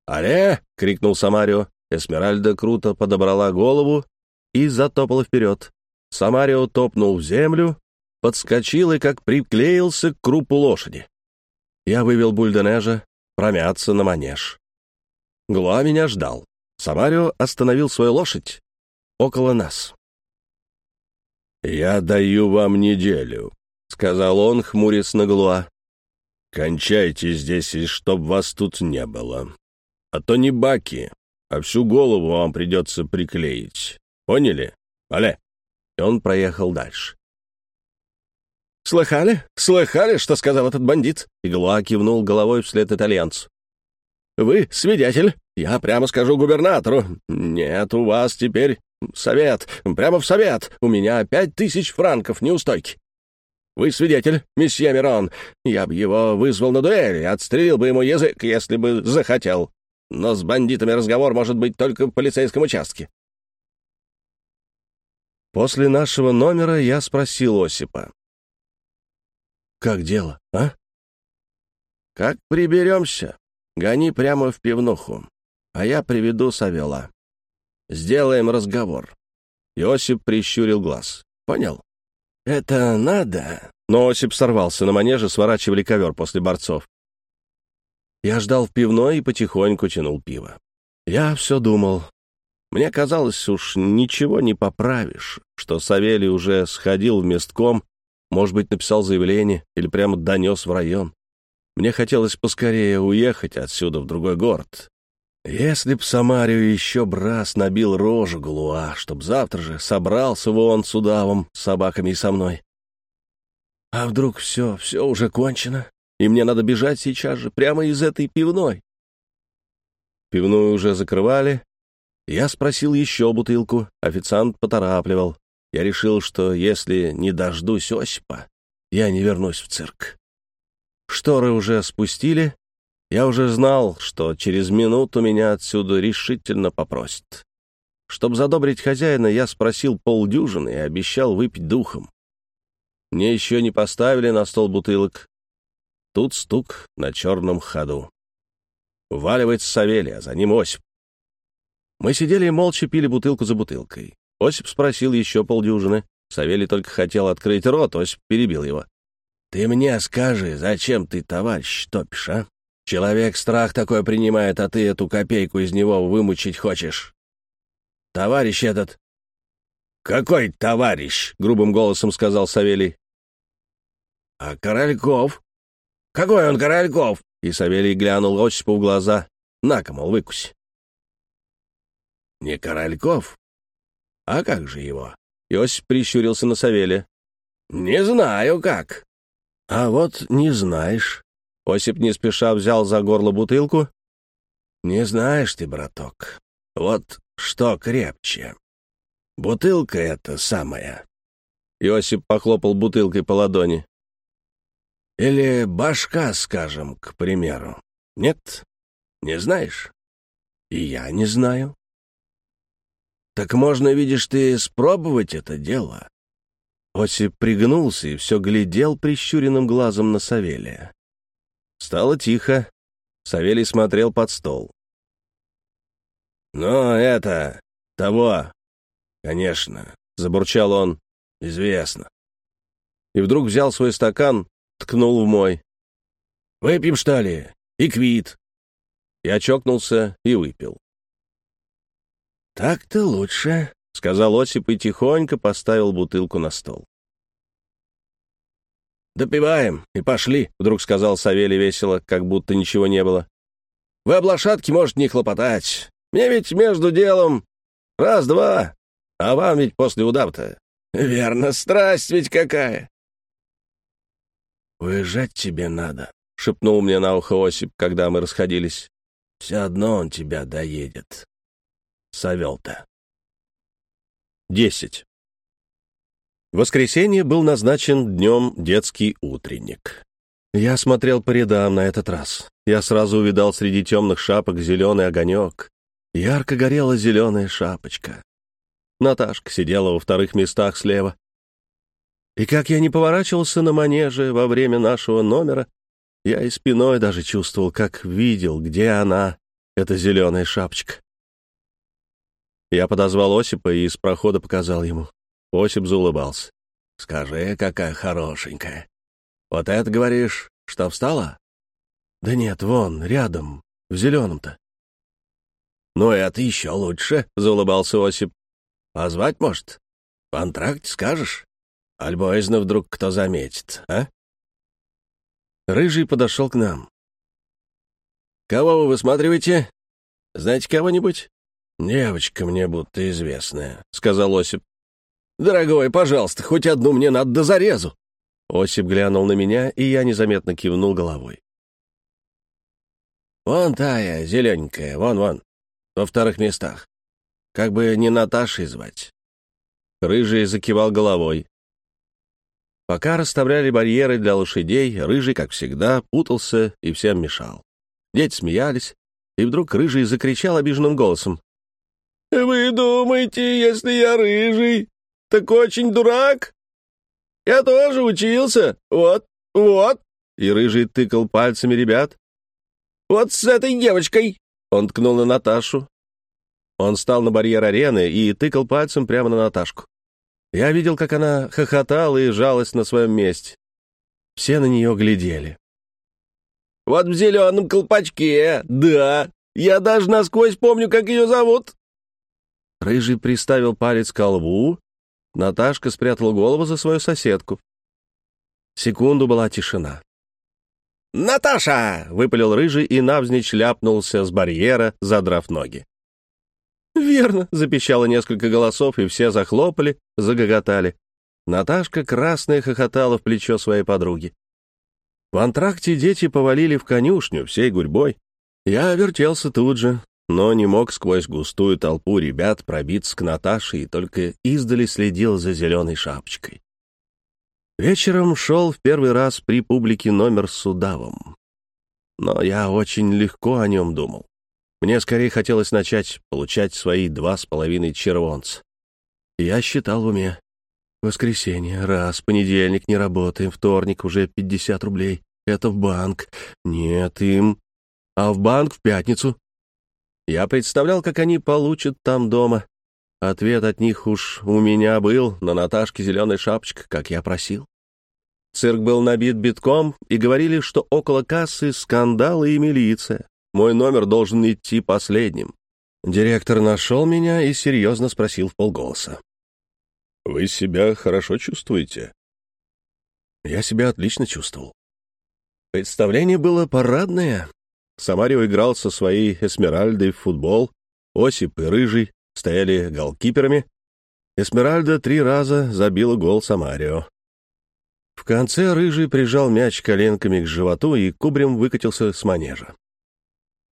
«Аре!» — крикнул Самарио. Эсмеральда круто подобрала голову и затопала вперед. Самарио топнул в землю, подскочил и как приклеился к крупу лошади. Я вывел Бульденежа промяться на манеж. Глуа меня ждал. Самарио остановил свою лошадь около нас. «Я даю вам неделю», — сказал он, хмурясь на Глуа. «Кончайте здесь, и чтоб вас тут не было. А то не баки, а всю голову вам придется приклеить. Поняли? Але?» И он проехал дальше. «Слыхали? Слыхали, что сказал этот бандит?» И Глуа кивнул головой вслед итальянцу. «Вы свидетель. Я прямо скажу губернатору. Нет, у вас теперь совет. Прямо в совет. У меня пять тысяч франков неустойки. Вы свидетель, месье Мирон. Я бы его вызвал на дуэль и отстрелил бы ему язык, если бы захотел. Но с бандитами разговор может быть только в полицейском участке. После нашего номера я спросил Осипа. «Как дело, а?» «Как приберемся? Гони прямо в пивнуху а я приведу Савела. Сделаем разговор». Иосип прищурил глаз. «Понял?» «Это надо?» Но Осип сорвался. На манеже сворачивали ковер после борцов. Я ждал в пивной и потихоньку тянул пиво. Я все думал. Мне казалось, уж ничего не поправишь, что Савелий уже сходил в местком, может быть, написал заявление или прямо донес в район. Мне хотелось поскорее уехать отсюда в другой город, если б Самарию еще б раз набил рожу Галуа, чтоб завтра же собрался вон с удавом, с собаками и со мной. А вдруг все, все уже кончено, и мне надо бежать сейчас же, прямо из этой пивной? Пивную уже закрывали. Я спросил еще бутылку, официант поторапливал. Я решил, что если не дождусь Осипа, я не вернусь в цирк. Шторы уже спустили, я уже знал, что через минуту меня отсюда решительно попросят. Чтобы задобрить хозяина, я спросил полдюжины и обещал выпить духом. Мне еще не поставили на стол бутылок. Тут стук на черном ходу. Валивается Савелий, а за ним Осип. Мы сидели и молча пили бутылку за бутылкой. Осип спросил еще полдюжины. Савелий только хотел открыть рот, Осип перебил его. «Ты мне скажи, зачем ты, товарищ, топишь, а? Человек страх такой принимает, а ты эту копейку из него вымучить хочешь. Товарищ этот...» «Какой товарищ?» — грубым голосом сказал Савелий. «А Корольков?» «Какой он Корольков?» И Савелий глянул Осипу в глаза. «На-ка, мол, выкусь». «Не Корольков? А как же его?» Иосиф прищурился на Савелия. «Не знаю, как». «А вот не знаешь. Осип не спеша взял за горло бутылку. «Не знаешь ты, браток, вот что крепче. Бутылка эта самая». Иосип похлопал бутылкой по ладони. «Или башка, скажем, к примеру. Нет? Не знаешь? И я не знаю. Так можно, видишь ты, спробовать это дело. Осип пригнулся и все глядел прищуренным глазом на Савелия. Стало тихо. Савелий смотрел под стол. «Ну, это... того... конечно», — забурчал он. «Известно». И вдруг взял свой стакан, ткнул в мой. «Выпьем, что ли? И квит». Я чокнулся и выпил. «Так-то лучше», — сказал Осип и тихонько поставил бутылку на стол. «Допиваем и пошли», — вдруг сказал Савелий весело, как будто ничего не было. «Вы об лошадке можете не хлопотать. Мне ведь между делом раз-два, а вам ведь после удава-то. Верно, страсть ведь какая!» «Уезжать тебе надо», — шепнул мне на ухо Осип, когда мы расходились. «Все одно он тебя доедет. Савел-то». Десять. В воскресенье был назначен днем детский утренник. Я смотрел по рядам на этот раз. Я сразу увидал среди темных шапок зеленый огонек. Ярко горела зеленая шапочка. Наташка сидела во вторых местах слева. И как я не поворачивался на манеже во время нашего номера, я и спиной даже чувствовал, как видел, где она, эта зеленая шапочка. Я подозвал Осипа и из прохода показал ему. Осип заулыбался. «Скажи, какая хорошенькая. Вот это, говоришь, что встала?» «Да нет, вон, рядом, в зеленом-то». «Ну, это еще лучше», — заулыбался Осип. «Позвать, может? В антракте скажешь? Альбоизно вдруг кто заметит, а?» Рыжий подошел к нам. «Кого вы высматриваете? Знаете кого-нибудь?» «Девочка мне будто известная», — сказал Осип. «Дорогой, пожалуйста, хоть одну мне надо до зарезу!» Осип глянул на меня, и я незаметно кивнул головой. «Вон тая, зелененькая, вон-вон, во вторых местах. Как бы не Наташей звать». Рыжий закивал головой. Пока расставляли барьеры для лошадей, Рыжий, как всегда, путался и всем мешал. Дети смеялись, и вдруг Рыжий закричал обиженным голосом. «Вы думаете, если я Рыжий, так очень дурак. Я тоже учился. Вот, вот. И Рыжий тыкал пальцами ребят. Вот с этой девочкой. Он ткнул на Наташу. Он встал на барьер арены и тыкал пальцем прямо на Наташку. Я видел, как она хохотала и жалась на своем месте. Все на нее глядели. «Вот в зеленом колпачке, да. Я даже насквозь помню, как ее зовут». Рыжий приставил палец к лбу Наташка спрятала голову за свою соседку. Секунду была тишина. «Наташа!» — выпалил рыжий и навзничь ляпнулся с барьера, задрав ноги. «Верно!» — запищало несколько голосов, и все захлопали, загоготали. Наташка красная хохотала в плечо своей подруги. В антракте дети повалили в конюшню всей гурьбой. Я вертелся тут же, но не мог сквозь густую толпу ребят пробиться к Наташе и только издали следил за зеленой шапочкой. Вечером шел в первый раз при публике номер с удавом. Но я очень легко о нем думал. Мне скорее хотелось начать получать свои два с половиной червонца. Я считал в уме. Воскресенье, раз, понедельник не работаем, вторник уже 50 рублей. Это в банк. Нет, им. А в банк в пятницу я представлял, как они получат там дома. Ответ от них уж у меня был, на Наташке зеленая шапочка, как я просил. Цирк был набит битком, и говорили, что около кассы скандалы и милиция. Мой номер должен идти последним. Директор нашел меня и серьезно спросил вполголоса. «Вы себя хорошо чувствуете?» Я себя отлично чувствовал. Представление было парадное, Самарио играл со своей Эсмеральдой в футбол, Осип и Рыжий стояли голкиперами. Эсмеральда три раза забила гол Самарио. В конце Рыжий прижал мяч коленками к животу и кубрем выкатился с манежа.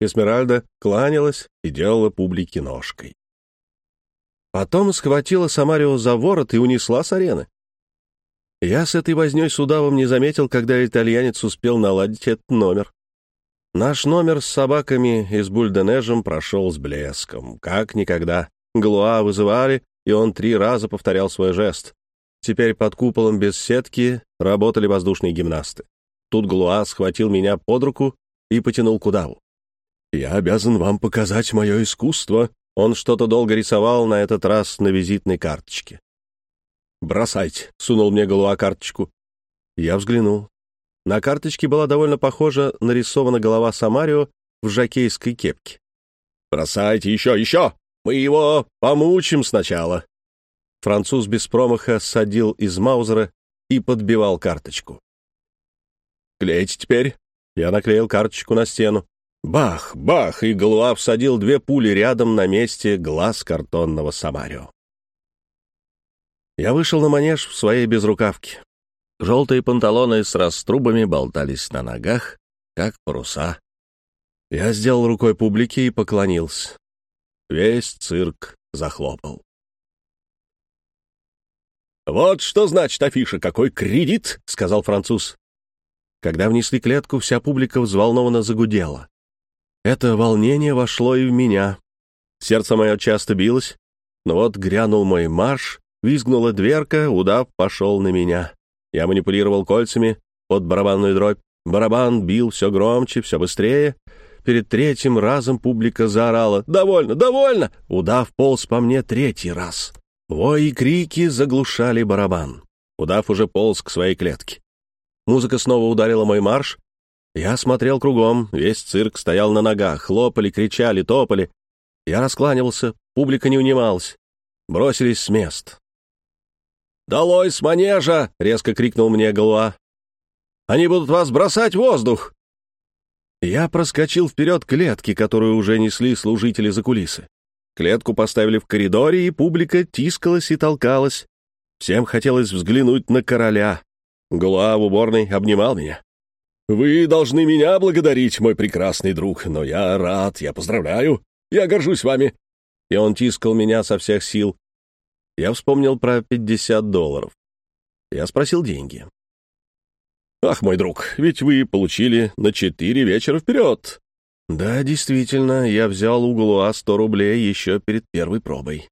Эсмеральда кланялась и делала публике ножкой. Потом схватила Самарио за ворот и унесла с арены. Я с этой вознёй с удавом не заметил, когда итальянец успел наладить этот номер. Наш номер с собаками и с бульденежем прошел с блеском, как никогда. Глуа вызывали, и он три раза повторял свой жест. теперь под куполом без сетки работали воздушные гимнасты. Тут Глуа схватил меня под руку и потянул к удаву. «Я обязан вам показать мое искусство». Он что-то долго рисовал, на этот раз на визитной карточке. «Бросайте», — сунул мне Галуа карточку. Я взглянул. На карточке была довольно похожа нарисована голова Самарио в жакейской кепке. «Бросайте еще, еще! Мы его помучим сначала!» Француз без промаха садил из маузера и подбивал карточку. «Клейте теперь!» Я наклеил карточку на стену. Бах, бах, и голова всадил две пули рядом на месте глаз картонного Самарио. Я вышел на манеж в своей безрукавке. Желтые панталоны с раструбами болтались на ногах, как паруса. Я сделал рукой публике и поклонился. Весь цирк захлопал. «Вот что значит афиша, какой кредит!» — сказал француз. Когда внесли клетку, вся публика взволнованно загудела. Это волнение вошло и в меня. Сердце мое часто билось, но вот грянул мой марш, визгнула дверка, удав пошел на меня. Я манипулировал кольцами под барабанную дробь. Барабан бил все громче, все быстрее. Перед третьим разом публика заорала «Довольно! Довольно!» Удав полз по мне третий раз. Вой и крики заглушали барабан. Удав уже полз к своей клетке. Музыка снова ударила мой марш. Я смотрел кругом, весь цирк стоял на ногах, хлопали, кричали, топали. Я раскланивался, публика не унималась. Бросились с мест. «Долой с манежа!» — резко крикнул мне Галуа. «Они будут вас бросать в воздух!» Я проскочил вперед клетки, которую уже несли служители за кулисы. Клетку поставили в коридоре, и публика тискалась и толкалась. Всем хотелось взглянуть на короля. Галуа в уборной обнимал меня. «Вы должны меня благодарить, мой прекрасный друг, но я рад, я поздравляю, я горжусь вами». И он тискал меня со всех сил, я вспомнил про 50 долларов. Я спросил деньги. «Ах, мой друг, ведь вы получили на четыре вечера вперед!» «Да, действительно, я взял у Галуа 100 рублей еще перед первой пробой».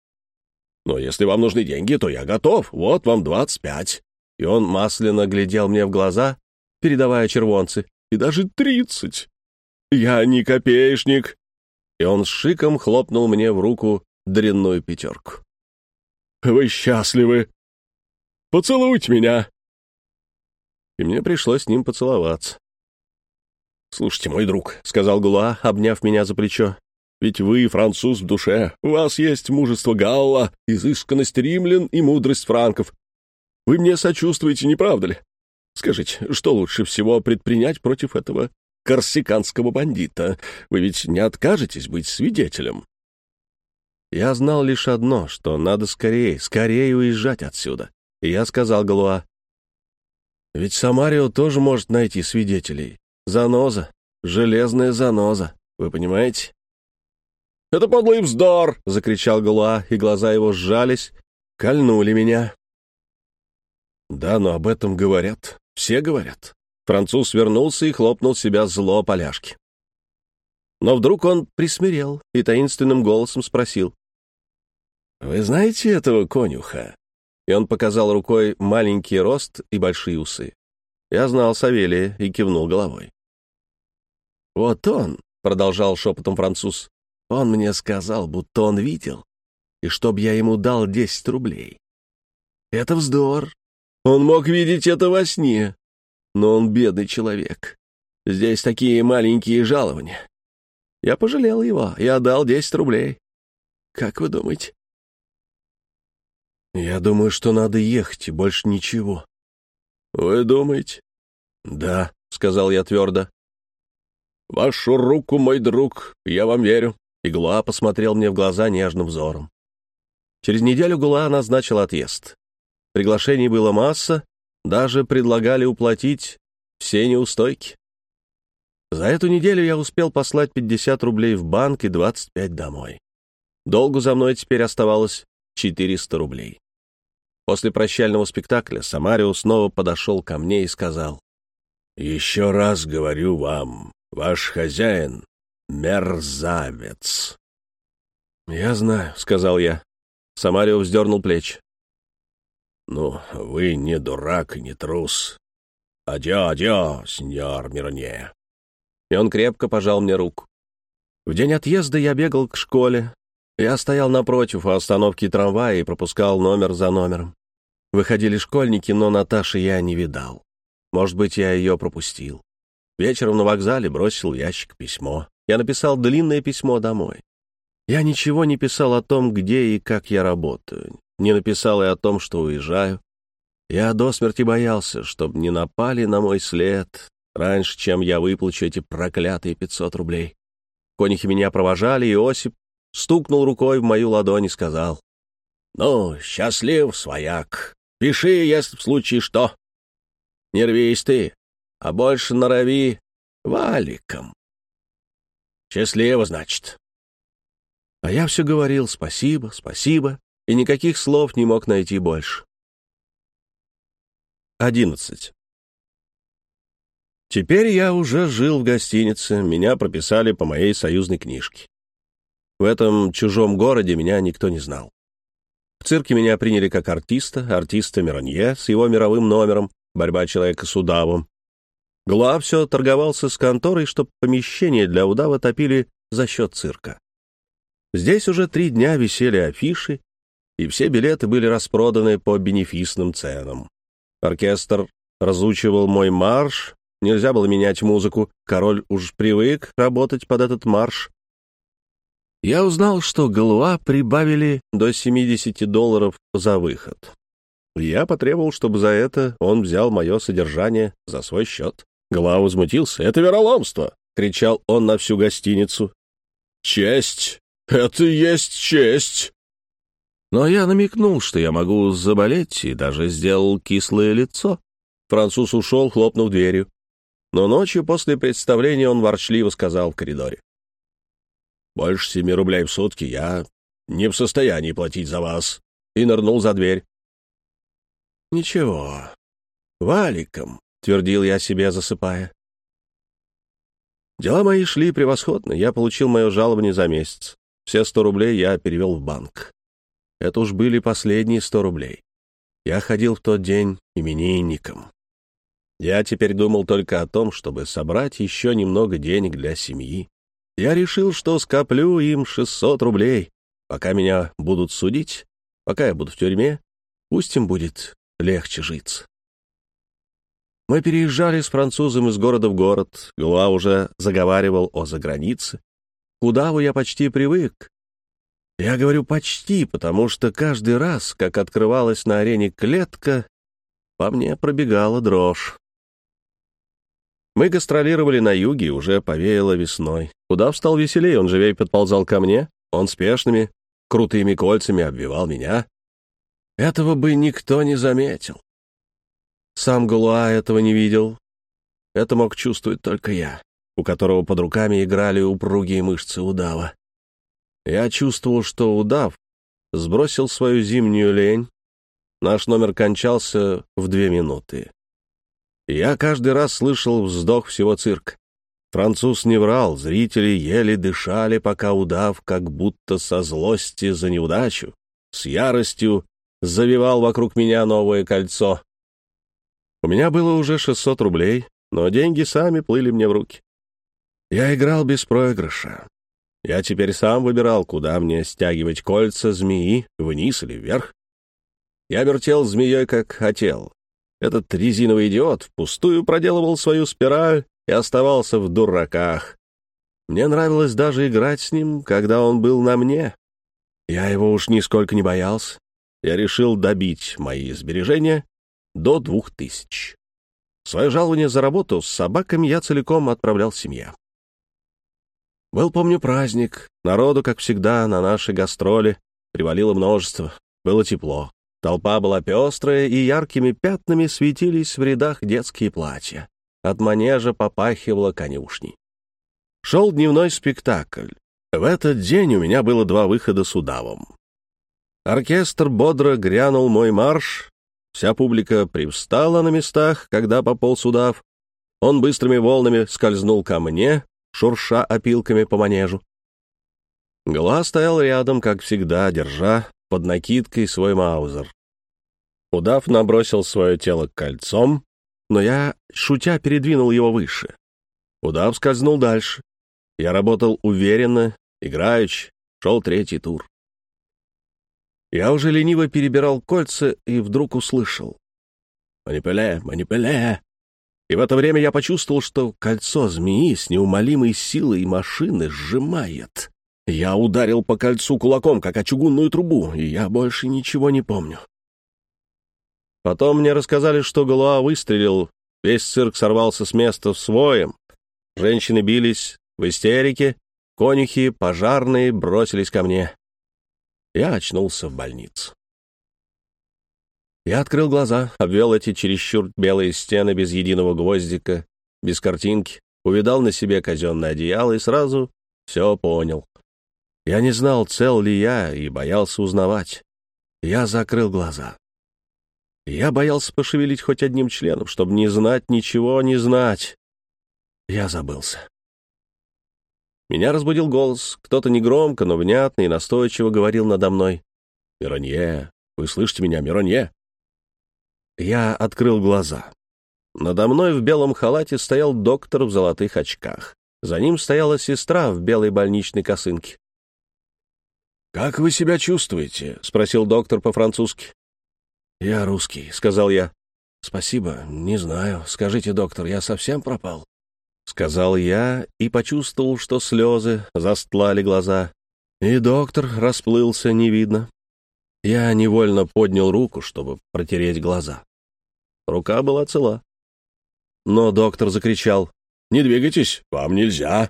«Но если вам нужны деньги, то я готов. Вот вам 25». И он масляно глядел мне в глаза, передавая червонцы. «И даже тридцать. Я не копеечник». И он с шиком хлопнул мне в руку дрянную пятерку. Вы счастливы. Поцелуйте меня!» И мне пришлось с ним поцеловаться. «Слушайте, мой друг», — сказал Гула, обняв меня за плечо, «ведь вы француз в душе, у вас есть мужество Галла, изысканность римлян и мудрость франков. Вы мне сочувствуете, не правда ли? Скажите, что лучше всего предпринять против этого корсиканского бандита? Вы ведь не откажетесь быть свидетелем?» Я знал лишь одно, что надо скорее, скорее уезжать отсюда. И я сказал Галуа, «Ведь Самарио тоже может найти свидетелей. Заноза, железная заноза, вы понимаете?» «Это подлый вздор!» — закричал Галуа, и глаза его сжались, кольнули меня. «Да, но об этом говорят, все говорят». Француз вернулся и хлопнул себя зло поляшки. Но вдруг он присмирел и таинственным голосом спросил. «Вы знаете этого конюха?» И он показал рукой маленький рост и большие усы. Я знал Савелия и кивнул головой. «Вот он», — продолжал шепотом француз, — «он мне сказал, будто он видел, и чтоб я ему дал десять рублей. Это вздор. Он мог видеть это во сне, но он бедный человек. Здесь такие маленькие жалования. Я пожалел его и отдал десять рублей. Как вы думаете, «Я думаю, что надо ехать, и больше ничего». «Вы думаете?» «Да», — сказал я твердо. «Вашу руку, мой друг, я вам верю». Игла посмотрел мне в глаза нежным взором. Через неделю Гула назначил отъезд. Приглашений было масса, даже предлагали уплатить все неустойки. За эту неделю я успел послать 50 рублей в банк и 25 домой. Долгу за мной теперь оставалось 400 рублей. После прощального спектакля Самарио снова подошел ко мне и сказал, «Еще раз говорю вам, ваш хозяин — мерзавец». «Я знаю», — сказал я. Самарио вздернул плечи. Ну, вы не дурак и не трус. Адьо, адьо, сеньор Миронье. И он крепко пожал мне руку. В день отъезда я бегал к школе. Я стоял напротив у остановки трамвая и пропускал номер за номером. Выходили школьники, но Наташи я не видал. Может быть, я ее пропустил. Вечером на вокзале бросил ящик письмо. Я написал длинное письмо домой. Я ничего не писал о том, где и как я работаю. Не написал и о том, что уезжаю. Я до смерти боялся, чтобы не напали на мой след раньше, чем я выплачу эти проклятые 500 рублей. Конихи меня провожали, и Осип стукнул рукой в мою ладонь и сказал, «Ну, счастлив, свояк. Пиши, если в случае что. Не рвись ты, а больше норови валиком. Счастливо, значит». А я все говорил «спасибо, спасибо», и никаких слов не мог найти больше. 11. Теперь я уже жил в гостинице, меня прописали по моей союзной книжке. В этом чужом городе меня никто не знал. В цирке меня приняли как артиста, артиста Миронье с его мировым номером «Борьба человека с удавом». Глав все торговался с конторой, чтобы помещение для удава топили за счет цирка. Здесь уже три дня висели афиши, и все билеты были распроданы по бенефисным ценам. Оркестр разучивал мой марш, нельзя было менять музыку, король уж привык работать под этот марш. Я узнал, что Галуа прибавили до 70 долларов за выход. Я потребовал, чтобы за это он взял мое содержание за свой счет. Галуа возмутился. «Это вероломство!» — кричал он на всю гостиницу. «Честь! Это есть честь!» Но я намекнул, что я могу заболеть, и даже сделал кислое лицо. Француз ушел, хлопнув дверью. Но ночью после представления он ворчливо сказал в коридоре. «Больше семи рублей в сутки я не в состоянии платить за вас», и нырнул за дверь. «Ничего, валиком», — твердил я себе, засыпая. Дела мои шли превосходно, я получил мое жалование за месяц. Все сто рублей я перевел в банк. Это уж были последние сто рублей. Я ходил в тот день именинником. Я теперь думал только о том, чтобы собрать еще немного денег для семьи. Я решил, что скоплю им 600 рублей, пока меня будут судить, пока я буду в тюрьме, пусть им будет легче житься. Мы переезжали с французом из города в город. Гуа уже заговаривал о загранице. К удаву я почти привык, я говорю «почти», потому что каждый раз, как открывалась на арене клетка, по мне пробегала дрожь. Мы гастролировали на юге, уже повеяло весной. Удав стал веселее, он живей подползал ко мне, он спешными, крутыми кольцами обвивал меня. Этого бы никто не заметил. Сам Галуа этого не видел. Это мог чувствовать только я, у которого под руками играли упругие мышцы удава. Я чувствовал, что удав сбросил свою зимнюю лень. Наш номер кончался в две минуты. Я каждый раз слышал вздох всего цирка. Француз не врал, зрители еле дышали, пока удав, как будто со злости за неудачу, с яростью завивал вокруг меня новое кольцо. У меня было уже 600 рублей, но деньги сами плыли мне в руки. Я играл без проигрыша. Я теперь сам выбирал, куда мне стягивать кольца змеи, вниз или вверх. Я вертел змеей, как хотел. Этот резиновый идиот впустую проделывал свою спираль и оставался в дураках. Мне нравилось даже играть с ним, когда он был на мне. Я его уж нисколько не боялся. Я решил добить мои сбережения до двух тысяч. Свое жалование за работу с собаками я целиком отправлял семье. Был, помню, праздник. Народу, как всегда, на наши гастроли привалило множество. Было тепло. Толпа была пестрая, и яркими пятнами светились в рядах детские платья. От манежа попахивало конюшней. Шел дневной спектакль. В этот день у меня было два выхода с удавом. Оркестр бодро грянул мой марш. Вся публика привстала на местах, когда пополз удав. Он быстрыми волнами скользнул ко мне, шурша опилками по манежу. Гла стоял рядом, как всегда, держа под накидкой свой маузер. Удав набросил свое тело кольцом, но я, шутя, передвинул его выше. Удав скользнул дальше. Я работал уверенно, играючи, шел третий тур. Я уже лениво перебирал кольца и вдруг услышал. «Манипеле, манипеле!» И в это время я почувствовал, что кольцо змеи с неумолимой силой машины сжимает. Я ударил по кольцу кулаком, как о чугунную трубу, и я больше ничего не помню. Потом мне рассказали, что Галуа выстрелил, весь цирк сорвался с места в своем. Женщины бились в истерике, конюхи, пожарные бросились ко мне. Я очнулся в больнице. Я открыл глаза, обвел эти чересчур белые стены без единого гвоздика, без картинки, увидал на себе казенное одеяло и сразу все понял. Я не знал, цел ли я, и боялся узнавать. Я закрыл глаза. Я боялся пошевелить хоть одним членом, чтобы не знать ничего, не знать. Я забылся. Меня разбудил голос. Кто-то негромко, но внятно и настойчиво говорил надо мной. «Миронье, вы слышите меня, Миронье?» Я открыл глаза. Надо мной в белом халате стоял доктор в золотых очках. За ним стояла сестра в белой больничной косынке. «Как вы себя чувствуете?» — спросил доктор по-французски. «Я русский», — сказал я. «Спасибо, не знаю. Скажите, доктор, я совсем пропал?» Сказал я и почувствовал, что слезы застлали глаза. И доктор расплылся, не видно. Я невольно поднял руку, чтобы протереть глаза. Рука была цела. Но доктор закричал. «Не двигайтесь, вам нельзя.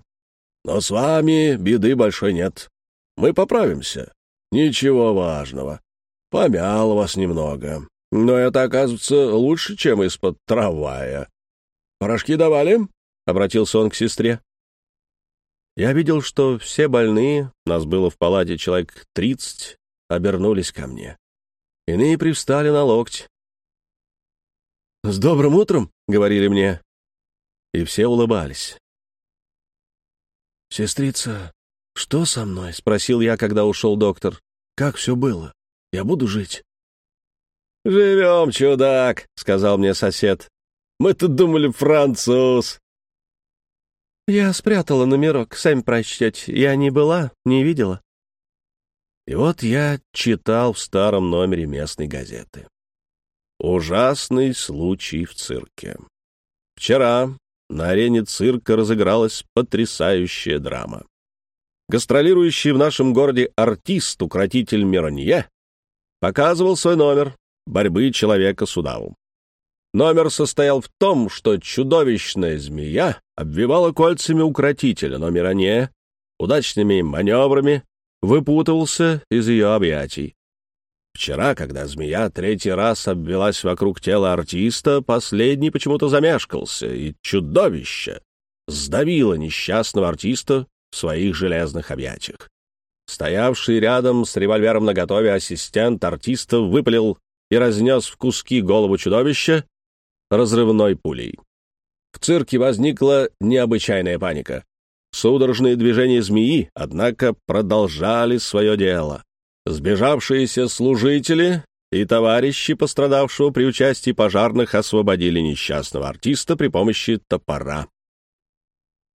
Но с вами беды большой нет. Мы поправимся. Ничего важного. Помял вас немного. Но это, оказывается, лучше, чем из-под трамвая. Порошки давали?» — обратился он к сестре. Я видел, что все больные, нас было в палате человек тридцать, обернулись ко мне. Иные привстали на локти. «С добрым утром!» — говорили мне. И все улыбались. «Сестрица, что со мной?» — спросил я, когда ушел доктор. «Как все было? Я буду жить?» «Живем, чудак!» — сказал мне сосед. «Мы тут думали, француз!» «Я спрятала номерок, сами прочтете. Я не была, не видела». И вот я читал в старом номере местной газеты. Ужасный случай в цирке. Вчера на арене цирка разыгралась потрясающая драма. Гастролирующий в нашем городе артист-укротитель Миронье показывал свой номер борьбы человека с удавом. Номер состоял в том, что чудовищная змея обвивала кольцами укротителя, но Миронье удачными маневрами выпутывался из ее объятий. Вчера, когда змея третий раз обвелась вокруг тела артиста, последний почему-то замешкался, и чудовище сдавило несчастного артиста своих железных объятиях. Стоявший рядом с револьвером наготове ассистент артиста выпалил и разнес в куски голову чудовища разрывной пулей. В цирке возникла необычайная паника. Судорожные движения змеи, однако, продолжали свое дело. Сбежавшиеся служители и товарищи пострадавшего при участии пожарных освободили несчастного артиста при помощи топора,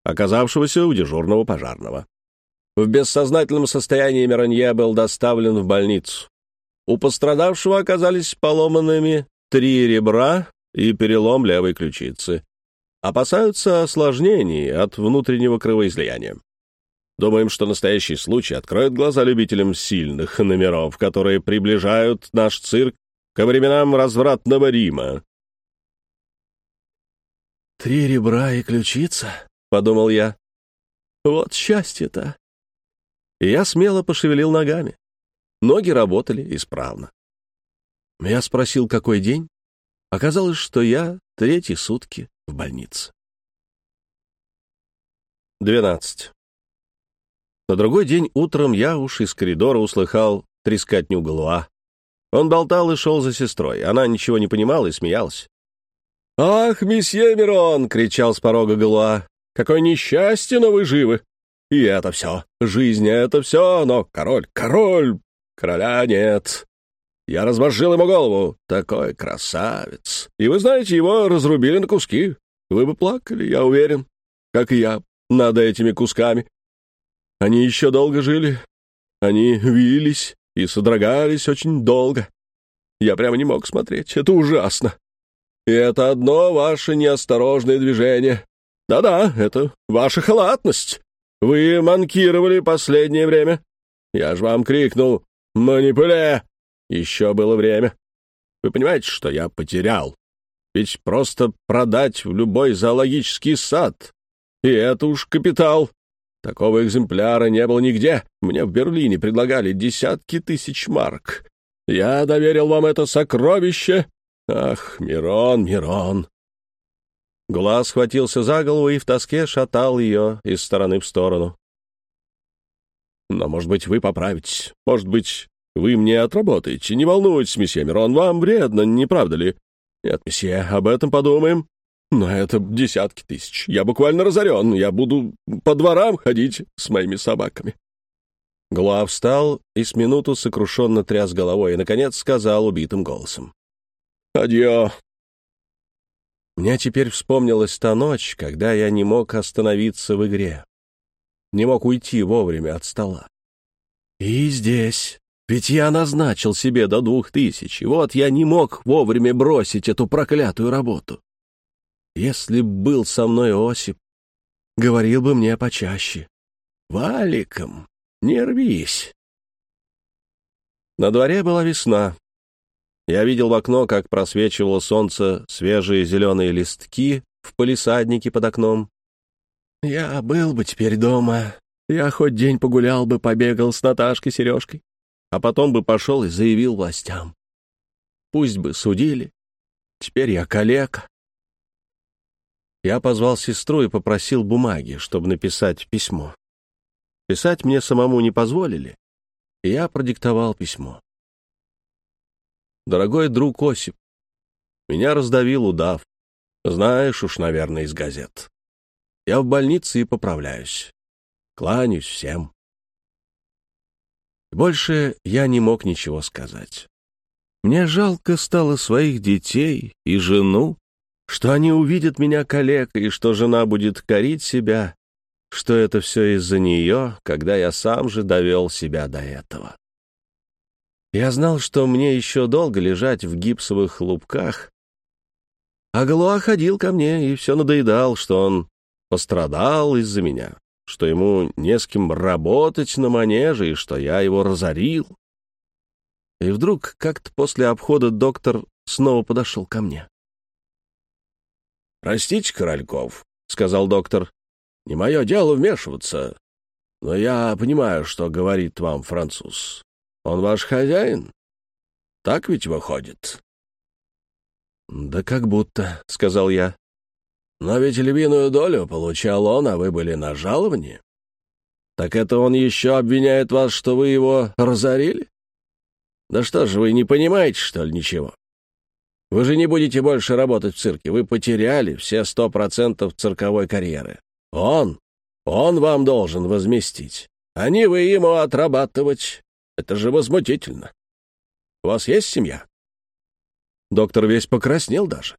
оказавшегося у дежурного пожарного. В бессознательном состоянии Миронье был доставлен в больницу. У пострадавшего оказались поломанными три ребра и перелом левой ключицы опасаются осложнений от внутреннего кровоизлияния. Думаем, что настоящий случай откроет глаза любителям сильных номеров, которые приближают наш цирк ко временам развратного Рима. «Три ребра и ключица», — подумал я. «Вот счастье-то!» Я смело пошевелил ногами. Ноги работали исправно. Я спросил, какой день. Оказалось, что я третьи сутки в больнице. 12. На другой день утром я уж из коридора услыхал трескотню Галуа. Он болтал и шел за сестрой. Она ничего не понимала и смеялась. «Ах, месье Мирон!» — кричал с порога Галуа. «Какое несчастье, но вы живы! И это все. Жизнь — это все, но король, король, короля нет. Я размозжил ему голову. Такой красавец. И вы знаете, его разрубили на куски. Вы бы плакали, я уверен, как и я, над этими кусками. Они еще долго жили. Они вились и содрогались очень долго. Я прямо не мог смотреть. Это ужасно. И это одно ваше неосторожное движение. Да-да, это ваша халатность. Вы манкировали последнее время. Я же вам крикнул «Манипуле!» Еще было время. Вы понимаете, что я потерял? Ведь просто продать в любой зоологический сад. И это уж капитал. Такого экземпляра не было нигде. Мне в Берлине предлагали десятки тысяч марк. Я доверил вам это сокровище. Ах, Мирон, Мирон. Глаз схватился за голову и в тоске шатал ее из стороны в сторону. Но, может быть, вы поправитесь. Может быть, вы мне отработаете. Не волнуйтесь, месье Мирон, вам вредно, не правда ли? Нет, месье, об этом подумаем. Но это десятки тысяч. Я буквально разорен. Я буду по дворам ходить с моими собаками. Глуа встал и с минуту сокрушенно тряс головой и, наконец, сказал убитым голосом. «Адьё!» Мне теперь вспомнилась та ночь, когда я не мог остановиться в игре. Не мог уйти вовремя от стола. И здесь. Ведь я назначил себе до двух тысяч, и вот я не мог вовремя бросить эту проклятую работу. Если б был со мной Осип, говорил бы мне почаще. «Валиком, не рвись!» На дворе была весна. Я видел в окно, как просвечивало солнце свежие зеленые листки в палисаднике под окном. Я был бы теперь дома. Я хоть день погулял бы, побегал с Наташкой Сережкой, а потом бы пошел и заявил властям. Пусть бы судили. Теперь я калека. Я позвал сестру и попросил бумаги, чтобы написать письмо. Писать мне самому не позволили, и я продиктовал письмо. Дорогой друг Осип, меня раздавил удав. Знаешь уж, наверное, из газет. Я в больнице и поправляюсь. Кланяюсь всем. Больше я не мог ничего сказать. Мне жалко стало своих детей и жену, что они увидят меня калекой, и что жена будет корить себя, что это все из-за нее, когда я сам же довел себя до этого. Я знал, что мне еще долго лежать в гипсовых лупках. А Галуа ходил ко мне и все надоедал, что он пострадал из-за меня, что ему не с кем работать на манеже и что я его разорил. И вдруг как-то после обхода доктор снова подошел ко мне. «Простите, Корольков», — сказал доктор, — «не мое дело вмешиваться, но я понимаю, что говорит вам француз. Он ваш хозяин? Так ведь выходит?» «Да как будто», — сказал я. «Но ведь львиную долю получал он, а вы были на жаловании. Так это он еще обвиняет вас, что вы его разорили? Да что же, вы не понимаете, что ли, ничего? Вы же не будете больше работать в цирке, вы потеряли все сто процентов цирковой карьеры. Он, он вам должен возместить, а не вы ему отрабатывать. Это же возмутительно. У вас есть семья?» Доктор весь покраснел даже.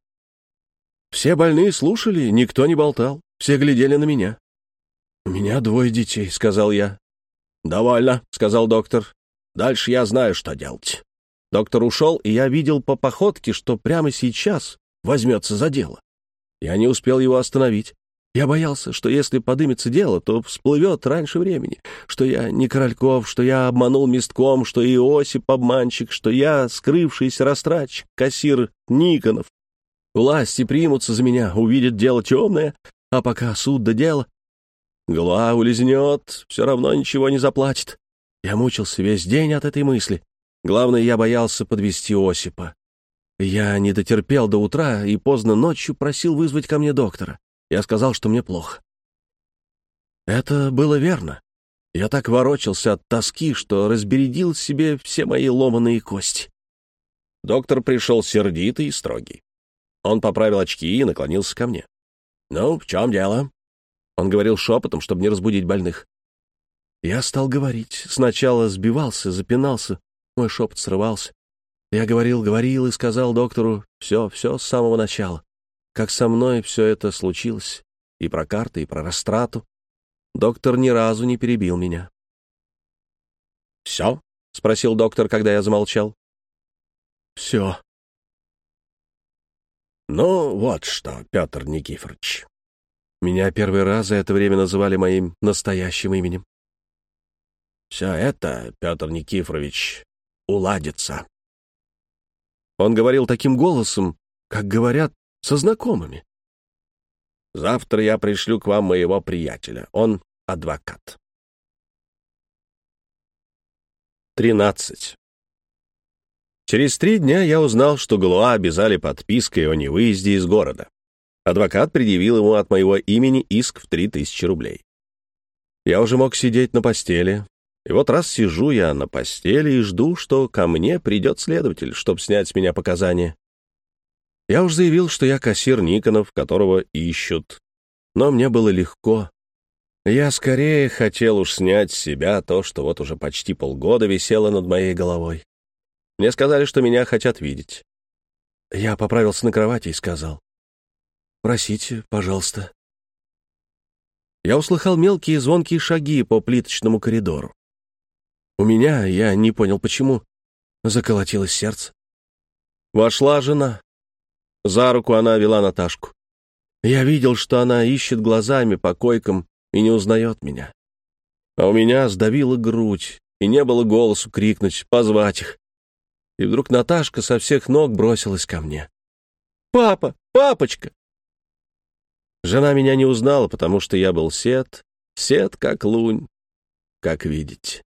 Все больные слушали, никто не болтал, все глядели на меня. «У меня двое детей», — сказал я. «Довольно», — сказал доктор. «Дальше я знаю, что делать». Доктор ушел, и я видел по походке, что прямо сейчас возьмется за дело. Я не успел его остановить. Я боялся, что если подымется дело, то всплывет раньше времени, что я не Корольков, что я обманул местком, что Иосип обманщик, что я скрывшийся растрач, кассир Никонов. Власти примутся за меня, увидят дело темное, а пока суд до дела. Голова улизнет, все равно ничего не заплатит. Я мучился весь день от этой мысли. Главное, я боялся подвести Осипа. Я не дотерпел до утра и поздно ночью просил вызвать ко мне доктора. Я сказал, что мне плохо. Это было верно. Я так ворочался от тоски, что разбередил себе все мои ломаные кости. Доктор пришел сердитый и строгий. Он поправил очки и наклонился ко мне. «Ну, в чем дело?» Он говорил шепотом, чтобы не разбудить больных. Я стал говорить. Сначала сбивался, запинался, мой шепот срывался. Я говорил, говорил и сказал доктору все, все с самого начала. Как со мной все это случилось. И про карты, и про растрату. Доктор ни разу не перебил меня. «Все?» — спросил доктор, когда я замолчал. «Все». «Ну, вот что, Петр Никифорович». Меня первый раз за это время называли моим настоящим именем. «Все это, Петр Никифорович, уладится». Он говорил таким голосом, как говорят со знакомыми. «Завтра я пришлю к вам моего приятеля. Он адвокат». 13. Через три дня я узнал, что Галуа обязали подпиской о невыезде из города. Адвокат предъявил ему от моего имени иск в 3000 рублей. Я уже мог сидеть на постели, и вот раз сижу я на постели и жду, что ко мне придет следователь, чтобы снять с меня показания. Я уж заявил, что я кассир Никонов, которого ищут. Но мне было легко. Я скорее хотел уж снять с себя то, что вот уже почти полгода висело над моей головой. Мне сказали, что меня хотят видеть. Я поправился на кровати и сказал. «Просите, пожалуйста». Я услыхал мелкие звонкие шаги по плиточному коридору. У меня, я не понял почему, заколотилось сердце. Вошла жена. За руку она вела Наташку. Я видел, что она ищет глазами по койкам и не узнает меня. А у меня сдавила грудь, и не было голосу крикнуть, позвать их. И вдруг Наташка со всех ног бросилась ко мне. «Папа! Папочка!» Жена меня не узнала, потому что я был сед, сед как лунь, как видеть.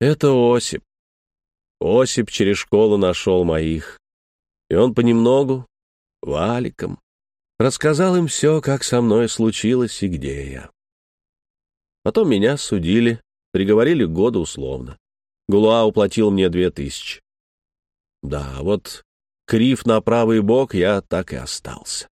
Это Осип. Осип через школу нашел моих. И он понемногу, валиком, рассказал им все, как со мной случилось и где я. Потом меня судили, приговорили к условно. Гулуа уплатил мне две тысячи. Да, вот крив на правый бок я так и остался.